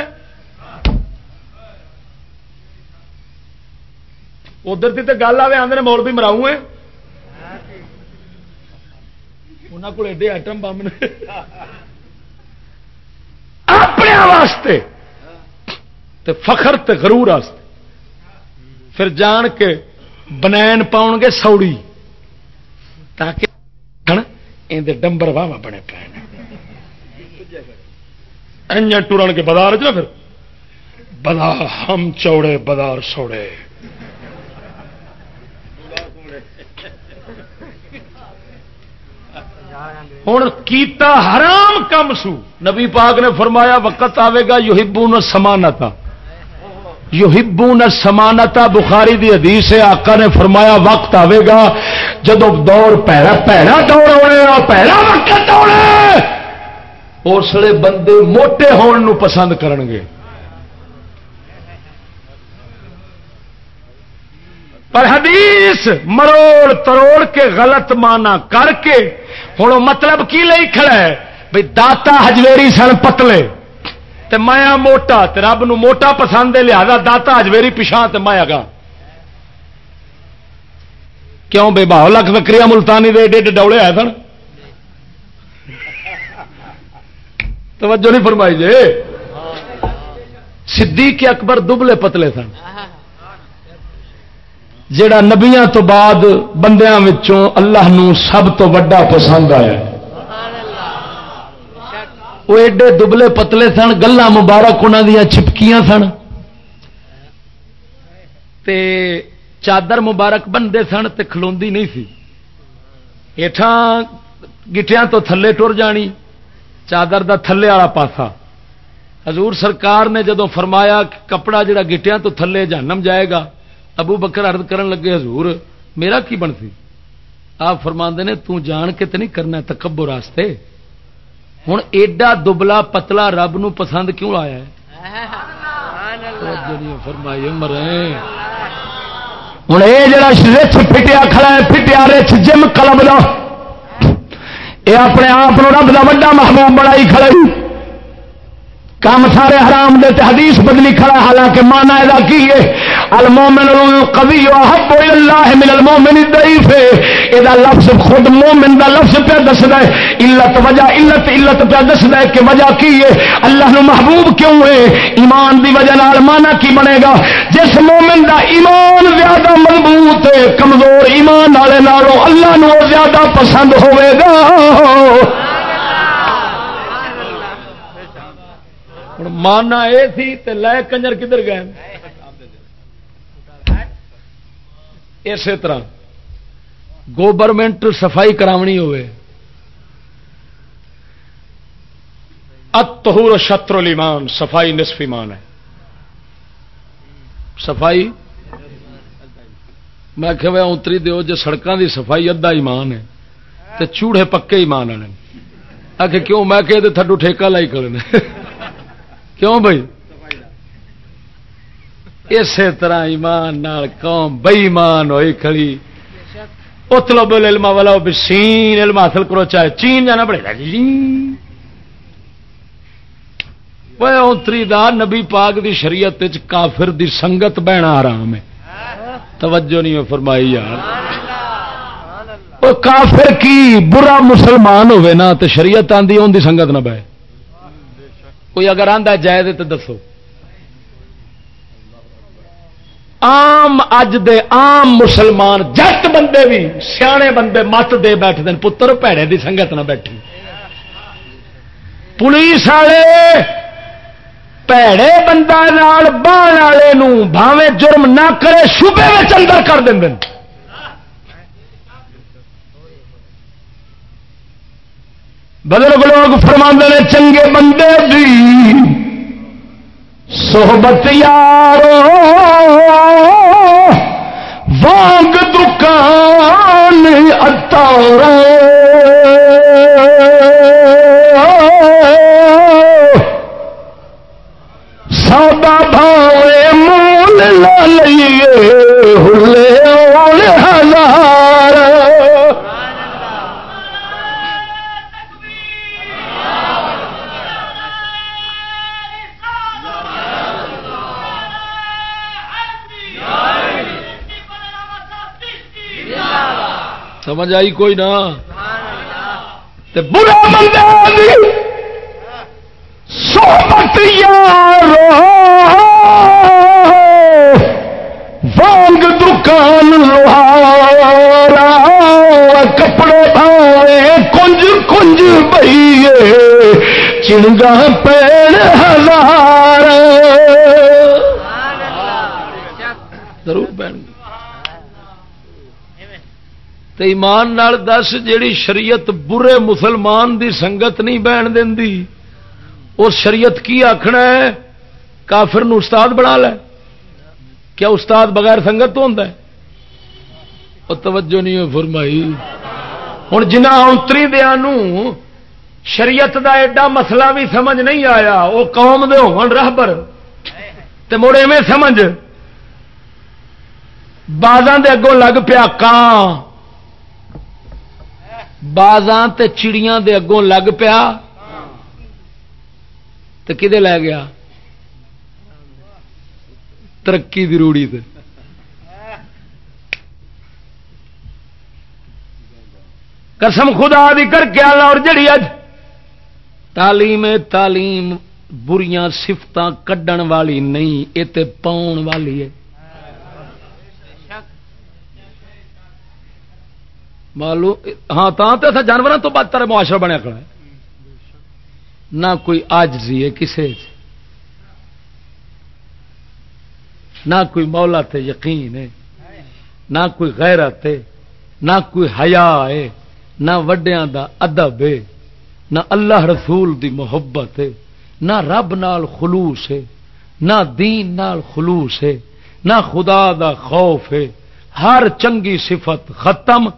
ادھر کی تو گل آئے آدھے مول بھی مراؤ انہوں کو ایڈے آئٹم بم نے اپنے واسطے تے فخر تے غرور واسطے پھر جان کے بنین پاؤ گے سوڑی تاکہ اندر ڈمبر واہ بنے پے ٹورن کے بازار چ پھر بازار ہم چوڑے بازار سوڑے ہوں کیتا حرام کم سو۔ نبی پاک نے فرمایا، وقت آئے گا یو ہبو ن سمانتا یو ہبو ن سمانتا بخاری دی حدیث ہے، آقا نے فرمایا، وقت آئے گا، جدو دور پیڑا پیڑا دور ہونے پیڑا وقت ہونے اس لیے بندے موٹے ہون نو پسند کرن گے پر حدیث مروڑ تروڑ کے غلط مانا کر کے ہوں مطلب کی لئی کھڑا ہے؟ بھائی داتا ہجویری سن پتلے۔ تے مایا موٹا تے رب نو موٹا پسند ہے لہذا داتا ہجویری پچھا تے مایا گا۔ کیوں بے باہو لکھ وکری ملتانی دے ایڈے ڈولے آئے سن؟ توجہ نہیں فرمائی جی۔ صدیق اکبر دبلے پتلے سن۔ جڑا نبیاں تو بعد بندیاں وچوں اللہ نو سب تو وڈا پسند آیا وہ ایڈے دبلے پتلے سن گلا مبارک انہوں دیا چھپکیاں سن۔ تے چادر مبارک بنتے سن تے کھلوندی نہیں سی۔ ہیٹھاں گٹیاں تو تھلے ٹر جانی، چادر دا تھلے والا پاسا۔ حضور سرکار نے جدو فرمایا کہ کپڑا جڑا گٹیا تو تھلے جہنم جائے گا ابو بکر ارد کرن لگے، حضور، میرا کی بنتی؟ آپ فرما نے، تو جان کے تو نہیں کرنا تکبر راستے ہوں ایڈا دبلا پتلا رب نو پسند کیوں آیا ہے؟ فرمائی مرے ہوں یہ جڑا رچ پٹیا کھڑا ہے پٹیا رچ جم کلب دا۔ یہ اپنے آپ رب دا وڈا محبوب بڑائی کھڑا کام سارے حرام دے تے حدیث بدلی کھڑا ہے، حالانکہ مانا ادا کی ہے؟ المومن القوی احب اللہ من المومن الضعیف۔ اے دا لفظ خود مومن دا لفظ پہ دسدا ہے۔ علت وجہ، علت علت پہ دسدا ہے کہ وجہ کی ہے؟ اللہ نو محبوب کیوں ہے؟ ایمان دی وجہ نال مانا کی بنے گا؟ جس مومن دا ایمان زیادہ مضبوط ہے، کمزور ایمان والے نالوں اللہ نو زیادہ پسند ہوے گا۔ ہوں۔ ماننا یہ سی تے لے کنجر کدھر گئے؟ اسی طرح گورنمنٹ صفائی کرانی ہوئے۔ اتہور شطر الایمان، صفائی نصف ایمان ہے۔ صفائی؟ میں کہ اتری دیو جو سڑکوں دی صفائی ادھا ایمان ہے، تے چوڑے پکے ایمان والے آ کے کیوں؟ میں کہ تھڈو ٹھیکہ لائی کرنے کیوں بھائی؟ اسی طرح ایمان نال قوم بئیمان ہوئی کھڑی. اتلو علم والا بسین علم حاصل کرو، چاہے چین جانا پڑے گا. جی. وہ اتری دا نبی پاک دی شریعت کافر دی سنگت بہنا آرام ہے. توجہ نہیں فرمائی یار. وہ کافر کی برا مسلمان ہوئے نا تو شریعت آندی ان دی سنگت نہ بہ کوئی اگر آندا جائے تو دسو۔ آم اج دے عام مسلمان جٹ بندے بھی سیانے بندے مت دے بیٹھ دین پتر پیڑے دی سنگت نہ بیٹھی۔ پولیس والے پیڑے بندہ نال بان والے بھاوے جرم نہ کرے، شبے میں اندر کر دیں دن. بزرگ لوگ فرما نے، چنگے بندے دی صحبت یارو، وانگ دکان اتار سودا بھاوے مول لا لئیے، ہلے سمجھ آئی کوئی نہ تے برا بندہ صحبت یارو وانگ دکان لوہارا۔ کپڑے بھاوے کنج کنج بئیے چنگا پیڑ ہزار۔ ضرور بہن تے ایمان نال دس جیڑی شریعت برے مسلمان دی سنگت نہیں بہن دینی۔ اور شریعت کی آخنا ہے؟ کافر نو استاد بنا لے۔ کیا استاد بغیر سنگت تو ہوتا ہے؟ اور توجہ نہیں فرمائی۔ ہوں جنہ اونتری دیا شریعت دا ایڈا مسئلہ بھی سمجھ نہیں آیا وہ قوم دے ہون رہبر۔ تے مڑے میں سمجھ۔ بازاں دے اگوں لگ پیا کان بازاں تے چڑیاں دے اگوں لگ پیا تو کدے لے گیا؟ ترقی دی روڑی تے۔ قسم خدا دی کر کے آلہ اور جڑی اج تعلیم تعلیم بریاں سفت کڈن والی نہیں یہ تے پاؤن والی ہے۔ معلوم ہاں تا تے جانوروں تو بدتر معاشرہ بنیا کھڑا ہے۔ نہ کوئی آجزی ہے کسے نہ کوئی مولا تے یقین ہے۔ نہ کوئی غیرت ہے۔ نہ کوئی حیا ہے۔ نہ وڈیاں دا ادب ہے۔ نہ اللہ رسول دی محبت ہے۔ نہ رب نال خلوص ہے۔ نہ دین نال خلوص ہے۔ نہ خدا دا خوف ہے۔ ہر چنگی صفت ختم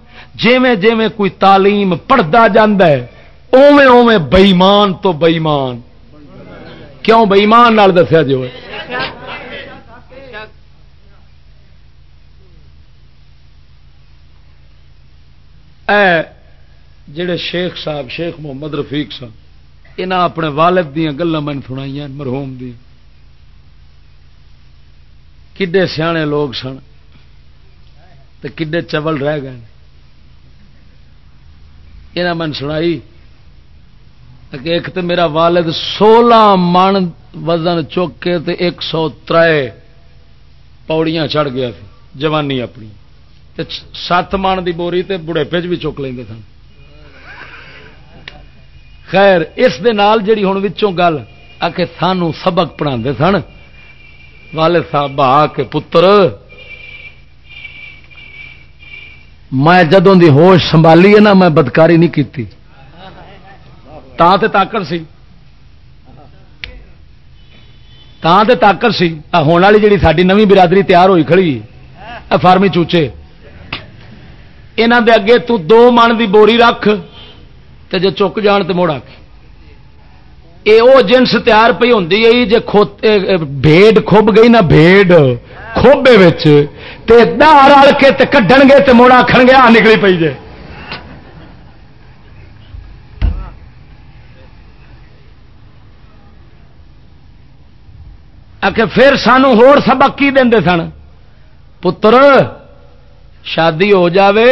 جیویں جیویں کوئی تعلیم پڑھتا ہے اوے اوے بئیمان تو بئیمان کیوں بئیمان دسیا جی جو اے جڑے شیخ صاحب، شیخ محمد رفیق صاحب یہاں اپنے والد دیا گلا من سنائی مرحوم دی کڈے سیانے لوگ سن تو کڈے چبل رہ گئے۔ یہاں من سنائی ایک تو میرا والد سولہ من وزن چک کے تے ایک سو تر پوڑیاں چڑھ گیا جوانی اپنی۔ سات من دی بوری تے بڑھے پچ بھی چک لیں سن خیر، اس دے نال جڑی ہوں وچوں گل آ کے سانو سبق پڑھا سن والد صاحب آ کے پتر میں جدوں دی ہوش سنبھالی ہے نا، میں بدکاری نہیں کی طاقت سی۔ طاقت سی۔ ہونے والی جی ساری نوی برادری تیار ہوئی کھڑی فارمی چوچے۔ یہاں دے اگے تو دو من دی بوری رکھ، تے جے چک جان تو مڑ یہ وہ جنس تیار پی ہوں جی بھیڑ کھب گئی نا، بھیڑ کھوبے رل کے کھن گے تو مڑ آخر گیا نکلی پی جائے پھر سانو ہور سبق کی دے سن؟ پتر، شادی ہو جاوے،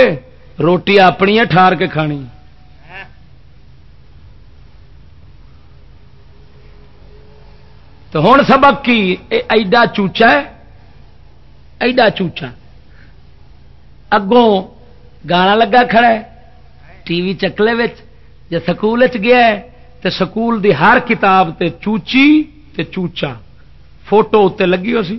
روٹی اپنی ہے، ٹھار کے کھانی۔ تو ہوں سبق کی ایڈا چوچا ہے، ایڈا چوچا۔ اگوں گانا لگا کھڑا ہے، ٹی وی چکلے جی سکول گیا ہے تو سکول دی ہر کتاب تے چوچی تے چوچا۔ فوٹو اتنے لگی ہو سی۔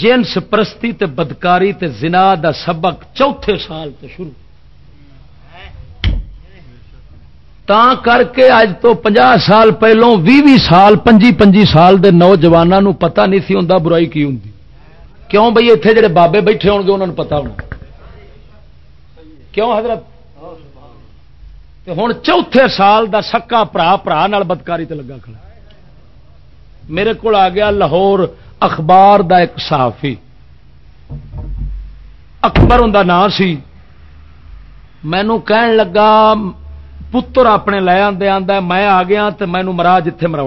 جنس پرستی تے بدکاری تے زنا دا سبق چوتھے سال تے شروع۔ تا کر کے اج تو پنجا سال پہلوں بھی بھی سال، پنجی پنجی سال دے نوجوانوں پتہ نہیں سی ہوں برائی کی ہوں کیوں بھائی اتنے جڑے بابے بیٹھے ہو گے انہوں نے پتا ہونا۔ کیوں حضرت؟ ہوں چوتھے سال دا سکا برا برا بدکاری تے لگا کھڑا۔ میرے کو آ گیا لاہور اخبار دا ایک صحافی۔ اکبر ان نام سی۔ مینو کہن لگا پتر اپنے لے آدھے آدھا میں آ گیا تو مینو مرا جتھے مرا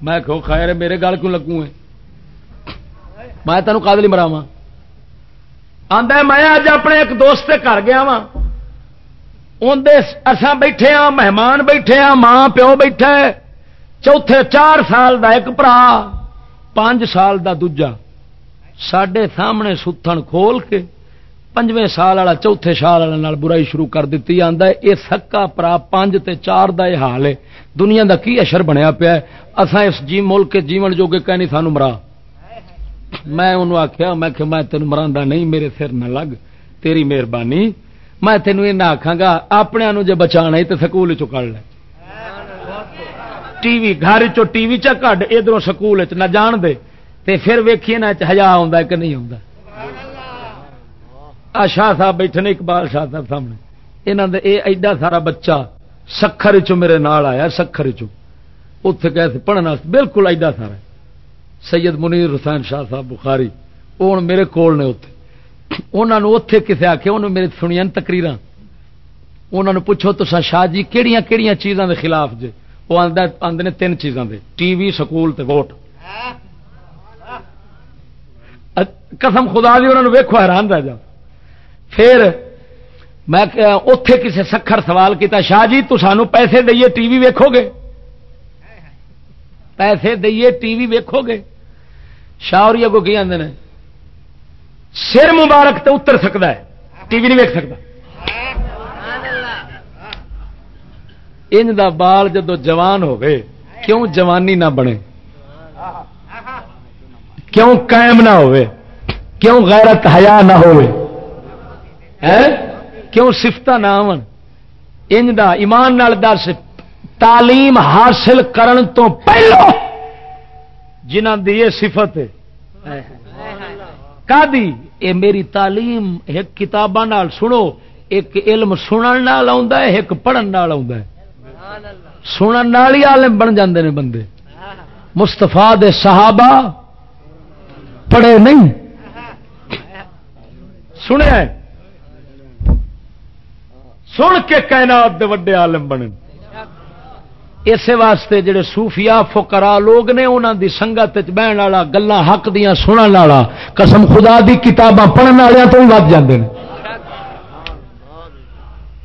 میں کہ خیر میرے گل کیوں لگوں میں تینوں کدلی مراوا آدھا میں اج اپنے ایک دوست کے گھر گیا وا اسان بیٹھے ہاں مہمان بیٹھے ہاں ماں پیو بیٹھا چوتھے چار سال دا ایک برا پانچ سال دا دوجا سڈے سامنے ستھن کھول کے پنجویں سال والا چوتھے سال والے برائی شروع کر دیتی آتا ہے۔ یہ سکا پرا پانچ تے چار دا یہ حال ہے۔ دنیا دا کی اشر بنیا پیا اسان اس جی ملک کے جیون جوگے کہ نہیں سانو مرا۔ میں انہوں آخیا میں کہ میں تینوں مرا نہیں، میرے سر نہ لگ، تیری مہربانی۔ میں تینوں یہ آخا گا، اپنے جی بچا تو سکول چکڑ لے۔ ٹی وی، گھر ٹی وی چڈ ادھر سکول نہ جان دے۔ تے پھر ویکھیے نہ ہزا آ کہ نہیں آتا آ شاہ صاحب بیٹھے نے اقبال شاہ صاحب سامنے۔ یہاں دے اے ایڈا سارا بچہ سکھر چو میرے نال آیا، سکھر چو اتے گئے پڑھنا بالکل ایڈا سارا سید منیر حسین شاہ صاحب بخاری وہ میرے کول نے اتنے انہوں نے اتے کسے آخیا انہوں میرے سنیا تکریر انہوں نے پوچھو تو شاہ جی کہڑی کہڑی چیزوں کے خلاف جے؟ وہ آدھے تین چیزوں کے ٹی وی، سکول تے ووٹ۔ قسم خدا بھی انہوں نے ویکو حیران رہ جا پھر میں اتے کسی سکھر سوال کیتا، شاہ جی تو سانو پیسے دئیے، ٹی وی ویکو گے پیسے دئیے، ٹی وی ویکو گے شاہ اور اگو کی آدھے سر مبارک تو اتر سکتا ہے، ٹی وی نہیں ویک سکتا ان دا بال جدو جوان ہوئے کیوں جوانی نہ بنے؟ کیوں قائم نہ ہوئے؟ کیوں غیرت حیا نہ ہوئے؟ ہے؟ کیوں سفت نام انج دا ایمان نال دس تعلیم حاصل کرن تو پہلو جنہ دی یہ صفت ہے۔ کا دی اے میری تعلیم ایک کتاباں نال سنو، ایک علم سنن نال آوندا ہے، ایک پڑھن نال آوندا ہے۔ سنن نال ہی عالم بن جاندے نے بندے۔ مستفا دے صحابہ پڑھے نہیں۔ سنیا ہے؟ سن کے کائنات دے وڈے عالم بنے۔ اسی واسطے جڑے صوفیاء، فقراء لوگ نے انہوں دی سنگت بہن والا گلا حق دیا سنن والا، قسم خدا دی کتاباں پڑھن والوں تو بھی ود جاندے ہیں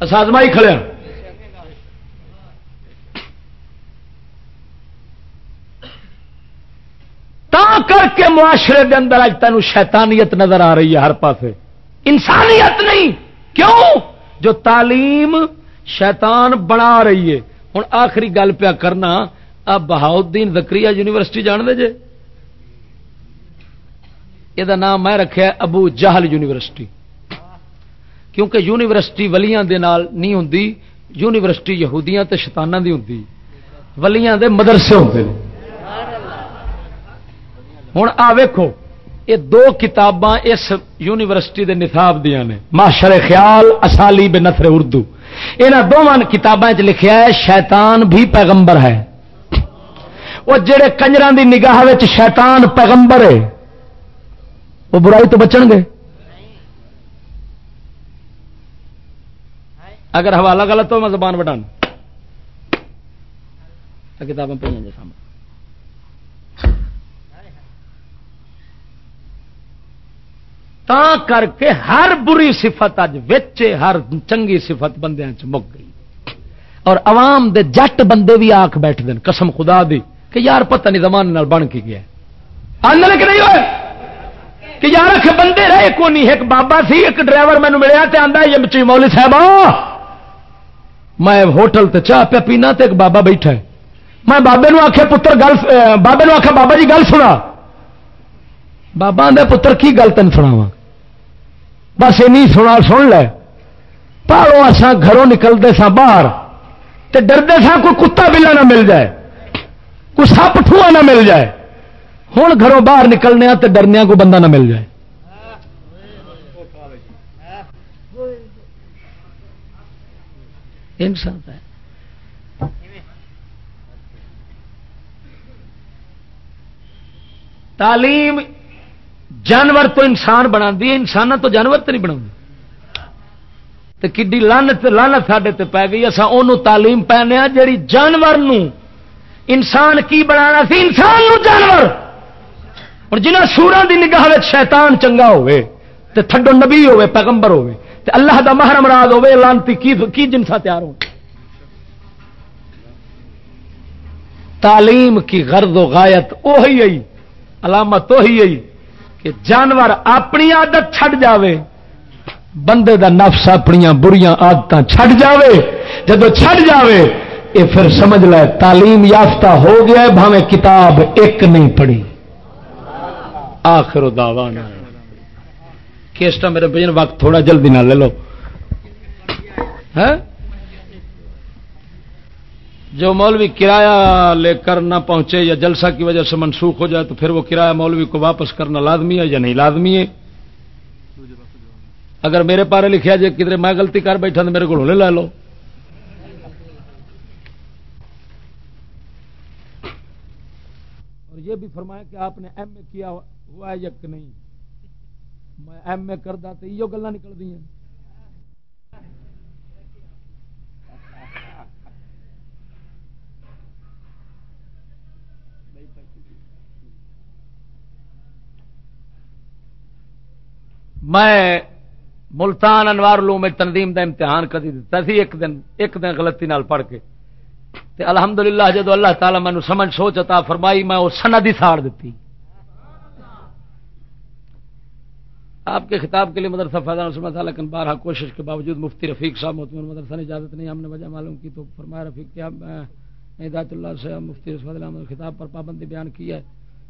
اسازمائی کھڑے ہاں۔ تا کر کے معاشرے دے اندر اج تینوں شیطانیت نظر آ رہی ہے ہر پاسے۔ انسانیت نہیں۔ کیوں؟ جو تعلیم شیطان بنا رہی ہے۔ ہوں آخری گل پیا کرنا، اب بہاؤدین زکری یونیورسٹی جان دے جے۔ یہ نام میں رکھا ابو جہل یونیورسٹی۔ کیونکہ یونیورسٹی ولیاں دے نال نہیں ہوں یونیورسٹی یہودیاں تے شتانہ دی ہوں ولیاں دے مدرسے ہوتے ہوں آ یہ دو کتاباں اس یونیورسٹی دے نصاب دیا نے۔ معاشر خیال اسالی بے نثر اردو۔ یہاں دونوں کتابیں لکھیا ہے، شیطان بھی پیغمبر ہے۔ وہ جڑے کنجر دی نگاہ شیطان پیغمبر ہے، وہ برائی تو بچن گے۔ اگر حوالہ غلط ہو، میں زبان بٹان کتابیں پہ جی سامنے۔ تا کر کے ہر بری صفت اج وچے ہر چنگی صفت بندے مک گئی اور عوام دے جٹ بندے بھی آخ بیٹھ دین قسم خدا دی کہ یار پتہ نہیں زمان بن کے گیا کہ نہیں ہوئے کہ یار اکھ بندے رہے کو نہیں ایک بابا سی ایک ڈرائیور مینو ملیا تے آندا یہ مچی مولی صاحب میں ہوٹل تے چاہ پیا پینا تے ایک بابا بیٹھا ہے میں بابے نو آخیا پتر گل بابے نو آخیا بابا جی گل سنا بابا آدھا پتر کی گل تین سناواں بس یہ سنا سن لے۔ پالو اصا گھروں نکلتے سا باہر تے ڈردے سا کوئی کتا بلا نہ مل جائے۔ کوئی سپ ٹھوا نہ مل جائے۔ ہوں گھروں باہر نکلنے تے ڈرنے کو بندہ نہ مل جائے۔ انسان ہے۔ تعلیم جانور تو انسان بنا انسان تو جانور تو نہیں بنا کھی لانت لانت ساڈے پی گئی اصا ان تعلیم پہنے جی جانور نو انسان کی بنا سی انسان نو جانور۔ اور جنہ سورا دی نگاہ شیطان چنگا ہوئے تے تھڈو نبی ہوئے پیغمبر ہوئے تے اللہ دا محرم راز ہوئے لانتی کی, کی جنسا تیار ہو تعلیم کی غرض و غایت وہی آئی علامت وہی آئی کہ جانور اپنی آدت چھڈ جاوے، بندے دا نفس اپنی بڑیا آدت چھڈ جاوے۔ جب چھڈ جاوے یہ پھر سمجھ لے، تعلیم یافتہ ہو گیا ہے، بھاویں کتاب ایک نہیں پڑھی۔ آخر دعوانا کیسٹا میرے بجن وقت تھوڑا جلدی نہ لے لو۔ ہاں؟ جو مولوی کرایہ لے کر نہ پہنچے یا جلسہ کی وجہ سے منسوخ ہو جائے تو پھر وہ کرایہ مولوی کو واپس کرنا لازمی ہے یا نہیں لازمی ہے؟ اگر میرے پارے لکھا جائے کدھر میں غلطی کر بیٹھا تو میرے کو لے لو۔ اور یہ بھی فرمایا کہ آپ نے ایم اے کیا ہوا ہے یا کہ نہیں؟ میں ایم اے کرتا تو یہ گلا نکل دی ہیں میں ملتان انوار لو میں تنظیم دا امتحان کدی دتا سی ایک دن ایک دن غلطی نال پڑھ کے۔ تے الحمدللہ جدو اللہ تعالی مینو سمجھ سوچ عطا فرمائی، میں وہ سند ہی ساڑ دیتی۔ آپ کے خطاب کے لیے مدرسہ فیضان سمجھ تھا لیکن بارہ کوشش کے باوجود مفتی رفیق صاحب محتمر مدرسہ نے اجازت نہیں، ہم نے وجہ معلوم کی تو فرمایا رفیق کیا ہدایت اللہ سے مفتی رسول اللہ خطاب پر پابندی بیان کی ہے۔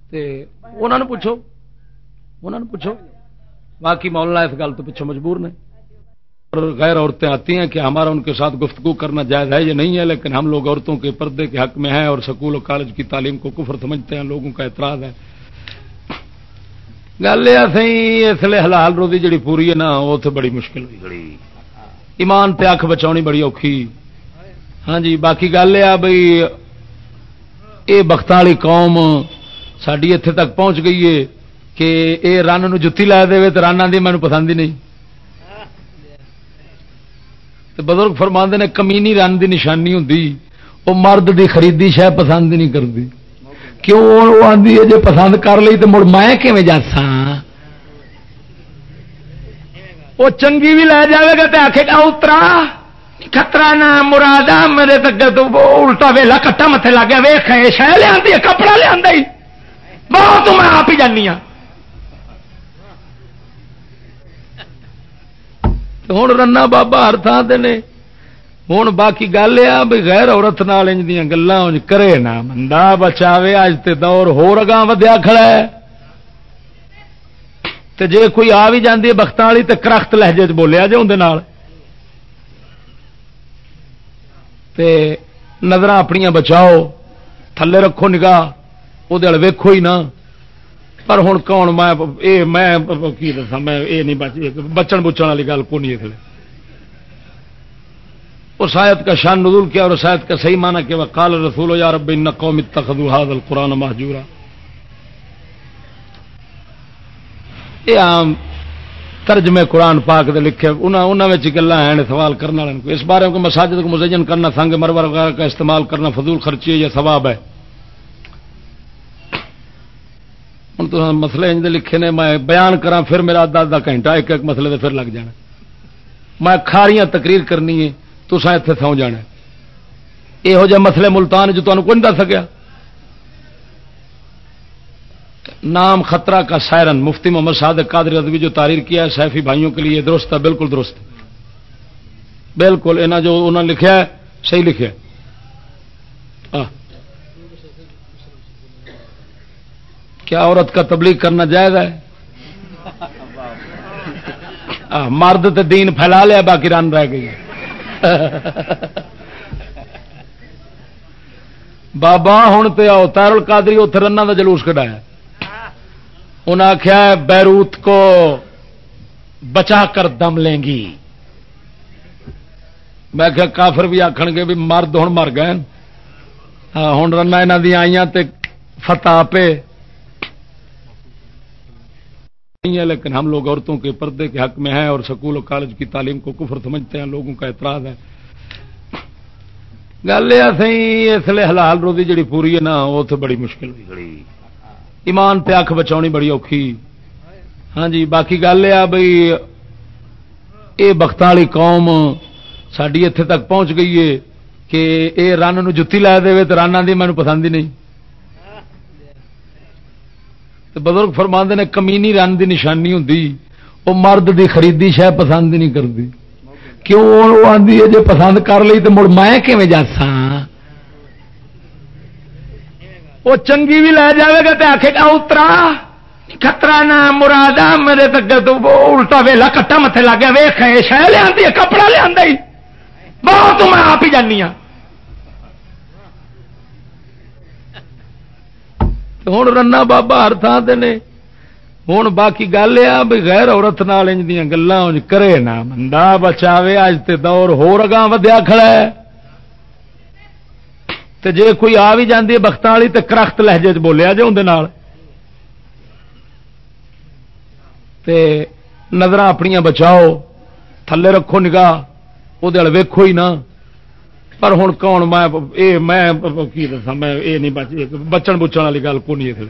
تے انہوں نے پوچھو انہوں نے پوچھو۔ باقی مولانا اس گل تو پیچھے مجبور نے۔ اور غیر عورتیں آتی ہیں کہ ہمارا ان کے ساتھ گفتگو کرنا جائز ہے یہ نہیں ہے لیکن ہم لوگ عورتوں کے پردے کے حق میں ہیں اور سکول و کالج کی تعلیم کو کفر سمجھتے ہیں لوگوں کا اعتراض ہے۔ گل یہ سی اس لیے حلال روزی جڑی پوری ہے نا وہ تو بڑی مشکل ہوئی۔ ایمان تے اکھ بچاؤنی بڑی اوکھی۔ ہاں جی باقی گل یہ بھائی یہ بخت والی قوم ساری اتنے تک پہنچ گئی ہے۔ کہ یہ رن جتی لا دے تو رن آدھی مینو پسند ہی نہیں۔ بزرگ فرماندے نے کمینی رن دی نشانی ہوں وہ مرد دی خریدی شہ پسند نہیں کرتی کیوں؟ وہ آدھی ہے جی پسند کر لی تو مڑ میں کیون جاسا وہ چنگی بھی لے جائے گا تو آخے گا اترا خطرہ نہ مراد میرے تک تو الٹا ویلا کٹا متے لگ گیا ویخ شہ لیا کپڑا لیا بہت میں آپ ہی جانی ہوں ہوں رنا بابا ہر تھان نے ہوں باقی گل یہ بھی غیر عورت نال دیا گلان کرے نا مندا بچاوے اج تے دور ہو رگا ودیا کھڑا ہے تے جے کوئی آ بھی جاتی ہے بخت والی تو کرخت لہجے چ بولیا جی اندر نظر اپنیا بچاؤ تھلے رکھو نگاہ وہ ویکو ہی نہ پر ہوں کون؟ میں اے میں کی دسا میں یہ نہیں بچ بچن بچن والی گل کو نہیں تھے اس آیت کا شان نزول کیا اور اس آیت کا صحیح مانا کہ کال رسول یا رب ان قوم اتخذوا هذا القران مهجورا۔ یہ عام ترجمے قرآن پاک دے لکھے انہوں گلا ہیں، سوال کرنے والے کو۔ اس بارے کو مساجد کو مزین کرنا، سنگ مرور وغیرہ کا استعمال کرنا فضول خرچی ہے یا ثواب ہے؟ ہوں تو مسئلے انج لکھے نے، میں بیان کرا پھر میرا ادھا ادھا گھنٹہ، ایک ایک مسئلے دے پھر لگ جانا۔ میں کھاریاں تقریر کرنی ہے تو سا اتنے سو جانا۔ یہو جہ مسئلے ملتان جو تمہیں کون دس سکیا۔ نام خطرہ کا سائرن، مفتی محمد صادق قادر رضوی جو تاریر کیا ہے، سیفی بھائیوں کے لیے درست ہے، بالکل درست۔ بالکل انہیں جو انہوں نے لکھا ہے، صحیح لکھا ہے۔ کیا عورت کا تبلیغ کرنا جائز ہے؟ مرد تو دین پھیلا لیا باقی رن رہ گئی بابا ہوں تو آؤ تیرل کادری اتر رن کا جلوس کٹایا انہیں آخیا بیروت کو بچا کر دم لیں گی۔ میں کیا کافر بھی آخر گے بھی مرد ہوں مر گئے ہوں رنا یہاں دیا آئی فتح پہ نہیں ہے لیکن ہم لوگ عورتوں کے پردے کے حق میں ہیں اور سکول و کالج کی تعلیم کو کفر سمجھتے ہیں لوگوں کا اعتراض ہے۔ گل یہ سی اس لیے حلال روزی جڑی پوری ہے نا وہ تو بڑی مشکل ہوئی۔ ایمان تے اکھ بچاؤنی بڑی اوکھی۔ ہاں جی باقی گل یہ بھائی یہ بخت والی قوم ساری اتنے تک پہنچ گئی ہے کہ یہ رن جتی لا دے تو رن آدھی مینو پسند ہی نہیں۔ بزرگ فرماندے نے کمینی رن دی نشانی ہوں وہ مرد دی خریدی شہ پسند نہیں کرتی کیوں؟ وہ آدھی ہے جی پسند کر لی تو مڑ میں کیون جاسا وہ چنگی بھی لے جائے گا تو آخے گا اترا خطرہ نہ مراد میرے تک تو الٹا ویلا کٹا متے لگ گیا ویخ شہ لیا کپڑا لیا بہت میں آپ ہی جانی ہوں ہوں رنا بابا ہر تھان نے ہوں باقی گل یہ بھی غیر عورت نال دیا گلان کرے نا مندا بچاوے اج تے دور ہو رگا ودیا کھڑا ہے تے جے کوئی آ بھی جاتی ہے بخت والی تو کرخت لہجے چ بولیا جی اندر نظر اپنیا بچاؤ تھلے رکھو نگاہ وہ ویکو ہی نہ پر ہوں کون میں کی دسا میں یہ نہیں بچ بچن بچن والی گل کو نہیں تھے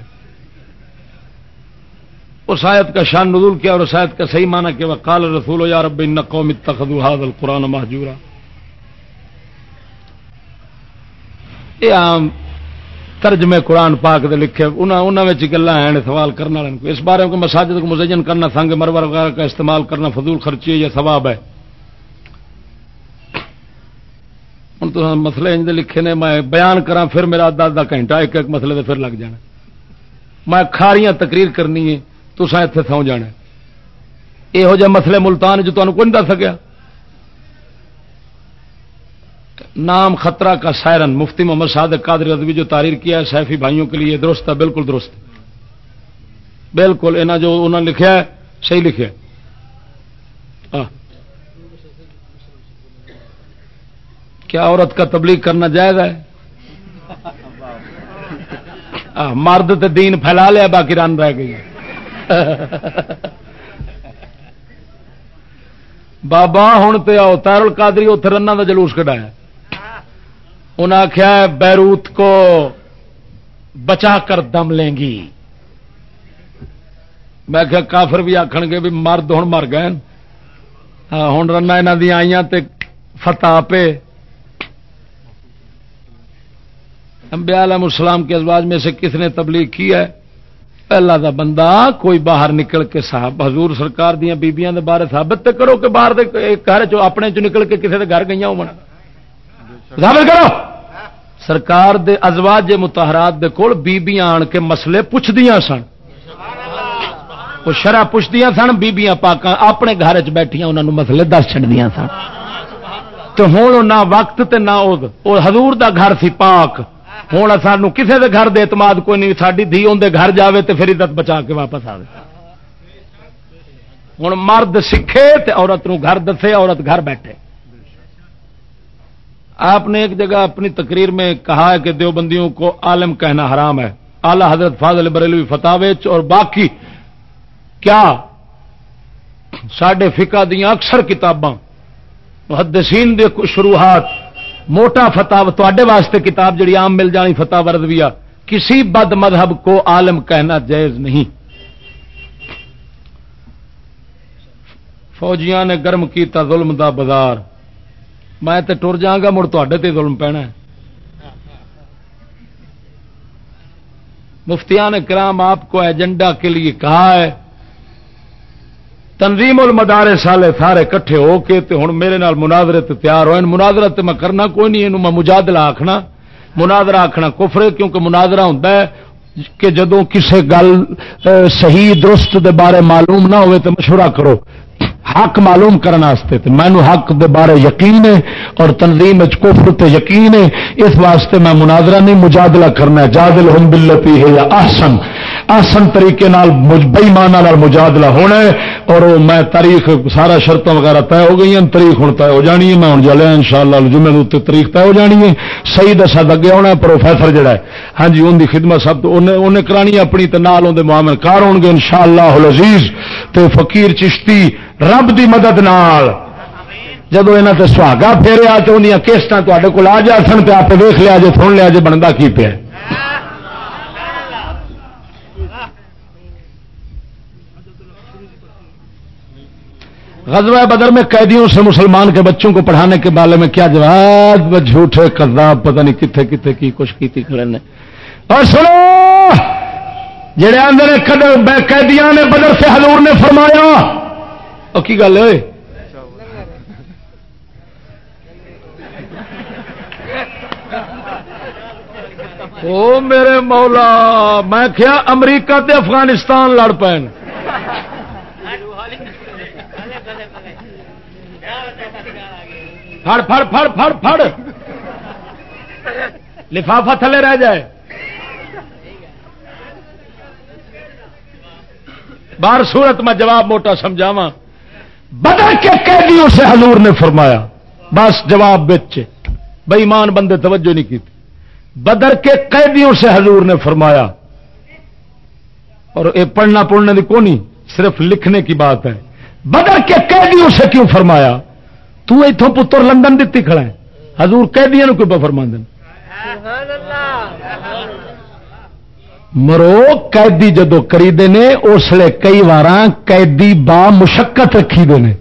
اس آیت کا شان نزول کیا اور اس آیت کا صحیح مانا کہ کال رسول یا رب ان قوم اتخذوا هذا القران مهجورا یہ عام ترجمے قرآن پاک دے لکھے انہوں گلا ہیں سوال کرنے والے کو۔ اس بارے کو مساجد کو مزین کرنا، سنگ مرور وغیرہ کا استعمال کرنا فضول خرچی ہے یا ثواب ہے؟ ہوں تو مسئلے انج لکھے نے میں بیان کرا پھر میرا ادھا ادھا گھنٹہ ایک ایک مسئلے دے پھر لگ جانا میں کھاریاں تقریر کرنی ہے تو اتنے سو جانا یہو جہ مسئلے ملتان جو تمہیں کون دس سکیا نام خطرہ کا سائرن مفتی محمد صادق قادر رضوی جو تحریر کیا ہے سیفی بھائیوں کے لیے درست ہے بالکل درست بالکل انہیں جو انہوں نے لکھا ہے صحیح لکھا ہے کیا عورت کا تبلیغ کرنا جائز ہے؟ مرد تے دین پھیلا لیا، باقی رن رہ گئی بابا ہوں تو آؤ تیرل قادری اتنے رنا کا جلوس کٹایا انہیں آخیا بیروت کو بچا کر دم لیں گی۔ میں کیا کافر بھی آخ گے بھی مرد ہوں مر گئے ہوں رنا یہاں دیا آئی فتح پہ انبیاء علیہ السلام کے ازواج میں سے کس نے تبلیغ کی ہے؟ پہلا دا بندہ کوئی باہر نکل کے صاحب، حضور سرکار دیا بیبیاں دے بارے ثابت تے کرو کہ باہر دے گھر چ اپنے چ نکل کے کسی دے گھر گئی ہو ثابت کرو! سرکار دے ازواج متحرات دے کول بیبیاں آن کے مسئلے پوچھدیاں سن۔ وہ شرح پوچھدیاں سن، بیبیاں پاکاں اپنے گھر چ بیٹھیاں انہاں نو مسئلے دس چھڑدیاں سن۔ تو ہوں نہ وقت تے نہ او حضور دا گھر سی پاک۔ ہوں سانو کسی دے گھر دے اعتماد کوئی نہیں ساری دھی اندر گھر جاوے تے پھر عزت بچا کے واپس آئے ہوں مرد سکھے تے عورت نو گھر دسے، عورت گھر بیٹھے۔ آپ نے ایک جگہ اپنی تقریر میں کہا ہے کہ دیوبندیوں کو عالم کہنا حرام ہے۔ اعلی حضرت فاضل بریلوی فتح اور باقی کیا سڈے فقہ دیا اکثر کتاباں، محدثین دے شروحات موٹا فتح تے واسطے کتاب جڑی عام مل جانی فتح وردویا کسی بد مذہب کو عالم کہنا جائز نہیں۔ فوجیاں نے گرم کیتا ظلم دا بازار۔ میں تے ٹر جاؤں گا، مڑ تے ظلم پینا ہے۔ مفتیان کرام آپ کو ایجنڈا کے لیے کہا ہے تنظیم المدارے سالے سارے کٹھے ہو کے تے میرے نال مناظرے تے تیار ہوئے۔ مناظرہ تے میں کرنا کوئی نہیں میں مجادلہ آکھنا۔ مناظرہ آکھنا کفر، کیونکہ مناظرہ ہوتا ہے کہ جدوں کسے گل صحیح درست دے بارے معلوم نہ ہوئے تو مشورہ کرو۔ حق معلوم کرنے مینو حق دے بارے یقین ہے اور تنظیم کفر تے یقین ہے اس واسطے میں مناظرہ نہیں، مجادلہ کرنا جادل ہم بلتی ہے یا آسن آسن طریقے بئیمان مجادلہ ہونا ہے اور میں تاریخ سارا شرطوں وغیرہ طے ہو گئی ہیں، تاریخ ہوں طے ہو جانی ہے، میں ہوں جلیا ان شاء اللہ جمعے اتنے تاریخ طے ہو جانی ہے۔ صحیح دسا اگے ہونا ہے، پروفیسر جڑا ہے۔ ہاں جی ان کی خدمت سب انہیں کرانی اپنی نال اندر معامل کار ہو گے ان شاء اللہ عزیز تو فقیر چشتی رب دی مدد نال۔ جب یہاں سے سہاگا پھیریا تو ان کیسٹ تے کو آ جا سن پہ آپ ویخ لیا جی سن لیا جی بنتا کی پیا۔ غزوہ بدر میں قیدیوں سے مسلمان کے بچوں کو پڑھانے کے بارے میں کیا جواب؟ جھوٹے کرداب پتہ نہیں کتنے کتنے کی کچھ کی کھڑے نے۔ اور سنو، جڑے اندر قیدیاں نے بدر سے حضور نے فرمایا اور کی گل ہے او میرے مولا میں کیا امریکہ تے افغانستان لڑ پے پھڑ پھڑ پھڑ پھڑ پھڑ لفافہ تھلے رہ جائے بار صورت میں جواب موٹا سمجھاوا بدر کے قیدیوں سے حضور نے فرمایا، بس جواب بچے بےمان بندے توجہ نہیں کی تھی بدر کے قیدیوں سے حضور نے فرمایا، اور یہ پڑھنا پڑھنے کی کونی، صرف لکھنے کی بات ہے۔ بدر کے قیدیوں سے کیوں فرمایا؟ تو اتوں پتر لندن دیتی کھڑا ہے۔ حضور قیدیاں کیوں پہ فرما دیں مرو قیدی جدو کریدے نے، اس لیے کئی بار قیدی با مشقت رکھی دے نے۔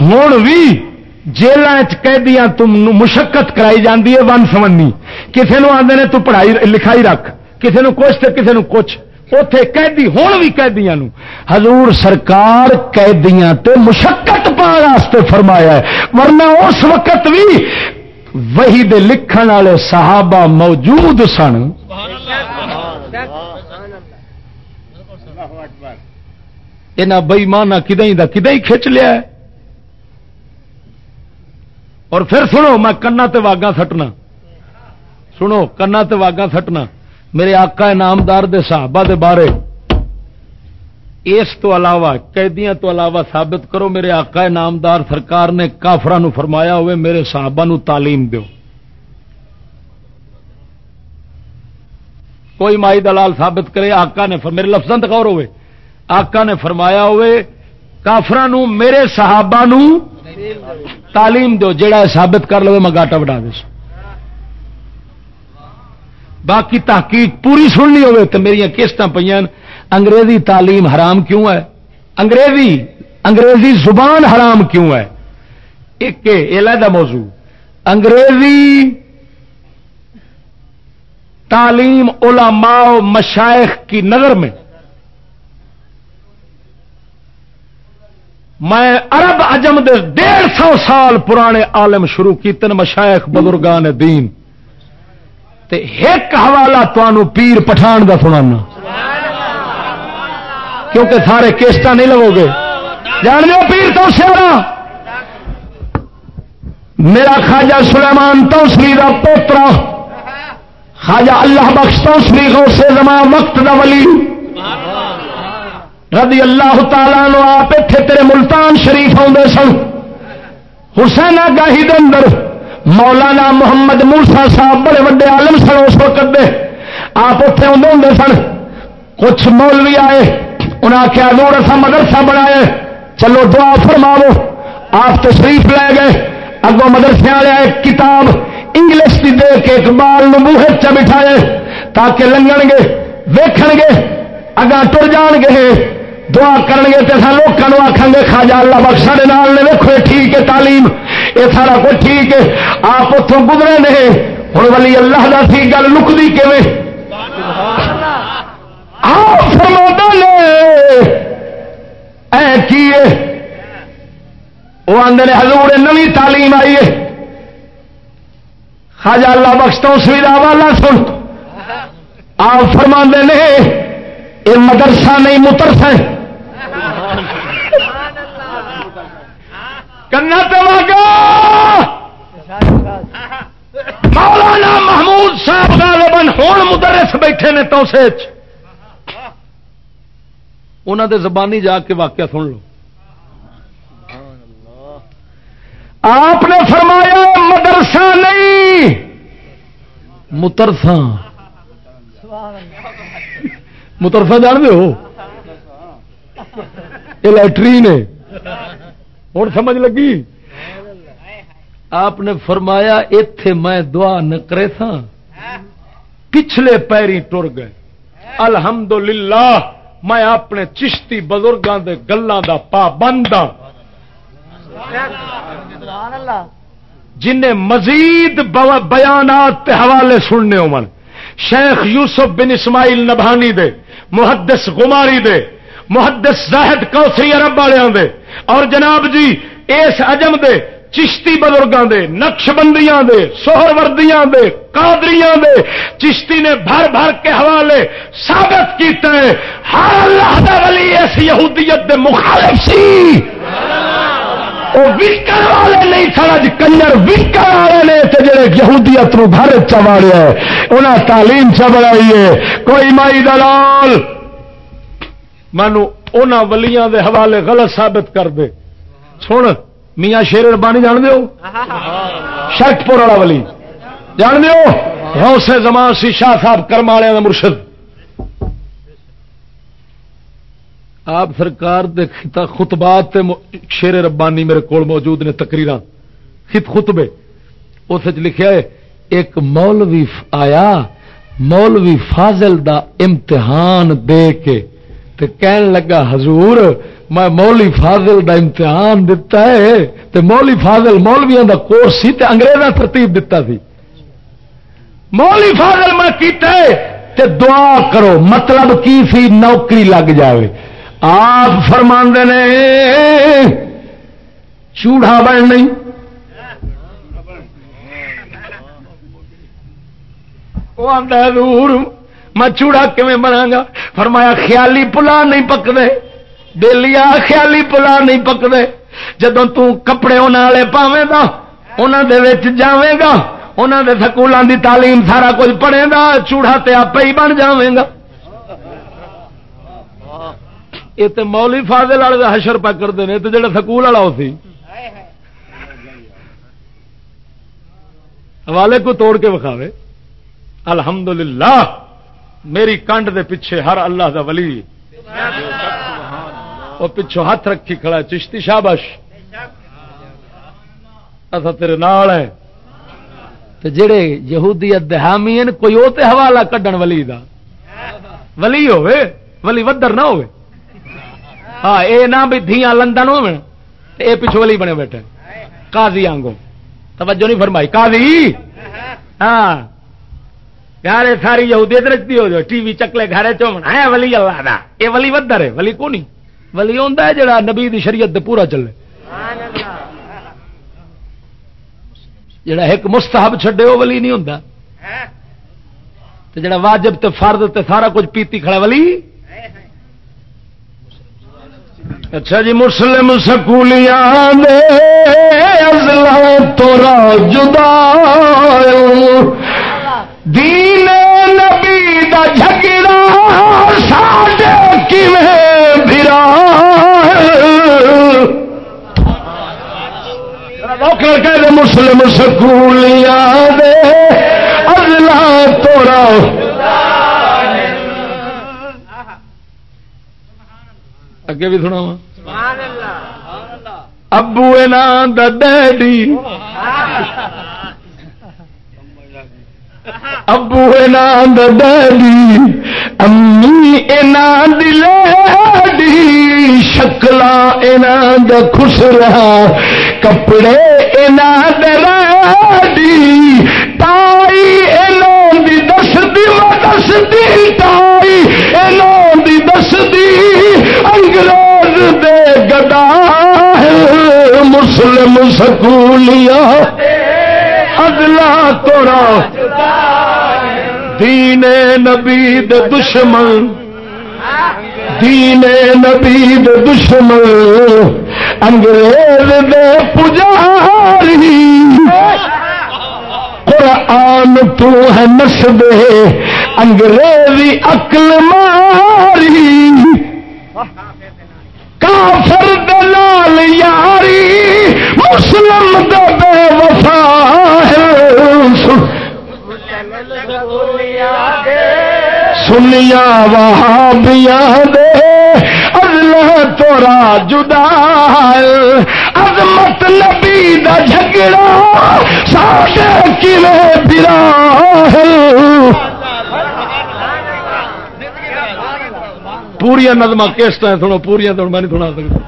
ہوں بھی جیل قیدیاں تم مشقت کرائی جاتی ہے، ون سمنی۔ کسی نے آدھے نے تو پڑھائی لکھائی رکھ۔ کسی نے کچھ تو کسی نے کچھ۔ اتے قیدی ہوں بھی قیدیاں نو۔ حضور سرکار قیدیاں تے مشقت پا پاستے فرمایا ہے۔ ورنہ اس وقت بھی وہی دے لکھن والے صحابہ موجود سن۔ یہاں بئیمانہ کدیں دا کدیں کھچ لیا ہے؟ اور پھر سنو، میں کنا واگا سٹنا۔ سنو، کنا واگا سٹنا۔ میرے آقا نامدار دے صحابہ دے بارے۔ اس تو علاوہ، قیدیاں تو علاوہ ثابت کرو، میرے آقا نامدار سرکار نے کافران فرمایا ہوئے، میرے صحابہ نو تعلیم دیو۔ کوئی مائی دلال ثابت کرے، آقا نے میرے لفظ غور ہوئے۔ آقا نے فرمایا ہوئے کافران میرے صحابہ نو تعلیم دو جڑا ثابت کر لو، میں گاٹا بڑھا دے باقی تحقیق پوری سننی ہوئے تو میری کشت پہ انگریزی تعلیم حرام کیوں ہے؟ انگریزی انگریزی زبان حرام کیوں ہے؟ ایک علیحدہ موضوع۔ انگریزی تعلیم علماء و مشائخ کی نظر میں میں عرب اجم دے ڈیڑھ سو سال پرانے عالم شروع کی تین مشائخ بزرگان دین۔ تے ایک حوالہ تمہوں پیر پٹھان کا سنانا۔ کیونکہ سارے کیسٹا نہیں لگو گے۔ جان لو پیر تو سیارا میرا خواجہ سلیمان توسری کا پوترا۔ خواجہ اللہ بخش توسری گو سے زمان وقت دا ولی۔ رضی اللہ تعالیٰ نو آپ اتنے تیرے ملتان شریف آدھے سن۔ حسین گاہی اندر مولانا محمد مورسا صاحب بڑے وڈے عالم سن اس وقت دے۔ آپ اتنے آدھے ہوں سن۔ کچھ مولوی آئے انہیں آخیا نور اصا مدرسہ بنایا چلو دعا فرماو آپ تشریف لے گئے۔ اگوں مدرسے والے کتاب انگلش کی دے کے اقبال منہ چ بٹھائے تاکہ لنگن گے ویکھ گے، اگاں ٹر جان گے، دعا کرن گے تو لوگوں آخان گے خاجا اللہ بخش سارے نال نے ویکو ٹھیک ہے تعلیم، یہ سارا کچھ ٹھیک ہے، آپ اتوں گزرے نہیں ہوں ولی اللہ کا سی گل لکتی کیون وہ آدھے ہزور نوی تعلیم آئی ہے۔ خاجا اللہ بخش تو سویدھا والا سن۔ آپ فرما نے، یہ مدرسہ نہیں مترسا کنا تو مولانا محمود صاحب غالباً ہوں مدرس بیٹھے نے توسے انہوں دے زبانی جا کے واقعہ سن لو۔ آپ نے فرمایا مدرسہ نہیں۔ مترسا مترسا جان دے ہو؟ یہ لیٹرین ہے۔ ہوں سمجھ لگی؟ آپ نے فرمایا اتے میں دعا نہ کرے تھا پچھلے پیری ٹر گئے۔ الحمدللہ، میں اپنے چشتی بزرگوں کے گلوں کا پابند ہاں۔ جن مزید بیانات حوالے سننے ہو شیخ یوسف بن اسماعیل نبھانی دے، محدث گماری دے، محدث زاہد کوسری عرب والوں دے، اور جناب جی اس اجم دے، چشتی بزرگوں دے نقش بندیاں دے سوہر وردیاں دے، قادریاں دے، چشتی نے بھر بھر کے حوالے ثابت کیتا ہے ہر اللہ دا ولی اس یہودیت دے مخالف سی۔ وہ وکر والے نہیں سمجھ کنجر وکر والے نے تے جڑے یہودیت نو گھر چواڑیا ہے، انہاں تعلیم چبڑائی ہے۔ کوئی مائی دلال، مانو انہاں ولیاں دے حوالے غلط ثابت کر دے۔ سن، میاں شیر ربانی جان دیو شرک پور والا ولی۔ جان دیو غوث زمان سی شاہ صاحب کرم والے مرشد۔ آپ سرکار دے خطبات شیر ربانی میرے کول موجود نے تقریر خط خطبے۔ اس لکھا ہے، ایک مولوی آیا، مولوی فاضل دا امتحان دے کے۔ تے کہن لگا، حضور، میں مولی فاضل دا امتحان دتا ہے۔ تے مولی فاضل مولویا دا کورس سی تے انگریزا ترتیب دتا سی۔ مولی فاضل میں کیتا ہے، تے دعا کرو مطلب کی سی نوکری لگ جاوے۔ آپ فرما نے چوڑا بن نہیں۔ وہ آتا دور، میں چوڑا کیون بنا گا؟ فرمایا، خیالی پلا نہیں پکتے بےلیا خیالی پلا نہیں پکتے جدو تپڑے والے پاوے دا انہوں دے جاوے گا انہوں دے سکولوں دی تعلیم سارا کچھ پڑھے گا، چوڑا تے آپ ہی بن جاوے گا۔ یہ تو مولی فاضل والے حشر پہ کرتے ہیں تو جڑا سکول والا سی۔ حوالے کو توڑ کے وکھاوے۔ الحمدللہ میری کنڈ دے پیچھے ہر اللہ دا ولی۔ وہ پچھو ہاتھ رکھی کھڑا چشتی شابش اصا تیرے نال ہے تو جڑے یہودی ادہامی ہیں کوئی وہ تے حوالہ کڈن ولی دا۔ ولی ہوئے ولی ودر نہ ہوئے ہاں اے نہ بھی دھیاں لندن ہو اے پچھو ولی بنے بیٹھے۔ قاضی آنگو توجہ نہیں فرمائی۔ قاضی! ہاں۔ یار ساری یہودیت رچتی ہو جو۔ ٹی وی چکلے گھر چومن ہے ولی اللہ دا۔ اے ولی ودر ہے۔ ولی کو نہیں ولی ہوندا ہے جڑا نبی دی شریعت دے پورا چلے۔ جڑا ایک مستحب چھڈے وہ ولی نہیں ہوندا۔ تے جڑا واجب تے فرض تے سارا کچھ پیتی کھڑا ولی۔ اچھا جی مسلم سکولیاں دے ازلا تورا جدا دین نبی دا جھگڑا ساڈے کیویں بھرا کہہ دے مسلم سکولیاں دے ازلا تورا اگے بھی سنا وا ابو نام ڈیڈی ابو نام ڈیڈی امی نام دلی شکل دا خسرا کپڑے ریڈی تائی انہوں دی دس دی دس دی تائی دی دس انگریز دے گدا مسلم سکولیاں اگلا توڑا۔ دین نبی دے دشمن، دین نبی دے دشمن، انگریز دے پجاری۔ قرآن تو ہے نس دے انگریزی عقل ماری۔ کافر دلال یاری، مسلم دے بے وفا سنیا وہابیا دے، اللہ تورا جدا عظمت نبی دا جھگڑا، ساڈے کلے برا پوریا نظم کس طرح سنو، پوریا تو میں نہیں سنا سکتا۔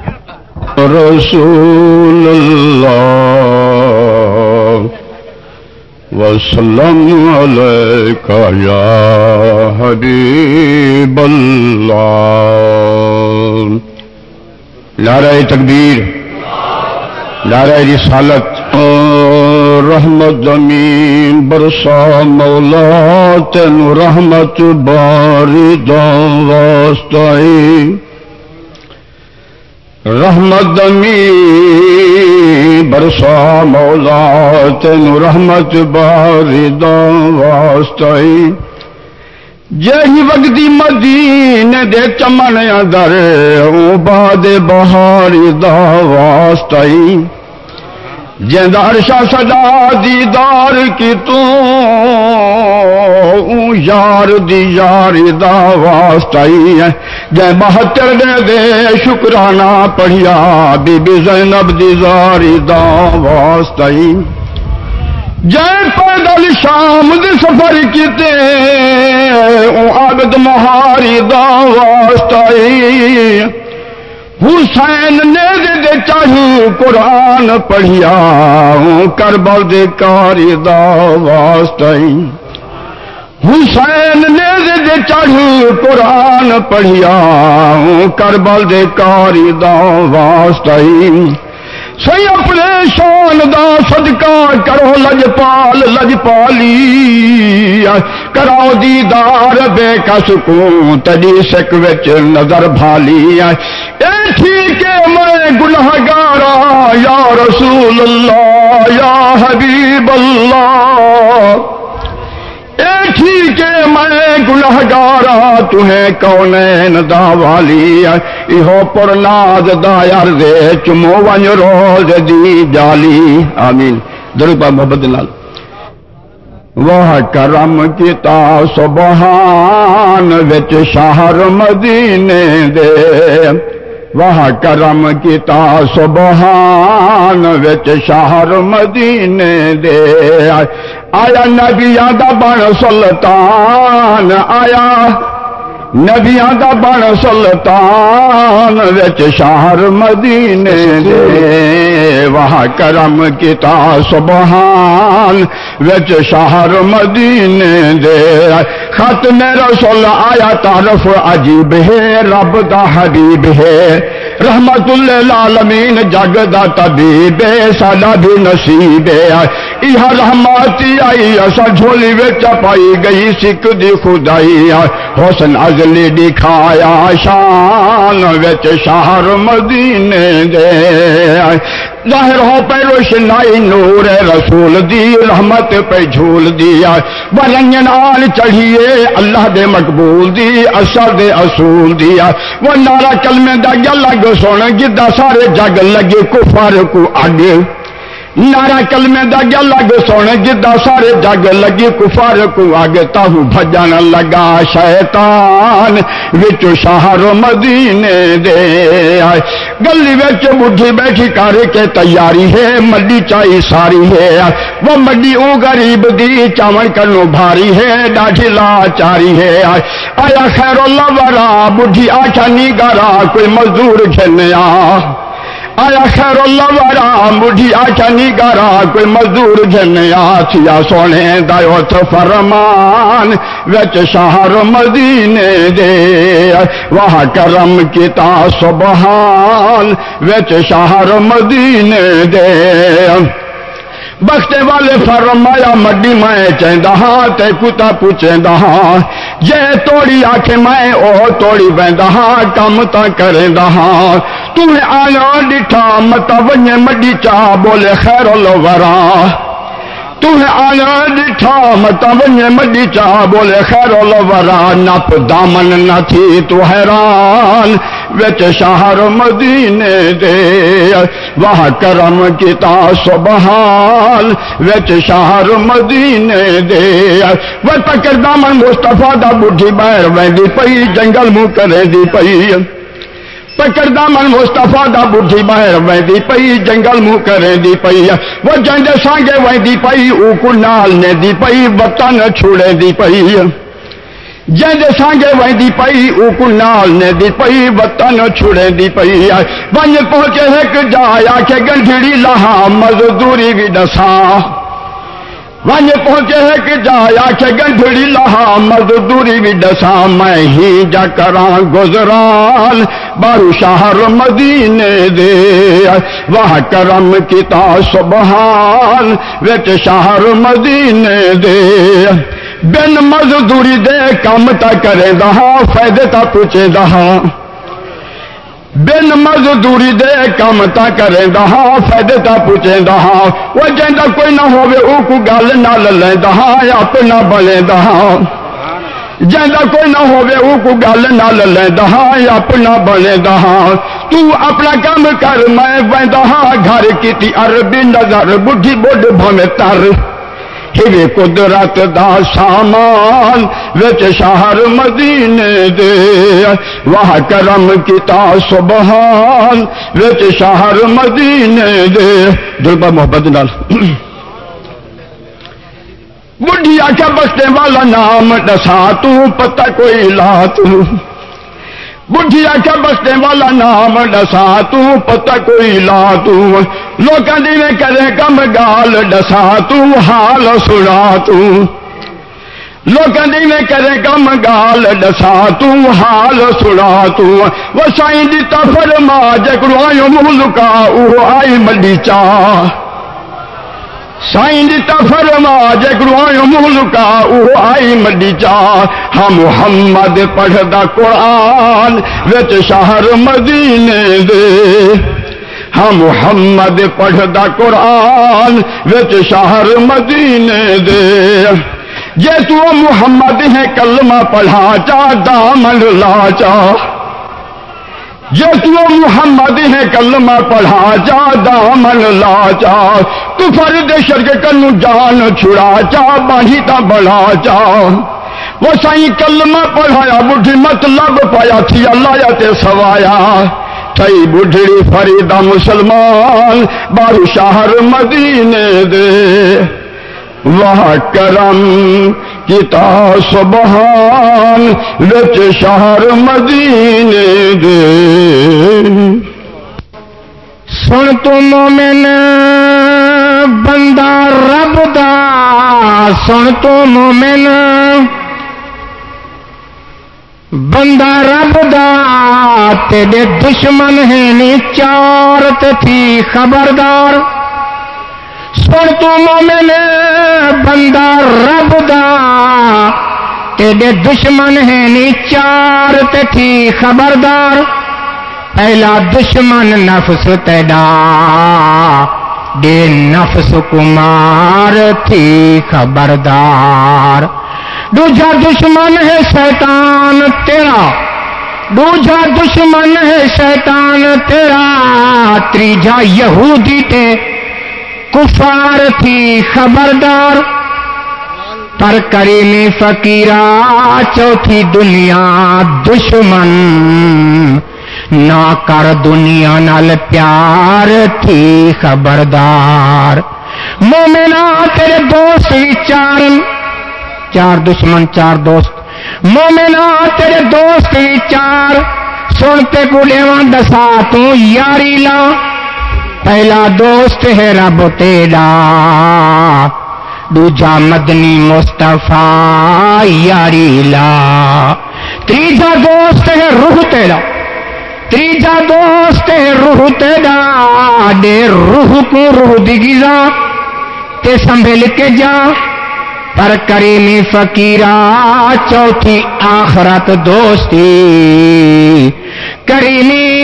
رسول اللہ وسلم علیک یا حبیب اللہ۔ نعرہ تکبیر۔ نعرہ رسالت۔ رحمت زمین برسا مولا، تین رحمت باری دان رحمت دمی برسا مولا، تین رحمت باری دان واسطائی جہی وقتی مدینے دے چمن اندر او باد بہاری دا جندار شاہ سجا دیدار کی تو یار دی یاری دا واسطائی ہے۔ جے بہتر دے دے شکرانہ پڑھیا، بی بی زینب دی زاری دا واسطائی۔ جے پیدل شام دے سفر کیتے، او عابد مہاری دا واسطائی۔ حسین نے دے دے چاہی قرآن پڑھیا کربل دے کاری دا واسطائی حسین نے دے دے چاہی قرآن پڑھیا کربل دے کاری دا واسطائی سی اپنے شان دا صدقہ کرو لجپال لجپالی کراؤ دیدار، بے کا سکون تجی سک وچ نظر بھالی اے ٹھیک ہے میں گناہ گارا یا رسول اللہ، یا حبیب اللہ۔ اے ٹھیک ہے میں گناہ گارا تہیں کونین دا والی ایہو پر ناز دا یار دے، چمو ونج روز دی جالی۔ آمین۔ درو پا محبت لال وہ کرم کیتا سبحان وچ شہر مدینے دے۔ وہ کرم کیتا سبحان وچ شہر مدینے دے۔ آیا نبیاں دا بن سلطان، آیا نبیاں دا بن سلطان وچ شہر مدینے دے۔ وہاں کرم کتا سبحان وچ شہر مدینے دے۔ خط رسول آیا تعرف عجیب ہے، رب دا حبیب ہے۔ رحمت للعالمین جگ دا طبیب ہے ساڈا بھی نصیب ہے یہ رحمتی آئی اسا جھولی وچ پائی گئی، سکھ دی خدائی حسن ازلی دکھایا، شان وچ شہر مدینے دے ظاہر ہو پہ روشنائی نور رسول دی، رحمت پہ جھول دیا۔ برنگن آل چڑھیے، اللہ دے مقبول دی اثر دے اصول دیا۔ وہ نارا کلمے دا گل لگ سونا جدا سارے جگ لگے، کفار کو آگے۔ نارا کلمے دا گیا لگ سونے جدا سارے جگ لگی، کفار کو آگے تاہو بھجن لگا، شیطان وچ شہر مدینے دے گلی وچ بڈھی بیٹھی کر کے تیاری ہے، مڈی چائی ساری ہے۔ وہ مڈی او غریب دی، چاون کرنو بھاری ہے ڈاٹھی لا چاری ہے۔ آیا خیر اللہ ورا، بڈھی آٹھا نی گارا کوئی مزدور جھنیا آیا خیر اللہ وارا مجھے آچا گارا کوئی مزدور جن آسیا سونے دایوت فرمان، وچ شہر مدینے دے۔ وہاں کرم کتا سبحان، وچ شہر مدینے دے۔ بختے والے فرمایا، مڈی میں چاہتا ہاں تے کتا پوچھتا ہاں۔ جے توڑی آخ میں، او توڑی بہتا ہاں کم تا کریں ہاں۔ تمہیں آیا ڈٹھا متا ونجے مڈی چاہ بولے خیر لو ورا تمہیں آیا ڈٹھا متا ونجے مڈی چاہ بولے خیر لو ورا نپ دامن نہ تھی، تو حیران۔ وچ شہر مدینے دے۔ وہ کرم کیتا سبحان، وچ شہر مدینے دے۔ وہ پکر دامن مستفا دا بڈھی باہر ویندی پئی، جنگل منہ کرے دی پئی۔ پکڑ دامن مستفا دا بڈھی باہر ویندی پئی، جنگل منہ کرے دی پئی۔ وہ جنگ سانگے ویندی پئی، او کو نال نے دی پئی، وطن چھوڑے دی پئی۔ جن سانگے وہی پئی، او نال نے دی پئی، وطن چھڑے دی پئی۔ ون پہنچے ایک جایا کہ گنڈڑی لہا، مزدوری بھی دسا ون پہنچے ایک جایا کہ گنڈڑی لہا، مزدوری بھی دسا میں ہی جا کرا گزران، بارو شہر مدینے دے۔ وہ کرم کتا سبحان، وچ شہر مدینے دے۔ بن مزدوری دے کام تا کرے دہاں فائدے تا پوچھے دہاں بن مزدوری دے کام تا کرے دہاں فائدے تا پوچھے دہاں وہ جہاں کوئی نہ ہوئے او کو گل نہ لے دہاں اپنا بلے دہاں جہاں کوئی نہ ہوئے او کو گل نہ لے دہاں اپنا بلے دہاں تو اپنا کام کر، میں بہ دہاں گھر کی عربی نظر، بڈھی بڈ بھویں تر۔ ہی قدرت دا سامان وچ شہر مدینے دے۔ وہ کرم کیتا سبحان وچ شہر مدینے دے۔ دل محبت نال۔ بڑھیا کیا بستے والا نام دسا تو پتہ کوئی لا تو۔ بڈھیا کیا بستے والا نام ڈسا، تو پتہ کوئی لا تو۔ لوکاں دی میں کرے کم گال ڈسا، تو حال سنا تو۔ لوکاں دی میں کرے کم گال ڈسا، تو حال سنا تو۔ وہ سائیں دی فرما آئیو ملکا او آئی ملی چاہ۔ سائیں دیتا فرما جگرو ملکا او آئی مڈی چا۔ ہم محمد پڑھ دا قرآن وچ شہر مدینے دے۔ ہم محمد پڑھ دا قرآن وچ شہر مدینے دے۔ جے تو محمد ہے کلمہ پڑھا چا، دامن لا چا محمد ہے کلمہ پڑھا جا دامن لا چا تو فرد شرک کنو جان چھڑا چا باہی تا بڑھا چا وہ سائیں کلمہ پڑھایا بڑھی مطلب پایا تھی اللہ یا تے سوایا۔ تھئی بڑھڑی فریدہ مسلمان بارو شہر مدینے دے۔ وہ کرم کتا سبحان رچ شہر مدینے دے۔ سن تو مومن بندہ رب دا، سن تو مومن بندہ رب دا، تیرے دشمن ہیں نی چار تھی خبردار۔ سن تو مومن بندہ رب دا، تیرے دشمن ہے نی چار تھی خبردار۔ پہلا دشمن نفس تیڈا دے نفس کمار، تھی خبردار۔ دوجا دشمن ہے شیطان تیرا دوجا دشمن ہے شیطان تیرا۔ تیجا یہودی تے کفار تھی خبردار۔ پر کریمی فقیرا، چوتھی دنیا دشمن۔ نہ کر دنیا نال پیار تھی خبردار۔ مومنا تیرے دوست بھی چار۔ چار دشمن، چار دوست۔ مومنا تیرے دوست بھی چار۔ سنتے کو دسا تو یاری لا۔ پہلا دوست ہے رب تیرا، دوجا مدنی مستفا یاری لا۔ تیجا دوست ہے روح تیرا تیجا دوست ہے روح تیرا، دے روح کو روح دی غذا، تے سنبھل کے جا۔ پر کریمی فقیرا چوتھی آخرت دوستی۔ کریمی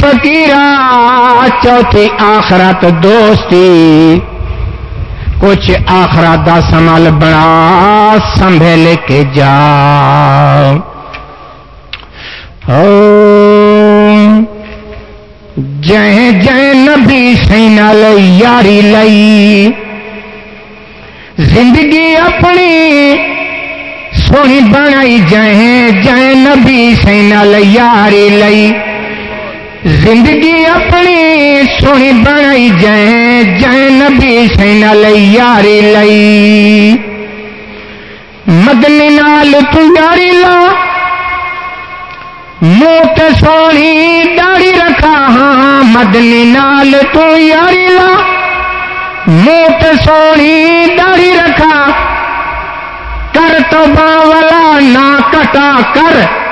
فقیرا چوتھی آخرت دوستی۔ کچھ آخرت دا سنبھل بڑا سنبھل کے جا۔ جہ جہ نبی سینل یاری لئی۔ زندگی اپنی سونی بنائی جائیں جائیں نبی سینل یاری لئی۔ زندگی اپنی سونی بنائی جائیں جائیں نبی سینل یاری لئی۔ مدنی نال تو یاری لا۔ منہ تے سونی داڑی رکھا ہاں مدنی نال تو یاری لا۔ منہ تے سونی داڑی رکھا۔ کر تو باولا نہ کٹا کر۔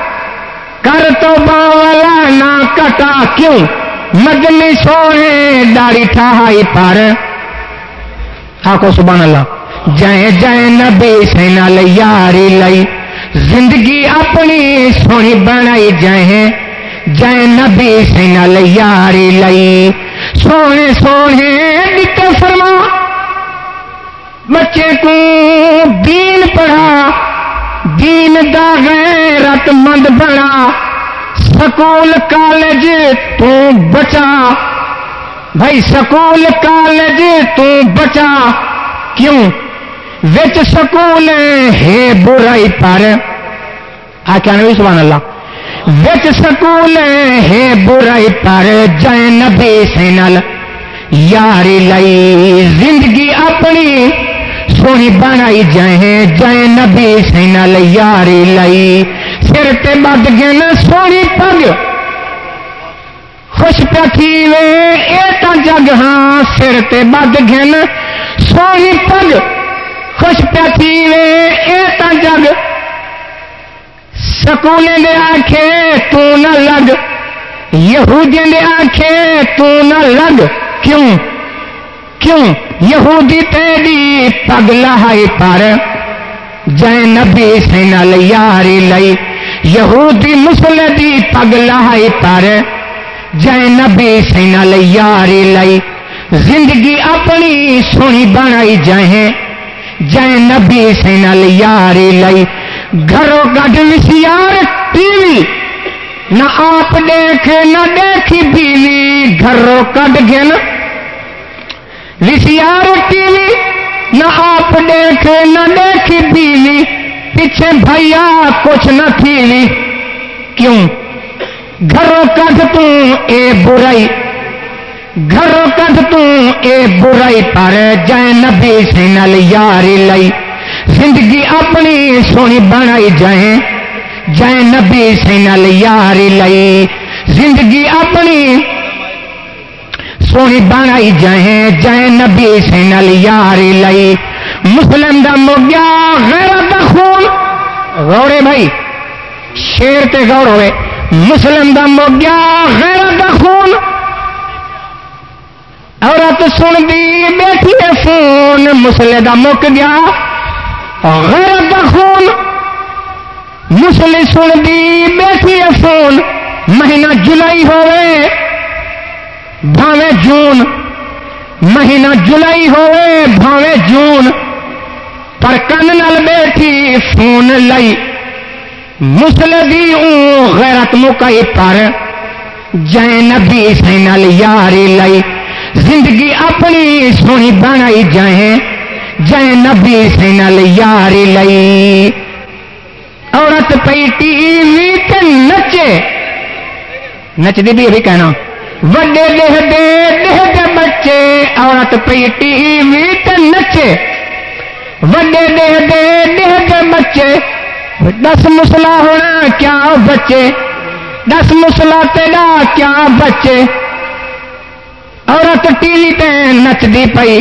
کر تو باولا نہ کٹا کیوں؟ مدنی سونے داڑی ٹھائی پر۔ آکو سبحان اللہ۔ جائیں جائیں نبی سینا یاری لئی۔ زندگی اپنی سونی بنائی جائیں۔ جائیں نبی سینا یاری لئی۔ سونے سونے دکھتے فرما۔ بچے کو دین پڑھا۔ دین دا غیرت مند بنا، سکول کالج تو بچا۔ بھائی، سکول کالج تو بچا۔ کیوں؟ وچ سکول ہے برائی پر۔ آ کیا نبی، سبحان اللہ۔ وچ سکول ہے برائی پر۔ جائیں نبی سینل، یاری لئی زندگی اپنی۔ سونی بنائی جائیں جائیں نبی سینل یاری لئی سر تے بد گن سونی پگ۔ خوش پی وے، اے تا جگ ہاں سر تے بد گن سونی پگ۔ خوش پی وے، اے تا جگ۔ سکولے دے آکھے، تو نہ لگ۔ یہودی دے آکھے، تو نہ لگ۔ کیوں؟ کیوں؟ یہودی تیری پگ لہائی پر جے نبی سے نل یاری لئی۔ یہودی مسل دی پگ لہائی پر جے نبی سے نل یاری لئی۔ زندگی اپنی سونی بنائی جائیں جے نبی سے نل یاری لئی۔ گھروں گڈ وسیار ٹی وی، نہ آپ دیکھ نہ دیکھی بیوی۔ گھروں کڈ گن وسیار ٹی نہ آپ دیکھ نہ دیکھی بیوی پیچھے بھیا کچھ نہ تھیوی کیوں گھروں کڈ تو اے برائی گھروں کڈ تو اے برائی پر جائے نبی سے نل یاری لئی زندگی اپنی سونی بنائی جائیں جائے نبی سے نل یاری لئی زندگی اپنی سونی بنائی جائیں جائے نبی سے نل یاری لئی مسلم دا مگیا غیرت دا خون۔ غورے بھائی، شیر تے غور ہوئے۔ مسلم دا مگیا غیرت دا خون۔ عورت سن دی، بیٹھی ہے فون۔ مسلے دا مک گیا، غیرت دا خون۔ مسلے سن دی، بیٹھی ہے فون۔ مہینہ جولائی ہوئے۔ بھاوے جون، مہینہ جولائی ہوئے، بھاوے جون، پر کن نل بیٹھی، فون لئی مسلے دی اون غیرت مکئی پر جائے نبی سے نل یاری لئی زندگی اپنی سونی بنائی جائیں جائے نبی سے نل یاری لئی عورت پی ٹی وی تے نچے۔ نچدی بھی ابھی کہنا۔ وڈے دہ دے دے بچے عورت پی ٹی وی تے نچے وڈے دہ دے دہ دے بچے دس مسلا ہونا کیا بچے دس مسلا تیرا کیا بچے عورت ٹی وی پہ نچدی پئی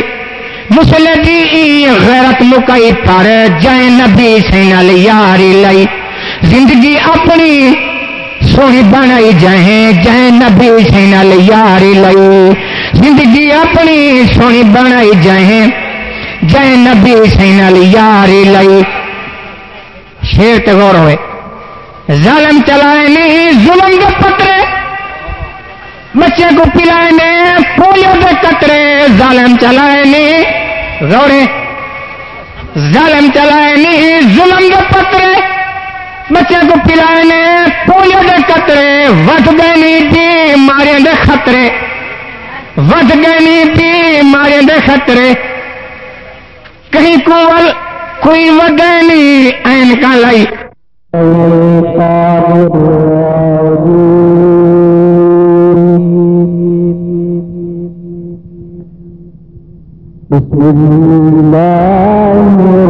مسلے دی غیرت مکئی پر جائے نبی سے نل یاری لئی زندگی اپنی سونی بنائی جائیں جائے نبی سے نل یاری لئی زندگی اپنی سونی بنائی جائیں جائے نبی سے نل یاری لئی شیر تے غور ہوئے۔ ظالم چلائے نہیں ظلم کے پترے۔ بچے کو پلائے نے، پولیو کے قطرے۔ ظالم چلائے نہیں غورے۔ ظالم چلائے نہیں ظلم کے پترے۔ بچے کو پلائے نے پولیو دے قطرے وٹ گئی پی مارے دے خطرے۔ وٹ گئی پی مارے خطرے۔ کہیں کول کوئی ودنی این کا لائی۔ بسم اللہ